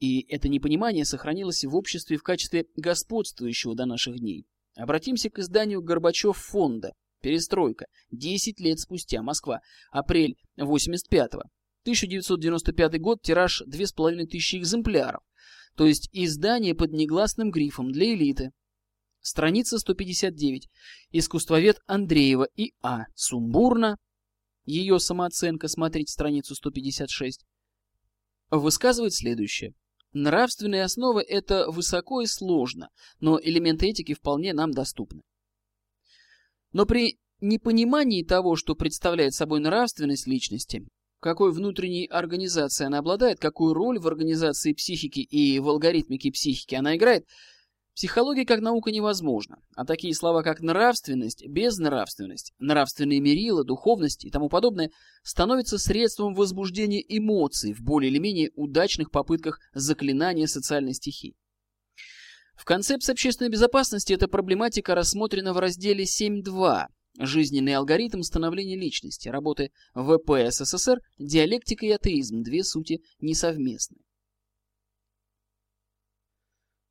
И это непонимание сохранилось в обществе в качестве господствующего до наших дней. Обратимся к изданию Горбачев фонда «Перестройка», 10 лет спустя, Москва, апрель 85-го. 1995 год, тираж 2500 экземпляров, то есть издание под негласным грифом для элиты. Страница 159. Искусствовед Андреева и А. Сумбурно. Ее самооценка, смотрите страницу 156. Высказывает следующее. Нравственные основы – это высоко и сложно, но элементы этики вполне нам доступны. Но при непонимании того, что представляет собой нравственность личности, какой внутренней организацией она обладает, какую роль в организации психики и в алгоритмике психики она играет, Психология как наука невозможна, а такие слова, как нравственность, безнравственность, нравственные мерила, духовность и тому подобное становятся средством возбуждения эмоций в более или менее удачных попытках заклинания социальной стихии. В концепции общественной безопасности эта проблематика рассмотрена в разделе 7.2 «Жизненный алгоритм становления личности» работы ВП СССР «Диалектика и атеизм. Две сути несовместны»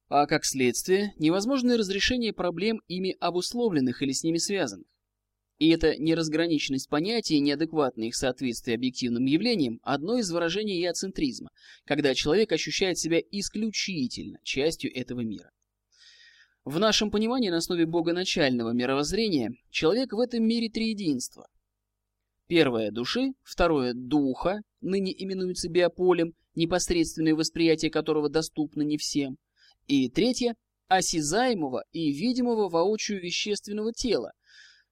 а как следствие невозможное разрешение проблем ими обусловленных или с ними связанных. И эта неразграниченность понятий и неадекватное их соответствие объективным явлениям – одно из выражений яцентризма, когда человек ощущает себя исключительно частью этого мира. В нашем понимании на основе богоначального мировоззрения человек в этом мире триединство. Первое – души, второе – духа, ныне именуется биополем, непосредственное восприятие которого доступно не всем, и третье – осязаемого и видимого воочию вещественного тела.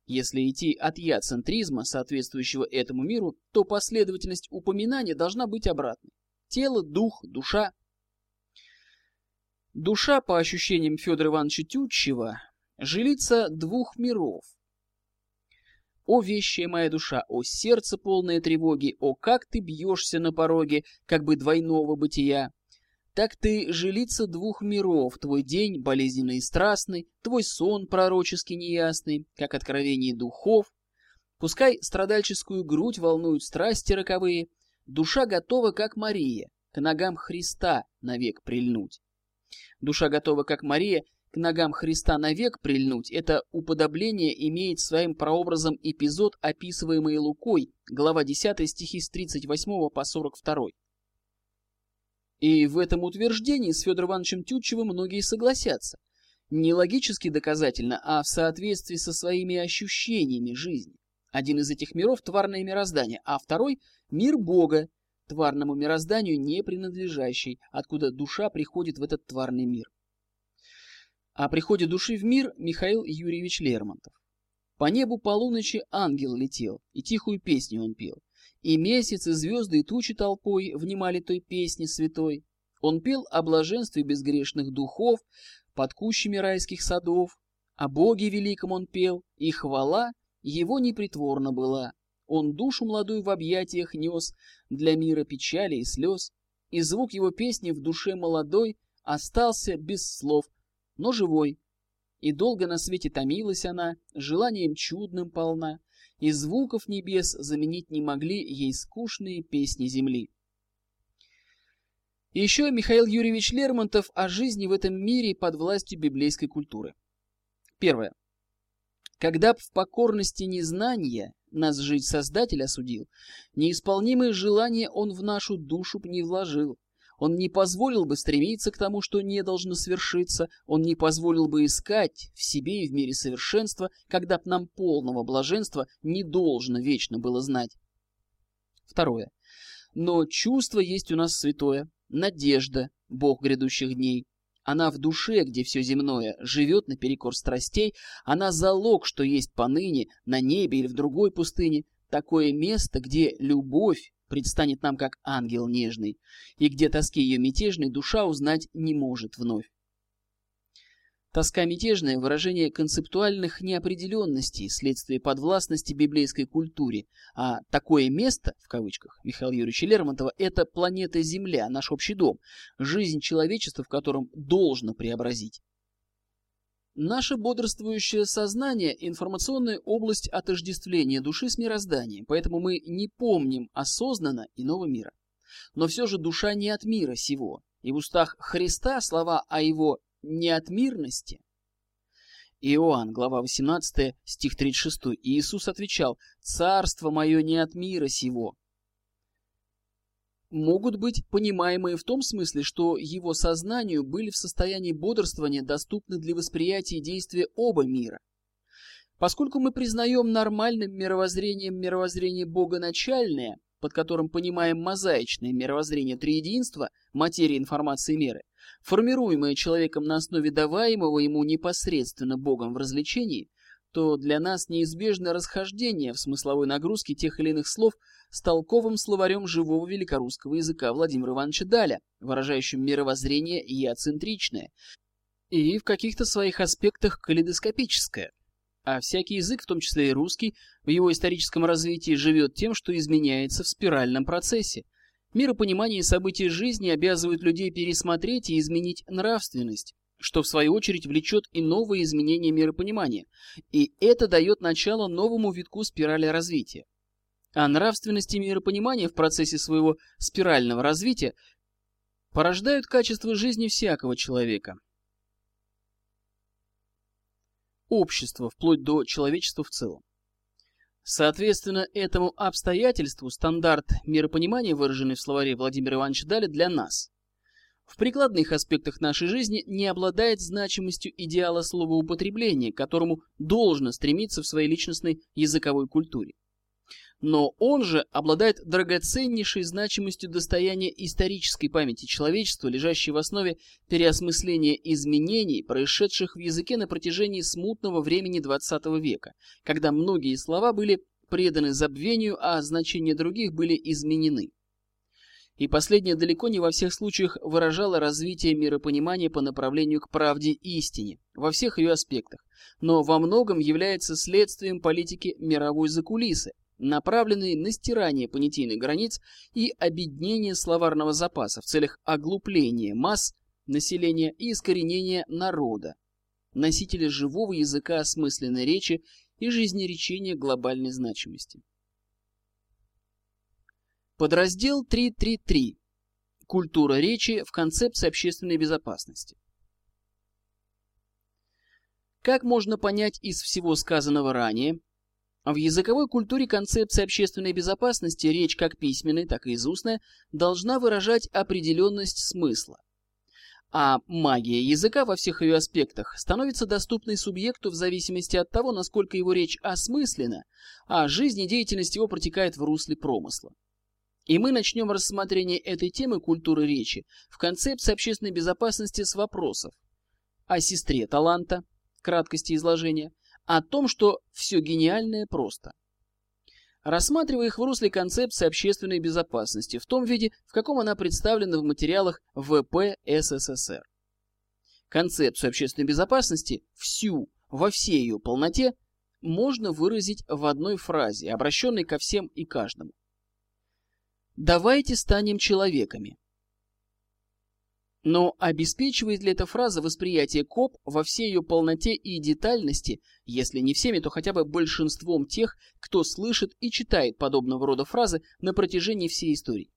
Если идти от я-центризма, соответствующего этому миру, то последовательность упоминания должна быть обратной. Тело, дух, душа. Душа, по ощущениям Федора Ивановича Тютчева, жилица двух миров. О, вещая моя душа, о, сердце полное тревоги, о, как ты бьешься на пороге, как бы двойного бытия. Так ты жилица двух миров, твой день болезненный и страстный, твой сон пророчески неясный, как откровение духов. Пускай страдальческую грудь волнуют страсти роковые, душа готова, как Мария, к ногам Христа навек прильнуть. Душа готова, как Мария, к ногам Христа навек прильнуть, это уподобление имеет своим прообразом эпизод, описываемый Лукой, глава 10 стихи с 38 по 42. И в этом утверждении с Федором Ивановичем Тютчевым многие согласятся. Не логически доказательно, а в соответствии со своими ощущениями жизни. Один из этих миров – тварное мироздание, а второй – мир Бога, тварному мирозданию не принадлежащий, откуда душа приходит в этот тварный мир. О приходе души в мир Михаил Юрьевич Лермонтов. По небу полуночи ангел летел, и тихую песню он пел. И месяц, и звезды, и тучи толпой внимали той песни святой. Он пел о блаженстве безгрешных духов под кущами райских садов. О Боге великом он пел, и хвала его непритворна была. Он душу молодую в объятиях нес для мира печали и слез, и звук его песни в душе молодой остался без слов, но живой. И долго на свете томилась она, желанием чудным полна, и звуков небес заменить не могли ей скучные песни земли. Еще Михаил Юрьевич Лермонтов о жизни в этом мире под властью библейской культуры. Первое. Когда б в покорности незнания нас жить Создатель осудил, неисполнимые желания он в нашу душу не вложил, он не позволил бы стремиться к тому, что не должно свершиться, он не позволил бы искать в себе и в мире совершенства, когда б нам полного блаженства не должно вечно было знать. Второе. Но чувство есть у нас святое, надежда, Бог грядущих дней. Она в душе, где все земное, живет наперекор страстей, она залог, что есть поныне, на небе или в другой пустыне, такое место, где любовь предстанет нам как ангел нежный, и где тоски ее мятежной душа узнать не может вновь. Тоска мятежная – выражение концептуальных неопределенностей, следствие подвластности библейской культуре. А такое место, в кавычках, Михаила Юрьевича Лермонтова, это планета Земля, наш общий дом, жизнь человечества, в котором должно преобразить. Наше бодрствующее сознание – информационная область отождествления души с мирозданием, поэтому мы не помним осознанно иного мира. Но все же душа не от мира сего, и в устах Христа слова о его неотмирности. Иоанн, глава 18, стих 36. Иисус отвечал, «Царство мое не от мира сего». Могут быть понимаемые в том смысле, что его сознанию были в состоянии бодрствования доступны для восприятия действия оба мира. Поскольку мы признаем нормальным мировоззрением мировоззрение богоначальное, под которым понимаем мозаичное мировоззрение триединства, материи, информации, меры, формируемое человеком на основе даваемого ему непосредственно Богом в развлечении, то для нас неизбежно расхождение в смысловой нагрузке тех или иных слов с толковым словарем живого великорусского языка Владимира Ивановича Даля, выражающим мировоззрение яцентричное, и в каких-то своих аспектах калейдоскопическое. А всякий язык, в том числе и русский, в его историческом развитии живет тем, что изменяется в спиральном процессе, Миропонимание событий жизни обязывает людей пересмотреть и изменить нравственность, что в свою очередь влечет и новые изменения миропонимания, и это дает начало новому витку спирали развития. А нравственность и миропонимание в процессе своего спирального развития порождают качество жизни всякого человека. Общество, вплоть до человечества в целом. Соответственно, этому обстоятельству стандарт миропонимания, выраженный в словаре Владимира Ивановича Дали, для нас. В прикладных аспектах нашей жизни не обладает значимостью идеала словоупотребления, к которому должно стремиться в своей личностной языковой культуре. Но он же обладает драгоценнейшей значимостью достояния исторической памяти человечества, лежащей в основе переосмысления изменений, происшедших в языке на протяжении смутного времени XX века, когда многие слова были преданы забвению, а значения других были изменены. И последнее далеко не во всех случаях выражало развитие миропонимания по направлению к правде и истине, во всех ее аспектах, но во многом является следствием политики мировой закулисы, направленные на стирание понятийных границ и обеднение словарного запаса в целях оглупления масс населения и искоренения народа, носителя живого языка осмысленной речи и жизнеречения глобальной значимости. Подраздел 3.3.3. Культура речи в концепции общественной безопасности. Как можно понять из всего сказанного ранее, в языковой культуре концепция общественной безопасности, речь как письменная, так и из устная, должна выражать определенность смысла. А магия языка во всех ее аспектах становится доступной субъекту в зависимости от того, насколько его речь осмыслена, а жизнь и деятельность его протекает в русле промысла. И мы начнем рассмотрение этой темы культуры речи в концепции общественной безопасности с вопросов о сестре таланта, краткости изложения, о том, что все гениальное просто. Рассматривая их в русле концепции общественной безопасности, в том виде, в каком она представлена в материалах ВП СССР. Концепцию общественной безопасности, всю, во всей ее полноте, можно выразить в одной фразе, обращенной ко всем и каждому. Давайте станем человеками. Но обеспечивает ли эта фраза восприятие КОП во всей ее полноте и детальности, если не всеми, то хотя бы большинством тех, кто слышит и читает подобного рода фразы на протяжении всей истории?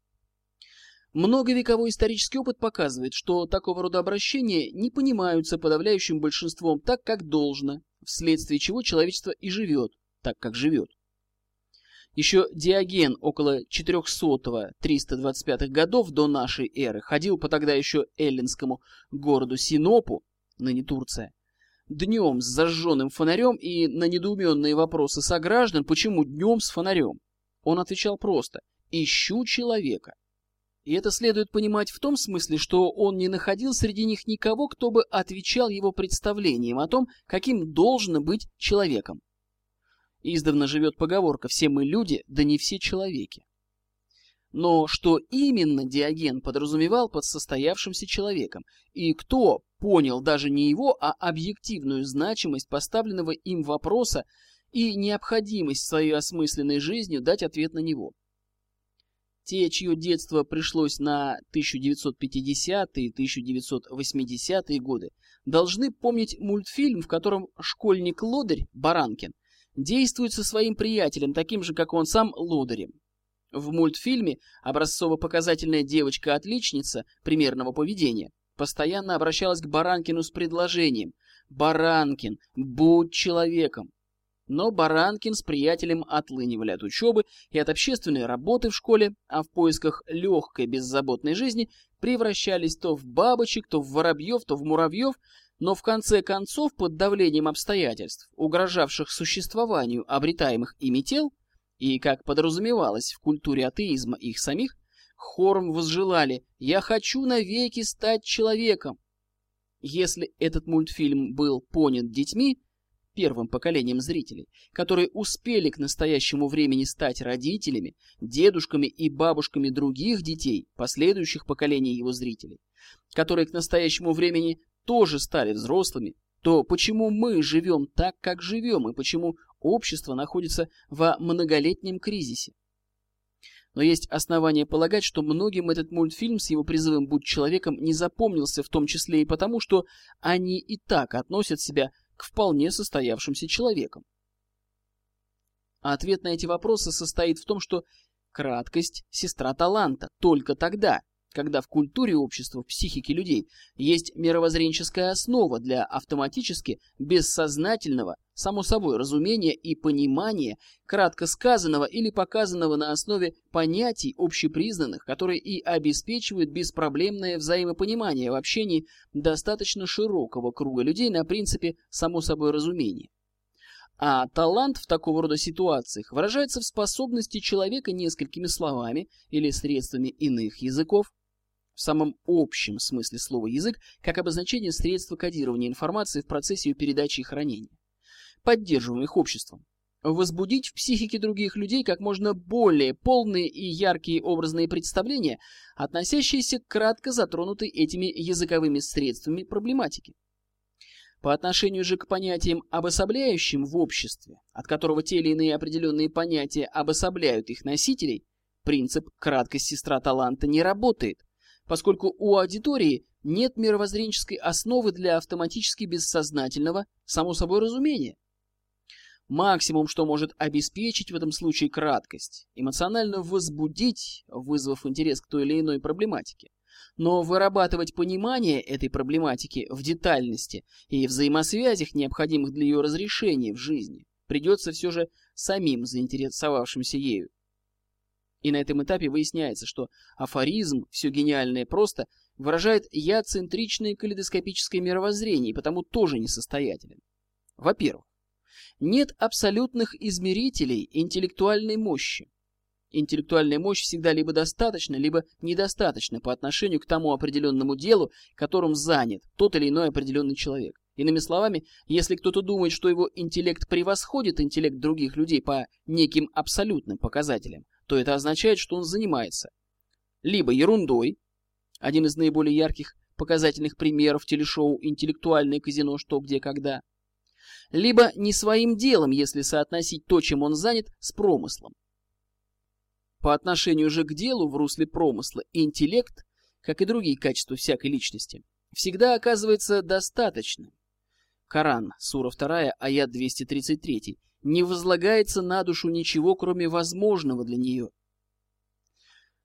Многовековой исторический опыт показывает, что такого рода обращения не понимаются подавляющим большинством так, как должно, вследствие чего человечество и живет так, как живет. Еще Диоген около 400-325 годов до нашей эры ходил по тогда еще эллинскому городу Синопу, ныне Турция, днем с зажженным фонарем и на недоуменные вопросы сограждан, почему днем с фонарем. Он отвечал просто «Ищу человека». И это следует понимать в том смысле, что он не находил среди них никого, кто бы отвечал его представлениям о том, каким должен быть человеком. Издавна живет поговорка «все мы люди, да не все человеки». Но что именно Диоген подразумевал под состоявшимся человеком, и кто понял даже не его, а объективную значимость поставленного им вопроса и необходимость своей осмысленной жизнью дать ответ на него. Те, чье детство пришлось на 1950-е и 1980-е годы, должны помнить мультфильм, в котором школьник-лодырь Баранкин действует со своим приятелем, таким же, как он сам, лодырем. В мультфильме образцово-показательная девочка-отличница примерного поведения постоянно обращалась к Баранкину с предложением «Баранкин, будь человеком». Но Баранкин с приятелем отлынивали от учебы и от общественной работы в школе, а в поисках легкой беззаботной жизни превращались то в бабочек, то в воробьев, то в муравьев, но в конце концов под давлением обстоятельств, угрожавших существованию обретаемых ими тел, и, как подразумевалось в культуре атеизма их самих, хором возжелали «Я хочу навеки стать человеком». Если этот мультфильм был понят детьми, первым поколением зрителей, которые успели к настоящему времени стать родителями, дедушками и бабушками других детей, последующих поколений его зрителей, которые к настоящему времени тоже стали взрослыми, то почему мы живем так, как живем, и почему общество находится во многолетнем кризисе? Но есть основания полагать, что многим этот мультфильм с его призывом «Будь человеком» не запомнился, в том числе и потому, что они и так относят себя к вполне состоявшимся человекам. А ответ на эти вопросы состоит в том, что краткость – сестра таланта только тогда, когда в культуре общества, в психике людей есть мировоззренческая основа для автоматически бессознательного, само собой, разумения и понимания кратко сказанного или показанного на основе понятий общепризнанных, которые и обеспечивают беспроблемное взаимопонимание в общении достаточно широкого круга людей на принципе само собой разумения. А талант в такого рода ситуациях выражается в способности человека несколькими словами или средствами иных языков в самом общем смысле слова язык, как обозначение средства кодирования информации в процессе ее передачи и хранения, поддерживаемых обществом. Возбудить в психике других людей как можно более полные и яркие образные представления, относящиеся к кратко затронутой этими языковыми средствами проблематики. По отношению же к понятиям, обособляющим в обществе, от которого те или иные определенные понятия обособляют их носителей, принцип краткость сестра таланта не работает, поскольку у аудитории нет мировоззренческой основы для автоматически бессознательного, само собой, разумения. Максимум, что может обеспечить в этом случае краткость, эмоционально возбудить, вызвав интерес к той или иной проблематике. Но вырабатывать понимание этой проблематики в детальности и взаимосвязях, необходимых для ее разрешения в жизни, придется все же самим заинтересовавшимся ею. И на этом этапе выясняется, что афоризм «все гениальное просто» выражает я-центричное калейдоскопическое мировоззрение и потому тоже несостоятелен. Во-первых, нет абсолютных измерителей интеллектуальной мощи. Интеллектуальная мощь всегда либо достаточна, либо недостаточна по отношению к тому определенному делу, которым занят тот или иной определенный человек. Иными словами, если кто-то думает, что его интеллект превосходит интеллект других людей по неким абсолютным показателям, то это означает, что он занимается либо ерундой, один из наиболее ярких показательных примеров телешоу «Интеллектуальное казино. Что, где, когда», либо не своим делом, если соотносить то, чем он занят, с промыслом. По отношению же к делу в русле промысла интеллект, как и другие качества всякой личности, всегда оказывается достаточным. Коран, сура 2, аят 233, не возлагается на душу ничего, кроме возможного для нее,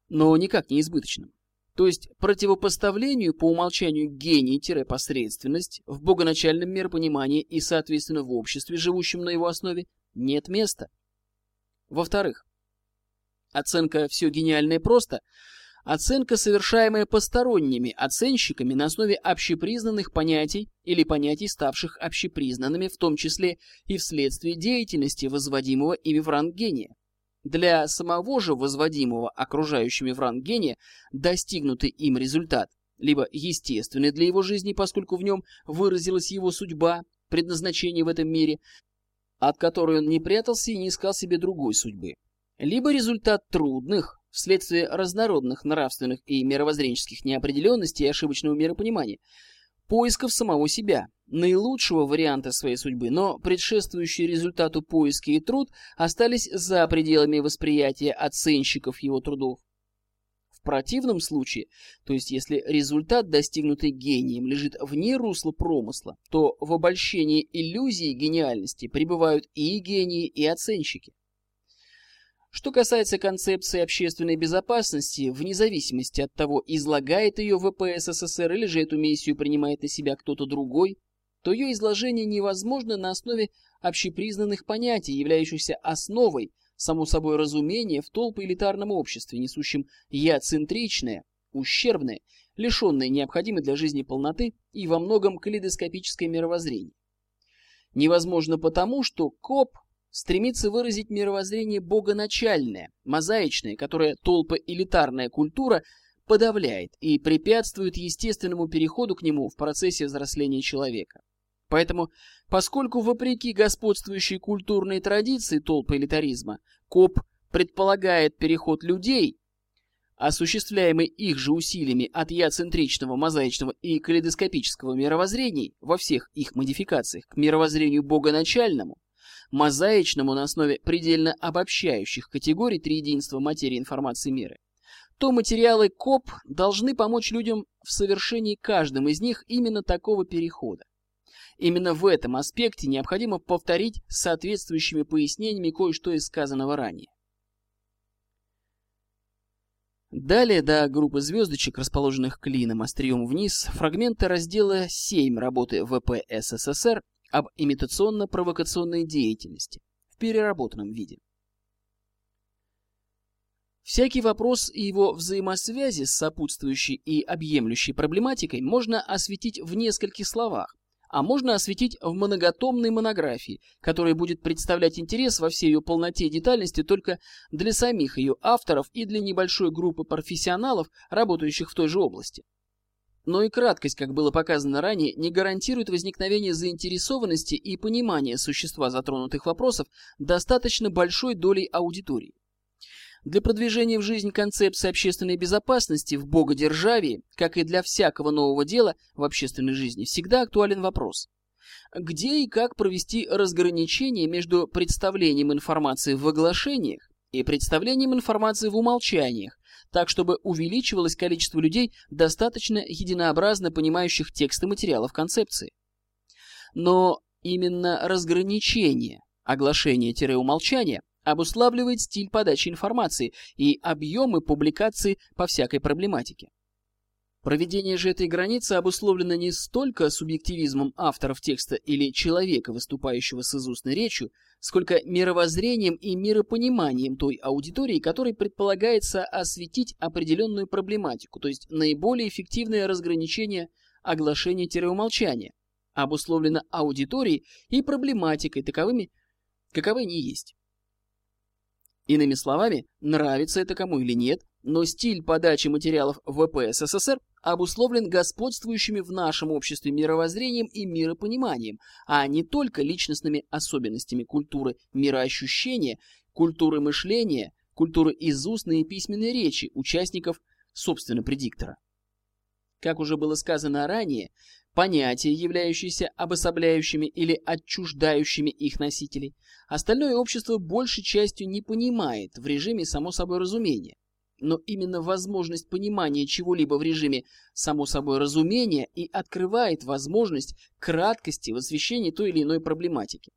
но никак не избыточным. То есть противопоставлению по умолчанию гений-посредственность в богоначальном миропонимании и, соответственно, в обществе, живущем на его основе, нет места. Во-вторых, оценка «все гениальное просто» Оценка, совершаемая посторонними оценщиками на основе общепризнанных понятий или понятий, ставших общепризнанными, в том числе и вследствие деятельности, возводимого ими в ранг гения. Для самого же возводимого окружающими в ранг гения достигнутый им результат либо естественный для его жизни, поскольку в нем выразилась его судьба, предназначение в этом мире, от которой он не прятался и не искал себе другой судьбы, либо результат трудных, вследствие разнородных нравственных и мировоззренческих неопределенностей и ошибочного миропонимания, поисков самого себя, наилучшего варианта своей судьбы, но предшествующие результату поиски и труд остались за пределами восприятия оценщиков его трудов. В противном случае, то есть если результат, достигнутый гением, лежит вне русла промысла, то в обольщении иллюзии гениальности пребывают и гении, и оценщики. Что касается концепции общественной безопасности, вне зависимости от того, излагает ее ВП СССР или же эту миссию принимает на себя кто-то другой, то ее изложение невозможно на основе общепризнанных понятий, являющихся основой, само собой разумения, в толпо-элитарном обществе, несущем я-центричное, ущербное, лишенное необходимой для жизни полноты и во многом калейдоскопическое мировоззрение. Невозможно потому, что КОП стремится выразить мировоззрение богоначальное, мозаичное, которое толпа-элитарная культура подавляет и препятствует естественному переходу к нему в процессе взросления человека. Поэтому, поскольку вопреки господствующей культурной традиции толпы элитаризма, КОП предполагает переход людей, осуществляемый их же усилиями от я-центричного, мозаичного и калейдоскопического мировоззрений во всех их модификациях к мировоззрению богоначальному, мозаичному на основе предельно обобщающих категорий триединства материи информации мира, то материалы КОП должны помочь людям в совершении каждым из них именно такого перехода. Именно в этом аспекте необходимо повторить соответствующими пояснениями кое-что из сказанного ранее. Далее до группы звездочек, расположенных клином острием вниз, фрагменты раздела 7 работы ВП СССР об имитационно-провокационной деятельности в переработанном виде. Всякий вопрос и его взаимосвязи с сопутствующей и объемлющей проблематикой можно осветить в нескольких словах, а можно осветить в многотомной монографии, которая будет представлять интерес во всей ее полноте и детальности только для самих ее авторов и для небольшой группы профессионалов, работающих в той же области. Но и краткость, как было показано ранее, не гарантирует возникновение заинтересованности и понимания существа затронутых вопросов достаточно большой долей аудитории. Для продвижения в жизнь концепции общественной безопасности в богодержавии, как и для всякого нового дела в общественной жизни, всегда актуален вопрос. Где и как провести разграничение между представлением информации в оглашениях и представлением информации в умолчаниях, так чтобы увеличивалось количество людей, достаточно единообразно понимающих тексты материалов концепции. Но именно разграничение, оглашение-умолчание обуславливает стиль подачи информации и объемы публикаций по всякой проблематике. Проведение же этой границы обусловлено не столько субъективизмом авторов текста или человека, выступающего с изустной речью, сколько мировоззрением и миропониманием той аудитории, которой предполагается осветить определенную проблематику, то есть наиболее эффективное разграничение оглашения-умолчания, обусловлено аудиторией и проблематикой таковыми, каковы они есть. Иными словами, нравится это кому или нет, но стиль подачи материалов ВП СССР обусловлен господствующими в нашем обществе мировоззрением и миропониманием, а не только личностными особенностями культуры мироощущения, культуры мышления, культуры из устной и письменной речи участников, собственно, предиктора. Как уже было сказано ранее, понятия, являющиеся обособляющими или отчуждающими их носителей, остальное общество большей частью не понимает в режиме само собой разумения. Но именно возможность понимания чего-либо в режиме само собой разумения и открывает возможность краткости в освещении той или иной проблематики.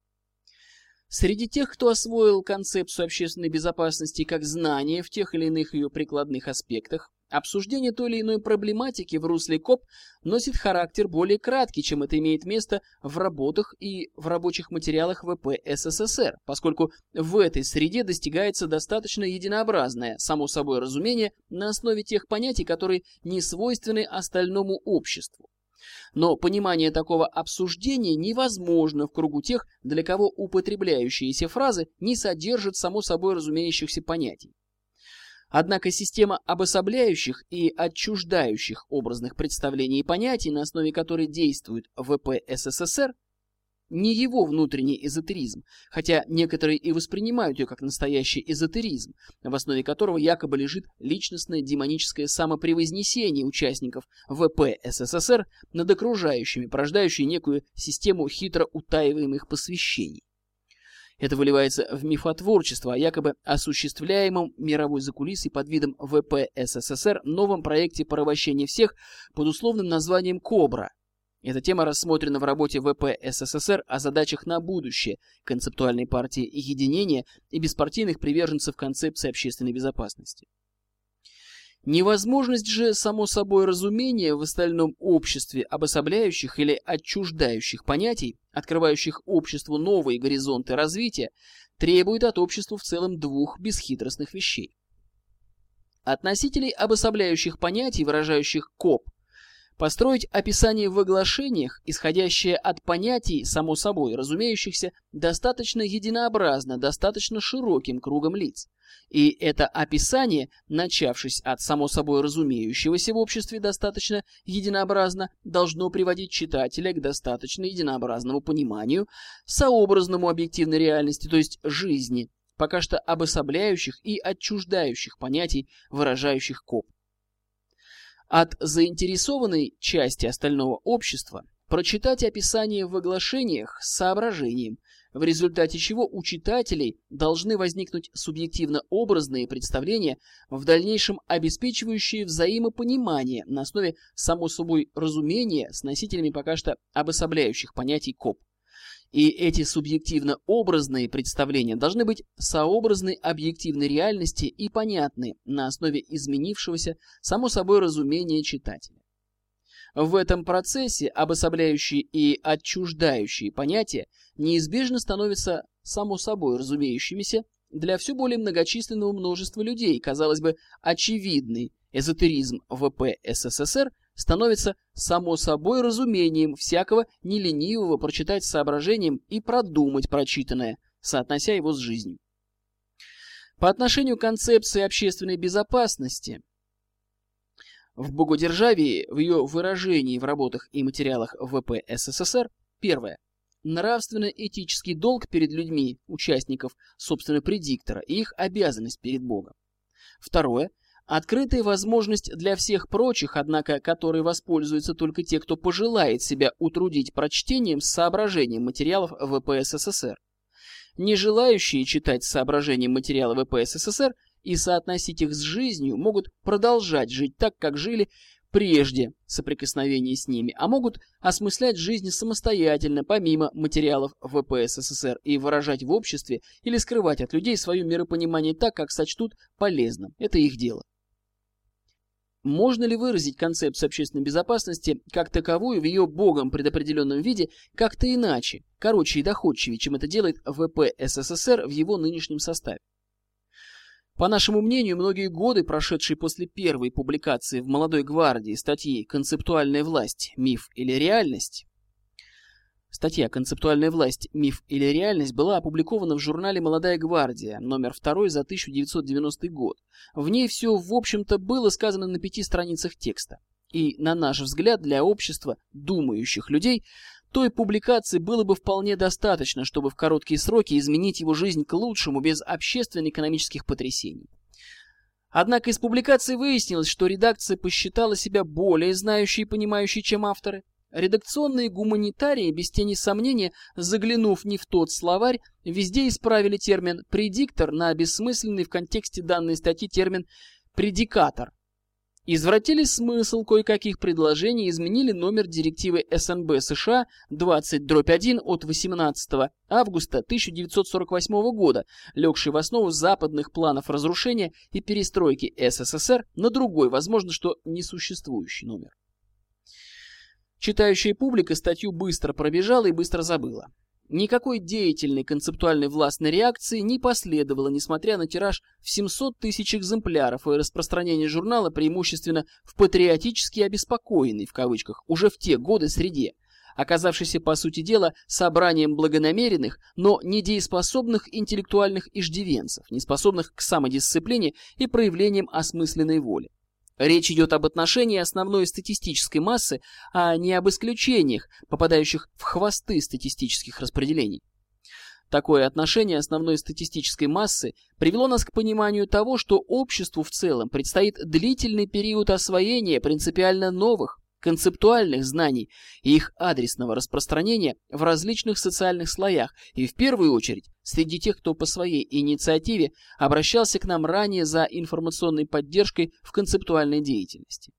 Среди тех, кто освоил концепцию общественной безопасности как знание в тех или иных ее прикладных аспектах, Обсуждение той или иной проблематики в русле КОП носит характер более краткий, чем это имеет место в работах и в рабочих материалах ВП СССР, поскольку в этой среде достигается достаточно единообразное, само собой разумение, на основе тех понятий, которые не свойственны остальному обществу. Но понимание такого обсуждения невозможно в кругу тех, для кого употребляющиеся фразы не содержат само собой разумеющихся понятий. Однако система обособляющих и отчуждающих образных представлений и понятий, на основе которой действует ВП СССР, не его внутренний эзотеризм, хотя некоторые и воспринимают ее как настоящий эзотеризм, в основе которого якобы лежит личностное демоническое самопревознесение участников ВП СССР над окружающими, порождающее некую систему хитро утаиваемых посвящений. Это выливается в мифотворчество о якобы осуществляемом мировой закулисой под видом ВП СССР новом проекте порабощения всех под условным названием «Кобра». Эта тема рассмотрена в работе ВП СССР о задачах на будущее концептуальной партии единения и беспартийных приверженцев концепции общественной безопасности. Невозможность же, само собой, разумения в остальном обществе обособляющих или отчуждающих понятий, открывающих обществу новые горизонты развития, требует от общества в целом двух бесхитростных вещей. От носителей обособляющих понятий, выражающих КОП, Построить описание в оглашениях, исходящее от понятий, само собой разумеющихся, достаточно единообразно, достаточно широким кругом лиц. И это описание, начавшись от само собой разумеющегося в обществе достаточно единообразно, должно приводить читателя к достаточно единообразному пониманию, сообразному объективной реальности, то есть жизни, пока что обособляющих и отчуждающих понятий, выражающих коп. От заинтересованной части остального общества прочитать описание в оглашениях с соображением, в результате чего у читателей должны возникнуть субъективно-образные представления, в дальнейшем обеспечивающие взаимопонимание на основе само собой разумения с носителями пока что обособляющих понятий КОП. И эти субъективно-образные представления должны быть сообразны объективной реальности и понятны на основе изменившегося, само собой, разумения читателя. В этом процессе обособляющие и отчуждающие понятия неизбежно становятся само собой разумеющимися для все более многочисленного множества людей, казалось бы, очевидный эзотеризм ВП СССР – становится само собой разумением всякого неленивого прочитать соображением и продумать прочитанное, соотнося его с жизнью. По отношению к концепции общественной безопасности, в богодержавии, в ее выражении в работах и материалах ВП СССР, первое. Нравственно-этический долг перед людьми, участников, собственно, предиктора, и их обязанность перед Богом. Второе. Открытая возможность для всех прочих, однако, которой воспользуются только те, кто пожелает себя утрудить прочтением с соображением материалов ВП СССР. Не желающие читать соображения материала ВП СССР и соотносить их с жизнью могут продолжать жить так, как жили прежде соприкосновения с ними, а могут осмыслять жизнь самостоятельно, помимо материалов ВП СССР, и выражать в обществе или скрывать от людей свое миропонимание так, как сочтут полезным. Это их дело. Можно ли выразить концепцию общественной безопасности как таковую в ее богом предопределенном виде как-то иначе, короче и доходчивее, чем это делает ВП СССР в его нынешнем составе? По нашему мнению, многие годы, прошедшие после первой публикации в «Молодой гвардии» статьи «Концептуальная власть. Миф или реальность», Статья «Концептуальная власть. Миф или реальность» была опубликована в журнале «Молодая гвардия», номер 2 за 1990 год. В ней все, в общем-то, было сказано на пяти страницах текста. И, на наш взгляд, для общества думающих людей той публикации было бы вполне достаточно, чтобы в короткие сроки изменить его жизнь к лучшему без общественно-экономических потрясений. Однако из публикации выяснилось, что редакция посчитала себя более знающей и понимающей, чем авторы. Редакционные гуманитарии, без тени сомнения, заглянув не в тот словарь, везде исправили термин «предиктор» на бессмысленный в контексте данной статьи термин «предикатор». Извратили смысл кое-каких предложений изменили номер директивы СНБ США 20-1 от 18 августа 1948 года, легшей в основу западных планов разрушения и перестройки СССР на другой, возможно, что несуществующий номер. Читающая публика статью быстро пробежала и быстро забыла. Никакой деятельной концептуальной властной реакции не последовало, несмотря на тираж в 700 тысяч экземпляров и распространение журнала преимущественно в патриотически обеспокоенной, в кавычках, уже в те годы среде, оказавшейся, по сути дела, собранием благонамеренных, но недееспособных интеллектуальных иждивенцев, неспособных к самодисциплине и проявлениям осмысленной воли. Речь идет об отношении основной статистической массы, а не об исключениях, попадающих в хвосты статистических распределений. Такое отношение основной статистической массы привело нас к пониманию того, что обществу в целом предстоит длительный период освоения принципиально новых, концептуальных знаний и их адресного распространения в различных социальных слоях и в первую очередь среди тех, кто по своей инициативе обращался к нам ранее за информационной поддержкой в концептуальной деятельности.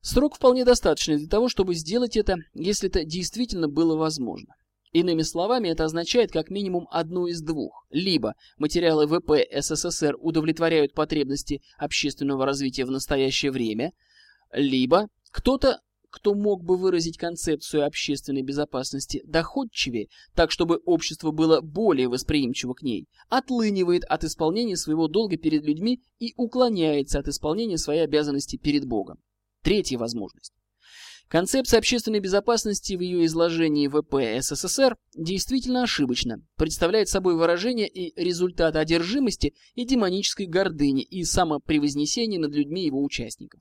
Срок вполне достаточный для того, чтобы сделать это, если это действительно было возможно. Иными словами, это означает как минимум одну из двух. Либо материалы ВП СССР удовлетворяют потребности общественного развития в настоящее время – либо кто-то, кто мог бы выразить концепцию общественной безопасности доходчивее, так чтобы общество было более восприимчиво к ней, отлынивает от исполнения своего долга перед людьми и уклоняется от исполнения своей обязанности перед Богом. Третья возможность. Концепция общественной безопасности в ее изложении ВП СССР действительно ошибочна, представляет собой выражение и результат одержимости и демонической гордыни и самопревознесения над людьми его участников.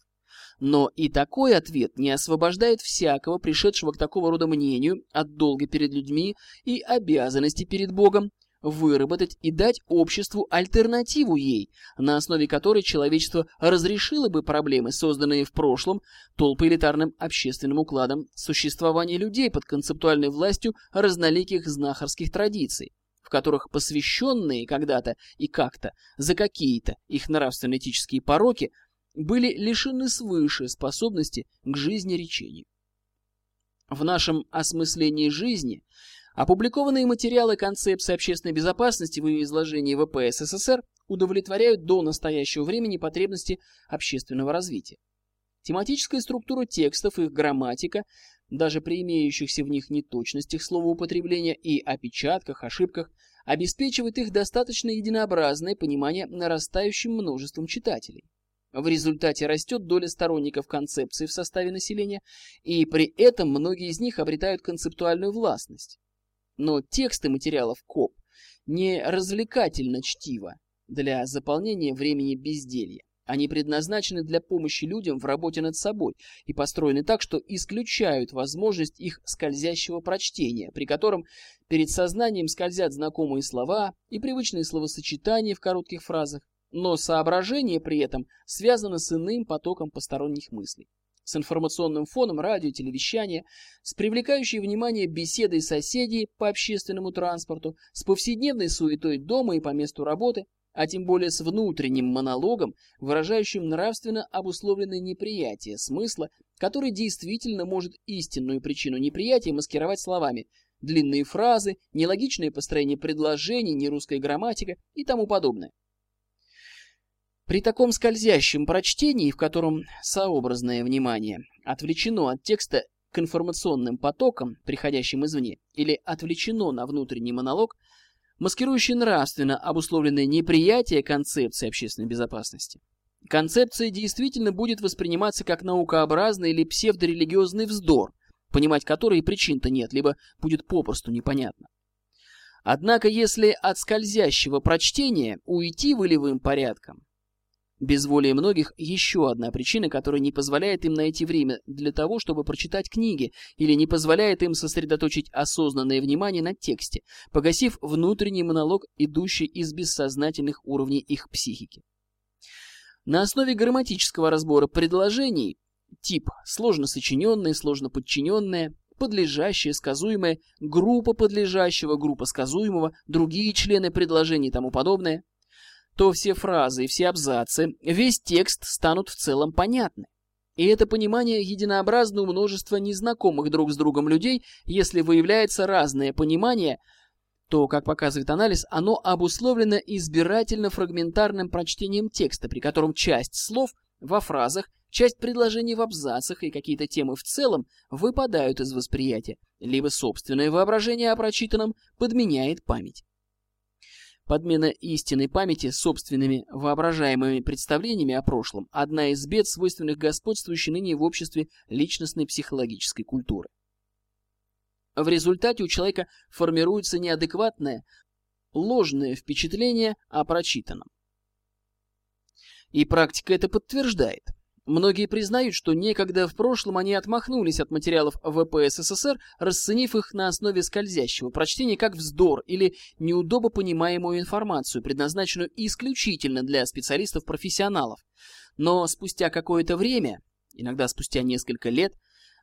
Но и такой ответ не освобождает всякого, пришедшего к такого рода мнению, от долга перед людьми и обязанности перед Богом, выработать и дать обществу альтернативу ей, на основе которой человечество разрешило бы проблемы, созданные в прошлом толпоэлитарным общественным укладом существования людей под концептуальной властью разноликих знахарских традиций, в которых посвященные когда-то и как-то за какие-то их нравственно-этические пороки были лишены свыше способности к жизнеречению. В нашем осмыслении жизни опубликованные материалы концепции общественной безопасности в ее изложении ВП СССР удовлетворяют до настоящего времени потребности общественного развития. Тематическая структура текстов, их грамматика, даже при имеющихся в них неточностях словоупотребления и опечатках, ошибках, обеспечивает их достаточно единообразное понимание нарастающим множеством читателей. В результате растет доля сторонников концепции в составе населения, и при этом многие из них обретают концептуальную властность. Но тексты материалов КОП не развлекательно чтиво для заполнения времени безделья. Они предназначены для помощи людям в работе над собой и построены так, что исключают возможность их скользящего прочтения, при котором перед сознанием скользят знакомые слова и привычные словосочетания в коротких фразах, но соображение при этом связано с иным потоком посторонних мыслей. С информационным фоном радио, телевещания, с привлекающей внимание беседой соседей по общественному транспорту, с повседневной суетой дома и по месту работы, а тем более с внутренним монологом, выражающим нравственно обусловленное неприятие смысла, который действительно может истинную причину неприятия маскировать словами длинные фразы, нелогичное построение предложений, нерусская грамматика и тому подобное. При таком скользящем прочтении, в котором сообразное внимание отвлечено от текста к информационным потокам, приходящим извне, или отвлечено на внутренний монолог, маскирующий нравственно обусловленное неприятие концепции общественной безопасности. Концепция действительно будет восприниматься как наукообразный или псевдорелигиозный вздор, понимать который причин-то нет, либо будет попросту непонятно. Однако, если от скользящего прочтения уйти волевым порядком, Безволие многих – еще одна причина, которая не позволяет им найти время для того, чтобы прочитать книги, или не позволяет им сосредоточить осознанное внимание на тексте, погасив внутренний монолог, идущий из бессознательных уровней их психики. На основе грамматического разбора предложений тип сложно сочиненное, сложно подчиненное, подлежащее, сказуемое, группа подлежащего, группа сказуемого, другие члены предложений и тому подобное – то все фразы и все абзацы, весь текст станут в целом понятны. И это понимание единообразно у множества незнакомых друг с другом людей, если выявляется разное понимание, то, как показывает анализ, оно обусловлено избирательно-фрагментарным прочтением текста, при котором часть слов во фразах, часть предложений в абзацах и какие-то темы в целом выпадают из восприятия, либо собственное воображение о прочитанном подменяет память. Подмена истинной памяти собственными воображаемыми представлениями о прошлом – одна из бед, свойственных господствующей ныне в обществе личностной психологической культуры. В результате у человека формируется неадекватное, ложное впечатление о прочитанном. И практика это подтверждает. Многие признают, что некогда в прошлом они отмахнулись от материалов ВП СССР, расценив их на основе скользящего прочтения как вздор или неудобо понимаемую информацию, предназначенную исключительно для специалистов-профессионалов. Но спустя какое-то время, иногда спустя несколько лет,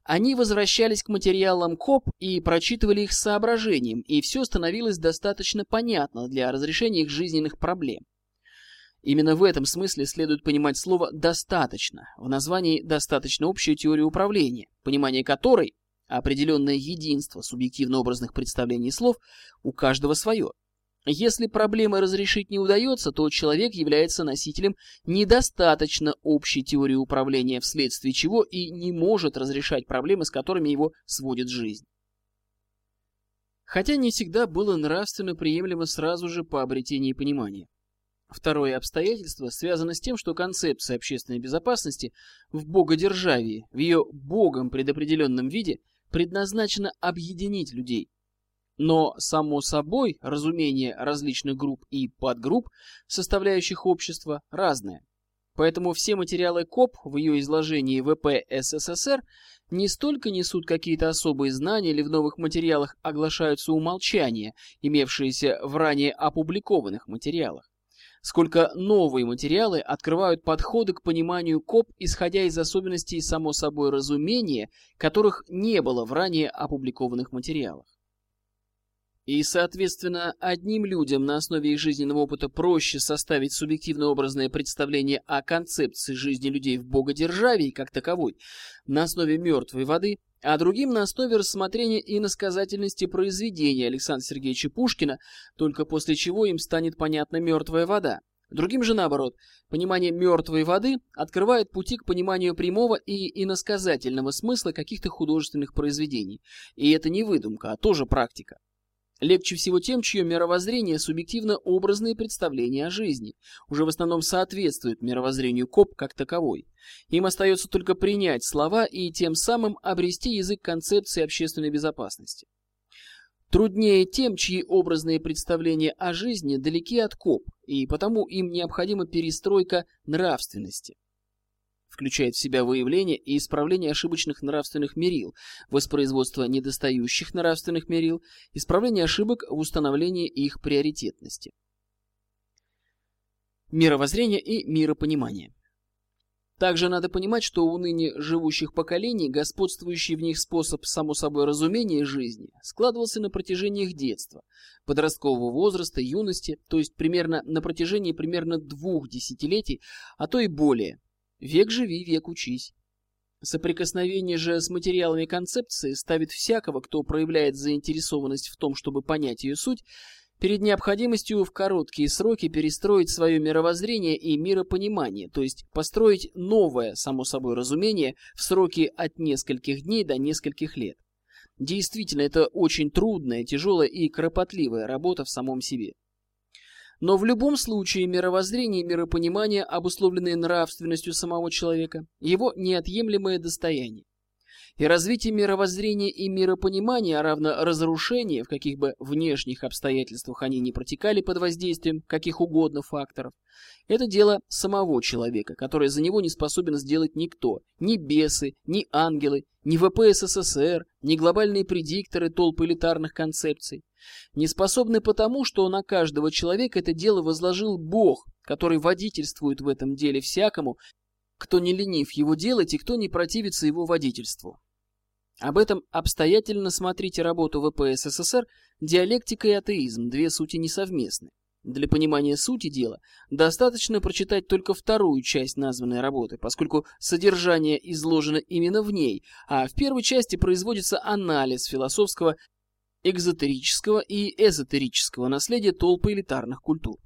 они возвращались к материалам КОП и прочитывали их с соображением, и все становилось достаточно понятно для разрешения их жизненных проблем. Именно в этом смысле следует понимать слово «достаточно». В названии достаточно общая теория управления, понимание которой – определенное единство субъективно-образных представлений слов у каждого свое. Если проблемы разрешить не удается, то человек является носителем недостаточно общей теории управления, вследствие чего и не может разрешать проблемы, с которыми его сводит жизнь. Хотя не всегда было нравственно приемлемо сразу же по обретении понимания. Второе обстоятельство связано с тем, что концепция общественной безопасности в богодержавии, в ее богом предопределенном виде, предназначена объединить людей. Но, само собой, разумение различных групп и подгрупп, составляющих общество, разное. Поэтому все материалы КОП в ее изложении ВП СССР не столько несут какие-то особые знания или в новых материалах оглашаются умолчания, имевшиеся в ранее опубликованных материалах сколько новые материалы открывают подходы к пониманию КОП, исходя из особенностей само собой разумения, которых не было в ранее опубликованных материалах. И, соответственно, одним людям на основе их жизненного опыта проще составить субъективно-образное представление о концепции жизни людей в богодержавии как таковой на основе мертвой воды, а другим на основе рассмотрения иносказательности произведения Александра Сергеевича Пушкина, только после чего им станет понятна мертвая вода. Другим же наоборот, понимание мертвой воды открывает пути к пониманию прямого и иносказательного смысла каких-то художественных произведений. И это не выдумка, а тоже практика. Легче всего тем, чье мировоззрение субъективно-образные представления о жизни, уже в основном соответствует мировоззрению КОП как таковой. Им остается только принять слова и тем самым обрести язык концепции общественной безопасности. Труднее тем, чьи образные представления о жизни далеки от КОП, и потому им необходима перестройка нравственности включает в себя выявление и исправление ошибочных нравственных мерил, воспроизводство недостающих нравственных мерил, исправление ошибок в установлении их приоритетности. Мировоззрение и миропонимание. Также надо понимать, что у ныне живущих поколений господствующий в них способ само собой разумения жизни складывался на протяжении их детства, подросткового возраста, юности, то есть примерно на протяжении примерно двух десятилетий, а то и более, Век живи, век учись. Соприкосновение же с материалами концепции ставит всякого, кто проявляет заинтересованность в том, чтобы понять ее суть, перед необходимостью в короткие сроки перестроить свое мировоззрение и миропонимание, то есть построить новое, само собой разумение, в сроки от нескольких дней до нескольких лет. Действительно, это очень трудная, тяжелая и кропотливая работа в самом себе. Но в любом случае мировоззрение и миропонимание, обусловленные нравственностью самого человека, его неотъемлемое достояние. И развитие мировоззрения и миропонимания, а равно разрушение, в каких бы внешних обстоятельствах они не протекали под воздействием каких угодно факторов, это дело самого человека, которое за него не способен сделать никто, ни бесы, ни ангелы, ни ВП СССР, ни глобальные предикторы толпы элитарных концепций. Не способны потому, что на каждого человека это дело возложил Бог, который водительствует в этом деле всякому, кто не ленив его делать и кто не противится его водительству. Об этом обстоятельно смотрите работу ВП СССР «Диалектика и атеизм. Две сути несовместны». Для понимания сути дела достаточно прочитать только вторую часть названной работы, поскольку содержание изложено именно в ней, а в первой части производится анализ философского, экзотерического и эзотерического наследия толпы элитарных культур.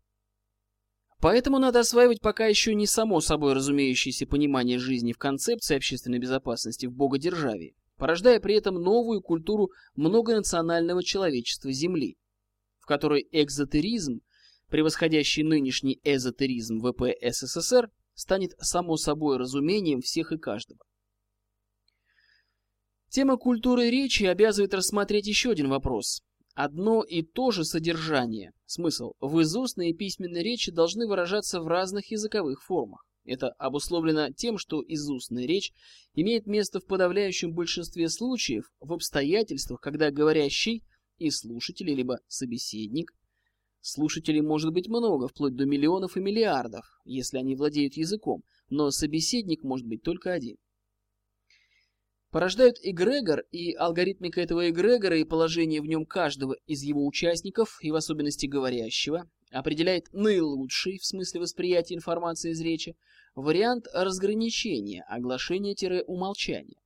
Поэтому надо осваивать пока еще не само собой разумеющееся понимание жизни в концепции общественной безопасности в богодержавии, порождая при этом новую культуру многонационального человечества Земли, в которой экзотеризм – превосходящий нынешний эзотеризм ВП СССР, станет само собой разумением всех и каждого. Тема культуры речи обязывает рассмотреть еще один вопрос. Одно и то же содержание, смысл, в изустной и письменной речи должны выражаться в разных языковых формах. Это обусловлено тем, что изустная речь имеет место в подавляющем большинстве случаев в обстоятельствах, когда говорящий и слушатель, либо собеседник Слушателей может быть много, вплоть до миллионов и миллиардов, если они владеют языком, но собеседник может быть только один. Порождают эгрегор и алгоритмика этого эгрегора и положение в нем каждого из его участников, и в особенности говорящего, определяет наилучший, в смысле восприятия информации из речи, вариант разграничения, оглашения-умолчания.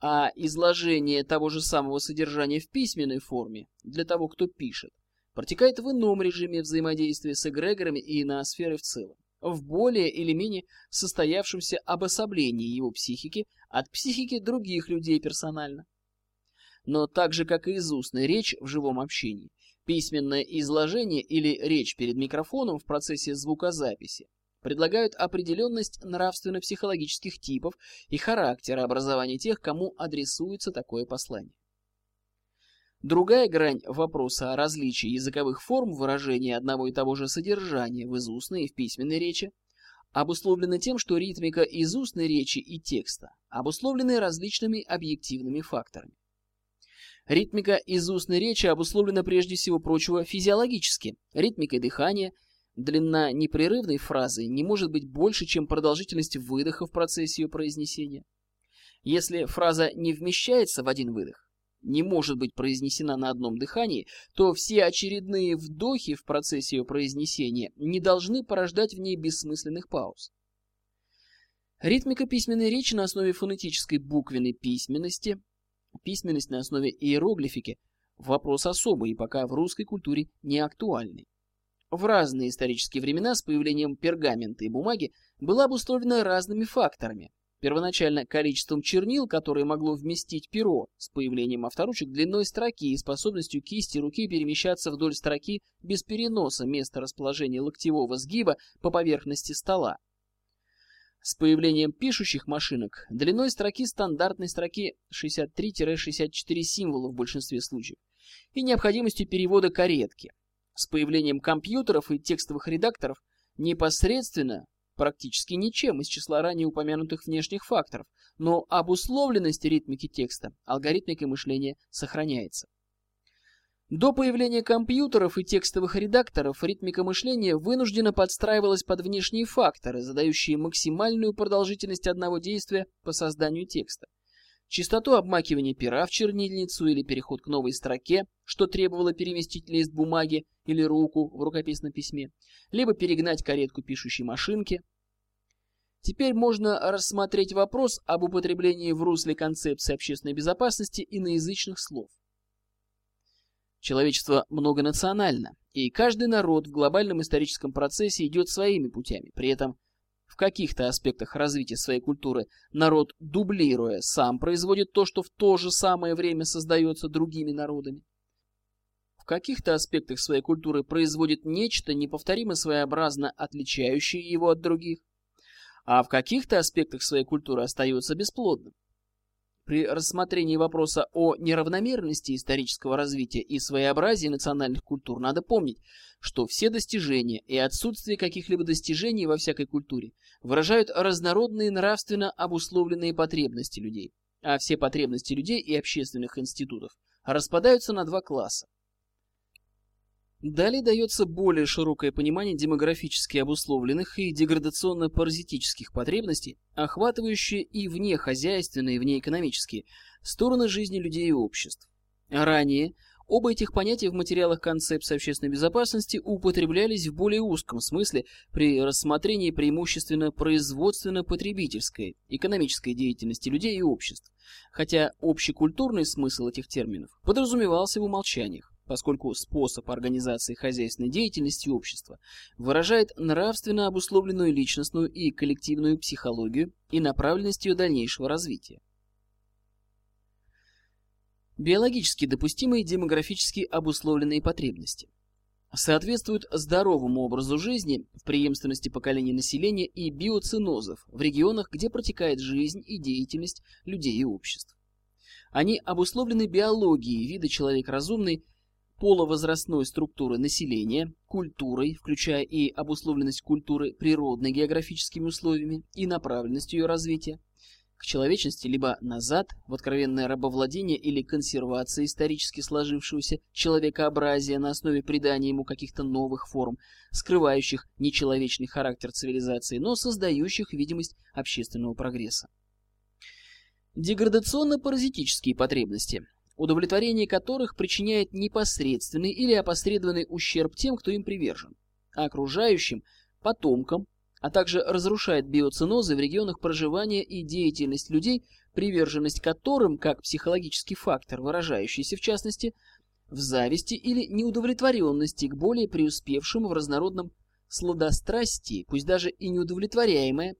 А изложение того же самого содержания в письменной форме для того, кто пишет, протекает в ином режиме взаимодействия с эгрегорами и ноосферой в целом, в более или менее состоявшемся обособлении его психики от психики других людей персонально. Но так же, как и из устной речь в живом общении, письменное изложение или речь перед микрофоном в процессе звукозаписи предлагают определенность нравственно-психологических типов и характера образования тех, кому адресуется такое послание. Другая грань вопроса о различии языковых форм выражения одного и того же содержания в изустной и в письменной речи обусловлена тем, что ритмика из устной речи и текста обусловлены различными объективными факторами. Ритмика из устной речи обусловлена прежде всего прочего физиологически, ритмикой дыхания, длина непрерывной фразы не может быть больше, чем продолжительность выдоха в процессе ее произнесения. Если фраза не вмещается в один выдох, не может быть произнесена на одном дыхании, то все очередные вдохи в процессе ее произнесения не должны порождать в ней бессмысленных пауз. Ритмика письменной речи на основе фонетической буквенной письменности, письменность на основе иероглифики – вопрос особый и пока в русской культуре не актуальный. В разные исторические времена с появлением пергамента и бумаги была обусловлена разными факторами, Первоначально количеством чернил, которые могло вместить перо, с появлением авторучек длиной строки и способностью кисти руки перемещаться вдоль строки без переноса места расположения локтевого сгиба по поверхности стола. С появлением пишущих машинок длиной строки стандартной строки 63-64 символа в большинстве случаев и необходимостью перевода каретки. С появлением компьютеров и текстовых редакторов непосредственно практически ничем из числа ранее упомянутых внешних факторов, но обусловленность ритмики текста алгоритмикой мышления сохраняется. До появления компьютеров и текстовых редакторов ритмика мышления вынужденно подстраивалась под внешние факторы, задающие максимальную продолжительность одного действия по созданию текста частоту обмакивания пера в чернильницу или переход к новой строке, что требовало переместить лист бумаги или руку в рукописном письме, либо перегнать каретку пишущей машинки. Теперь можно рассмотреть вопрос об употреблении в русле концепции общественной безопасности иноязычных слов. Человечество многонационально, и каждый народ в глобальном историческом процессе идет своими путями, при этом в каких-то аспектах развития своей культуры народ, дублируя, сам производит то, что в то же самое время создается другими народами. В каких-то аспектах своей культуры производит нечто неповторимо своеобразно отличающее его от других, а в каких-то аспектах своей культуры остается бесплодным. При рассмотрении вопроса о неравномерности исторического развития и своеобразии национальных культур надо помнить, что все достижения и отсутствие каких-либо достижений во всякой культуре выражают разнородные нравственно обусловленные потребности людей, а все потребности людей и общественных институтов распадаются на два класса Далее дается более широкое понимание демографически обусловленных и деградационно-паразитических потребностей, охватывающие и внехозяйственные, и внеэкономические стороны жизни людей и обществ. Ранее оба этих понятия в материалах концепции общественной безопасности употреблялись в более узком смысле при рассмотрении преимущественно производственно-потребительской, экономической деятельности людей и обществ, хотя общекультурный смысл этих терминов подразумевался в умолчаниях поскольку способ организации хозяйственной деятельности общества выражает нравственно обусловленную личностную и коллективную психологию и направленность ее дальнейшего развития. Биологически допустимые демографически обусловленные потребности соответствуют здоровому образу жизни в преемственности поколений населения и биоцинозов в регионах, где протекает жизнь и деятельность людей и обществ. Они обусловлены биологией вида человек разумный половозрастной структуры населения, культурой, включая и обусловленность культуры природной географическими условиями и направленностью ее развития, к человечности либо назад, в откровенное рабовладение или консервация исторически сложившегося человекообразия на основе придания ему каких-то новых форм, скрывающих нечеловечный характер цивилизации, но создающих видимость общественного прогресса. Деградационно-паразитические потребности, удовлетворение которых причиняет непосредственный или опосредованный ущерб тем, кто им привержен, а окружающим, потомкам, а также разрушает биоценозы в регионах проживания и деятельность людей, приверженность которым, как психологический фактор, выражающийся в частности, в зависти или неудовлетворенности к более преуспевшему в разнородном сладострастии, пусть даже и неудовлетворяемое,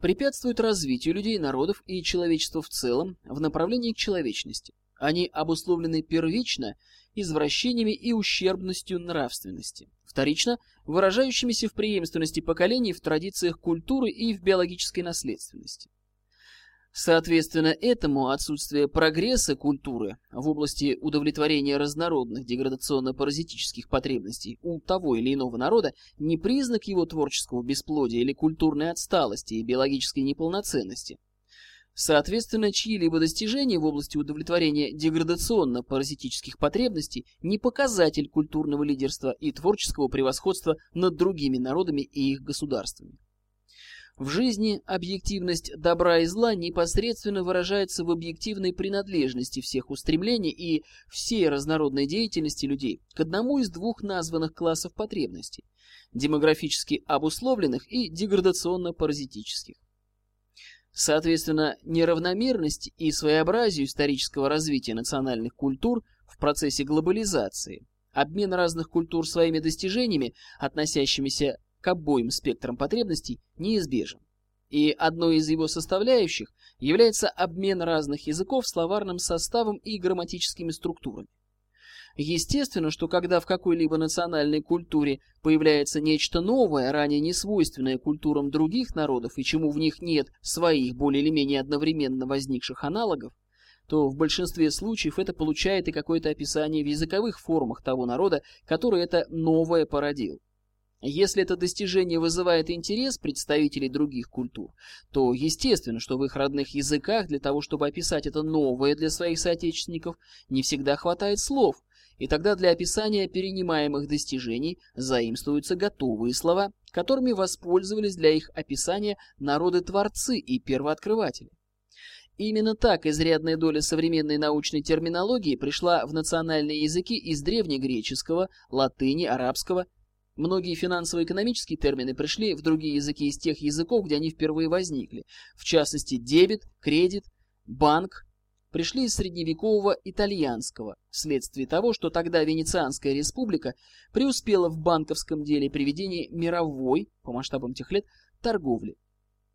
препятствует развитию людей, народов и человечества в целом в направлении к человечности. Они обусловлены первично извращениями и ущербностью нравственности. Вторично, выражающимися в преемственности поколений в традициях культуры и в биологической наследственности. Соответственно этому отсутствие прогресса культуры в области удовлетворения разнородных деградационно-паразитических потребностей у того или иного народа не признак его творческого бесплодия или культурной отсталости и биологической неполноценности, Соответственно, чьи-либо достижения в области удовлетворения деградационно-паразитических потребностей не показатель культурного лидерства и творческого превосходства над другими народами и их государствами. В жизни объективность добра и зла непосредственно выражается в объективной принадлежности всех устремлений и всей разнородной деятельности людей к одному из двух названных классов потребностей – демографически обусловленных и деградационно-паразитических. Соответственно, неравномерность и своеобразию исторического развития национальных культур в процессе глобализации, обмен разных культур своими достижениями, относящимися к обоим спектрам потребностей, неизбежен. И одной из его составляющих является обмен разных языков словарным составом и грамматическими структурами. Естественно, что когда в какой-либо национальной культуре появляется нечто новое, ранее не свойственное культурам других народов и чему в них нет своих более или менее одновременно возникших аналогов, то в большинстве случаев это получает и какое-то описание в языковых формах того народа, который это новое породил. Если это достижение вызывает интерес представителей других культур, то естественно, что в их родных языках для того, чтобы описать это новое для своих соотечественников, не всегда хватает слов, и тогда для описания перенимаемых достижений заимствуются готовые слова, которыми воспользовались для их описания народы-творцы и первооткрыватели. Именно так изрядная доля современной научной терминологии пришла в национальные языки из древнегреческого, латыни, арабского. Многие финансово-экономические термины пришли в другие языки из тех языков, где они впервые возникли. В частности, дебет, кредит, банк, пришли из средневекового итальянского, вследствие того, что тогда Венецианская республика преуспела в банковском деле при ведении мировой, по масштабам тех лет, торговли.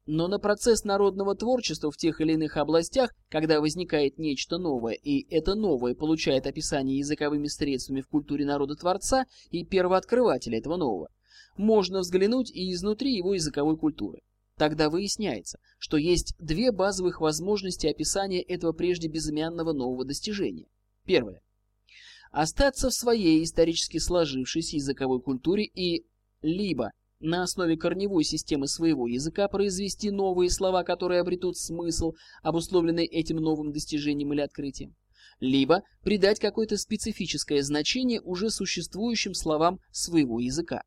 Но на процесс народного творчества в тех или иных областях, когда возникает нечто новое, и это новое получает описание языковыми средствами в культуре народа-творца и первооткрывателя этого нового, можно взглянуть и изнутри его языковой культуры. Тогда выясняется, что есть две базовых возможности описания этого прежде безымянного нового достижения. Первое. Остаться в своей исторически сложившейся языковой культуре и либо на основе корневой системы своего языка произвести новые слова, которые обретут смысл, обусловленный этим новым достижением или открытием, либо придать какое-то специфическое значение уже существующим словам своего языка.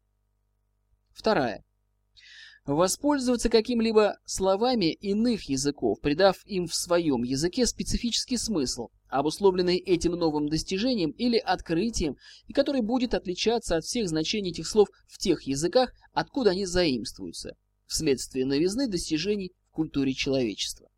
Вторая воспользоваться каким-либо словами иных языков, придав им в своем языке специфический смысл, обусловленный этим новым достижением или открытием, и который будет отличаться от всех значений этих слов в тех языках, откуда они заимствуются, вследствие новизны достижений в культуре человечества.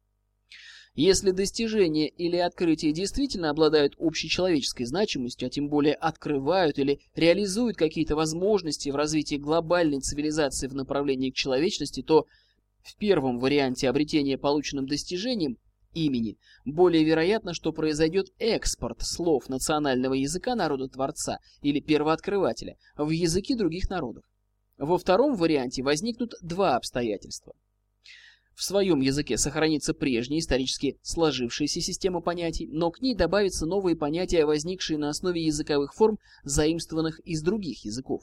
Если достижения или открытия действительно обладают общечеловеческой значимостью, а тем более открывают или реализуют какие-то возможности в развитии глобальной цивилизации в направлении к человечности, то в первом варианте обретения полученным достижением имени более вероятно, что произойдет экспорт слов национального языка народа-творца или первооткрывателя в языки других народов. Во втором варианте возникнут два обстоятельства. В своем языке сохранится прежняя исторически сложившаяся система понятий, но к ней добавятся новые понятия, возникшие на основе языковых форм, заимствованных из других языков.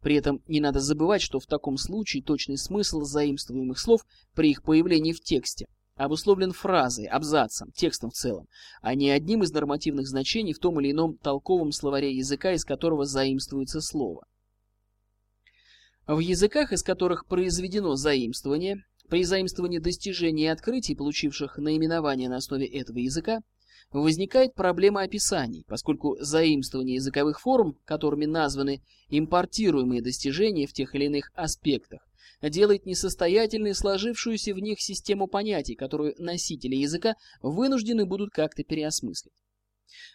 При этом не надо забывать, что в таком случае точный смысл заимствуемых слов при их появлении в тексте обусловлен фразой, абзацем, текстом в целом, а не одним из нормативных значений в том или ином толковом словаре языка, из которого заимствуется слово. В языках, из которых произведено заимствование, при заимствовании достижений и открытий, получивших наименование на основе этого языка, возникает проблема описаний, поскольку заимствование языковых форм, которыми названы импортируемые достижения в тех или иных аспектах, делает несостоятельной сложившуюся в них систему понятий, которую носители языка вынуждены будут как-то переосмыслить.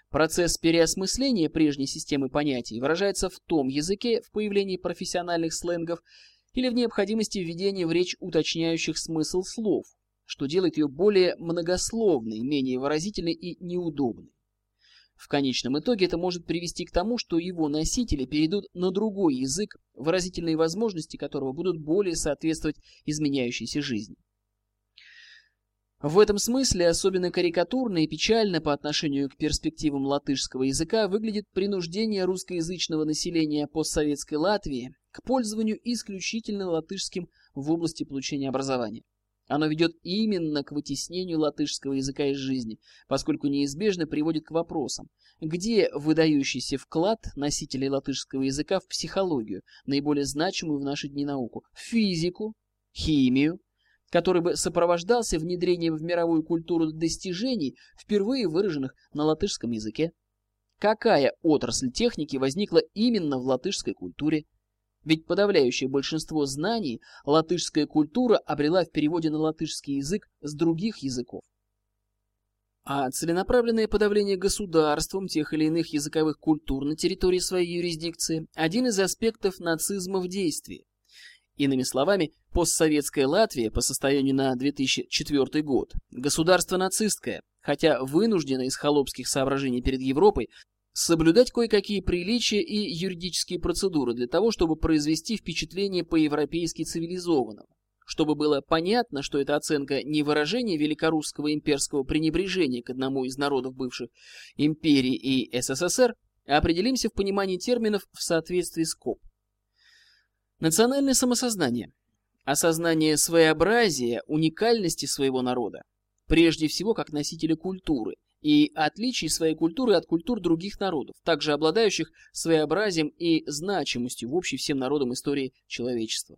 Процесс переосмысления прежней системы понятий выражается в том языке, в появлении профессиональных сленгов или в необходимости введения в речь уточняющих смысл слов, что делает ее более многословной, менее выразительной и неудобной. В конечном итоге это может привести к тому, что его носители перейдут на другой язык, выразительные возможности которого будут более соответствовать изменяющейся жизни. В этом смысле особенно карикатурно и печально по отношению к перспективам латышского языка выглядит принуждение русскоязычного населения постсоветской Латвии к пользованию исключительно латышским в области получения образования. Оно ведет именно к вытеснению латышского языка из жизни, поскольку неизбежно приводит к вопросам, где выдающийся вклад носителей латышского языка в психологию, наиболее значимую в наши дни науку, в физику, химию, который бы сопровождался внедрением в мировую культуру достижений, впервые выраженных на латышском языке. Какая отрасль техники возникла именно в латышской культуре? Ведь подавляющее большинство знаний латышская культура обрела в переводе на латышский язык с других языков. А целенаправленное подавление государством тех или иных языковых культур на территории своей юрисдикции – один из аспектов нацизма в действии. Иными словами, постсоветская Латвия по состоянию на 2004 год – государство нацистское, хотя вынуждено из холопских соображений перед Европой соблюдать кое-какие приличия и юридические процедуры для того, чтобы произвести впечатление по-европейски цивилизованного. Чтобы было понятно, что эта оценка не выражение великорусского имперского пренебрежения к одному из народов бывших империи и СССР, определимся в понимании терминов в соответствии с КОП. Национальное самосознание. Осознание своеобразия, уникальности своего народа. Прежде всего, как носителя культуры – и отличий своей культуры от культур других народов, также обладающих своеобразием и значимостью в общей всем народам истории человечества.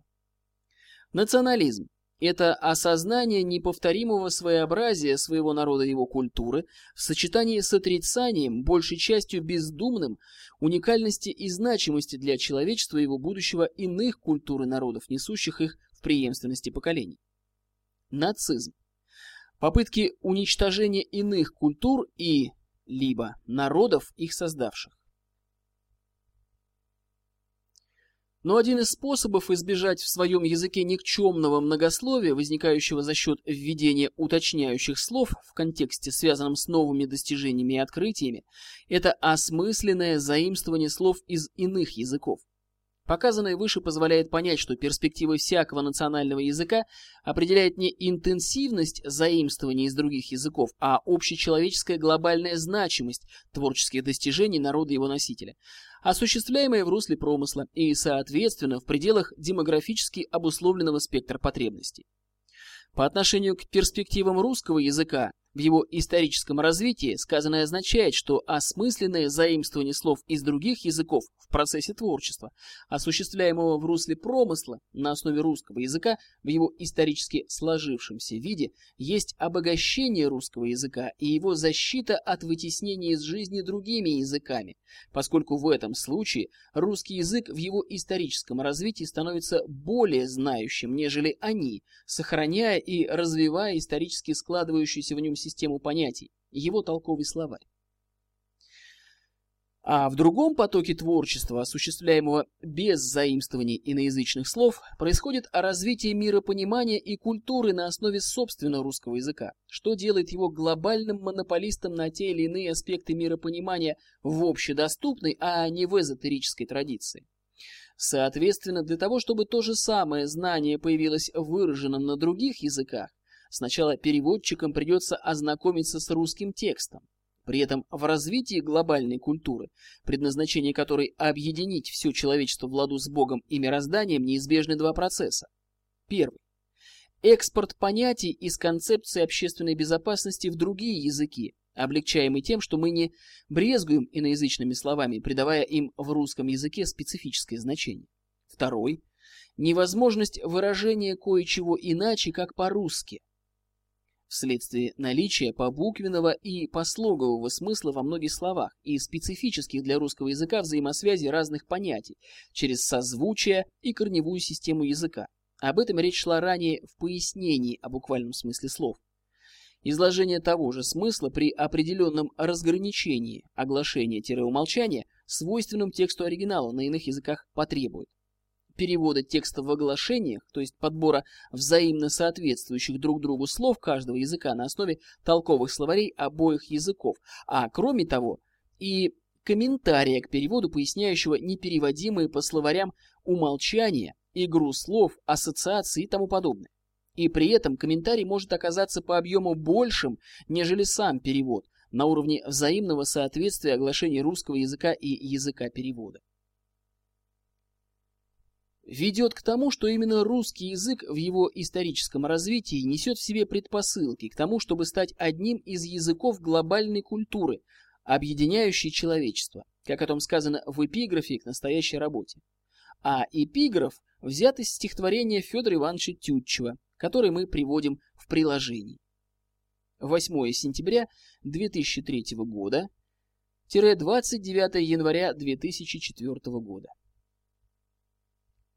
Национализм – это осознание неповторимого своеобразия своего народа и его культуры в сочетании с отрицанием, большей частью бездумным, уникальности и значимости для человечества и его будущего иных культур и народов, несущих их в преемственности поколений. Нацизм попытки уничтожения иных культур и либо народов, их создавших. Но один из способов избежать в своем языке никчемного многословия, возникающего за счет введения уточняющих слов в контексте, связанном с новыми достижениями и открытиями, это осмысленное заимствование слов из иных языков. Показанное выше позволяет понять, что перспектива всякого национального языка определяет не интенсивность заимствования из других языков, а общечеловеческая глобальная значимость творческих достижений народа его носителя, осуществляемая в русле промысла и, соответственно, в пределах демографически обусловленного спектра потребностей. По отношению к перспективам русского языка в его историческом развитии сказанное означает, что осмысленное заимствование слов из других языков в процессе творчества, осуществляемого в русле промысла на основе русского языка в его исторически сложившемся виде, есть обогащение русского языка и его защита от вытеснения из жизни другими языками, поскольку в этом случае русский язык в его историческом развитии становится более знающим, нежели они, сохраняя и развивая исторически складывающуюся в нем систему понятий, его толковый словарь. А в другом потоке творчества, осуществляемого без заимствований иноязычных слов, происходит развитие миропонимания и культуры на основе собственного русского языка, что делает его глобальным монополистом на те или иные аспекты миропонимания в общедоступной, а не в эзотерической традиции. Соответственно, для того, чтобы то же самое знание появилось выраженным на других языках, сначала переводчикам придется ознакомиться с русским текстом. При этом в развитии глобальной культуры, предназначение которой объединить все человечество в ладу с Богом и мирозданием, неизбежны два процесса. Первый. Экспорт понятий из концепции общественной безопасности в другие языки, облегчаемый тем, что мы не брезгуем иноязычными словами, придавая им в русском языке специфическое значение. Второй – невозможность выражения кое-чего иначе, как по-русски, вследствие наличия побуквенного и послогового смысла во многих словах и специфических для русского языка взаимосвязи разных понятий через созвучие и корневую систему языка. Об этом речь шла ранее в пояснении о буквальном смысле слов. Изложение того же смысла при определенном разграничении оглашения-умолчания свойственным тексту оригинала на иных языках потребует. Перевода текста в оглашениях, то есть подбора взаимно соответствующих друг другу слов каждого языка на основе толковых словарей обоих языков, а кроме того и комментария к переводу, поясняющего непереводимые по словарям умолчания, игру слов, ассоциации и тому подобное и при этом комментарий может оказаться по объему большим, нежели сам перевод, на уровне взаимного соответствия оглашения русского языка и языка перевода. Ведет к тому, что именно русский язык в его историческом развитии несет в себе предпосылки к тому, чтобы стать одним из языков глобальной культуры, объединяющей человечество, как о том сказано в эпиграфе к настоящей работе. А эпиграф взят из стихотворения Федора Ивановича Тютчева который мы приводим в приложении. 8 сентября 2003 года, 29 января 2004 года.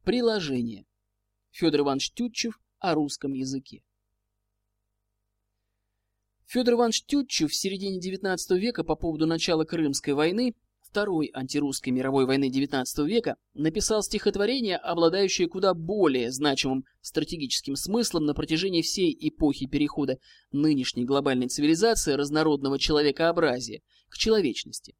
Приложение. Федор Иванович Тютчев о русском языке. Федор Иванович Тютчев в середине XIX века по поводу начала Крымской войны Второй антирусской мировой войны XIX века написал стихотворение, обладающее куда более значимым стратегическим смыслом на протяжении всей эпохи перехода нынешней глобальной цивилизации разнородного человекообразия к человечности.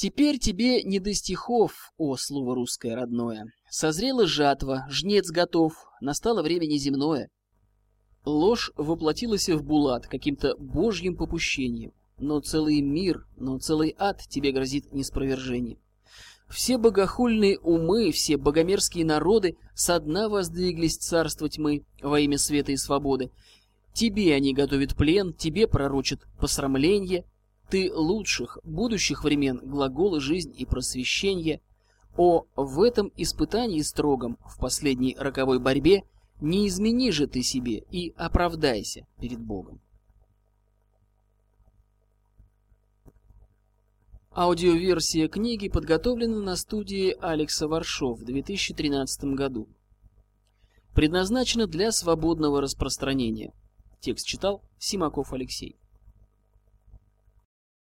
Теперь тебе не до стихов, о слово русское родное. Созрела жатва, жнец готов, настало время неземное. Ложь воплотилась в Булат каким-то божьим попущением но целый мир, но целый ад тебе грозит неспровержением. Все богохульные умы, все богомерзкие народы со дна воздвиглись царство тьмы во имя света и свободы. Тебе они готовят плен, тебе пророчат посрамление. Ты лучших, будущих времен глаголы жизнь и просвещение. О, в этом испытании строгом, в последней роковой борьбе, не измени же ты себе и оправдайся перед Богом. Аудиоверсия книги подготовлена на студии Алекса Варшов в 2013 году. Предназначена для свободного распространения. Текст читал Симаков Алексей.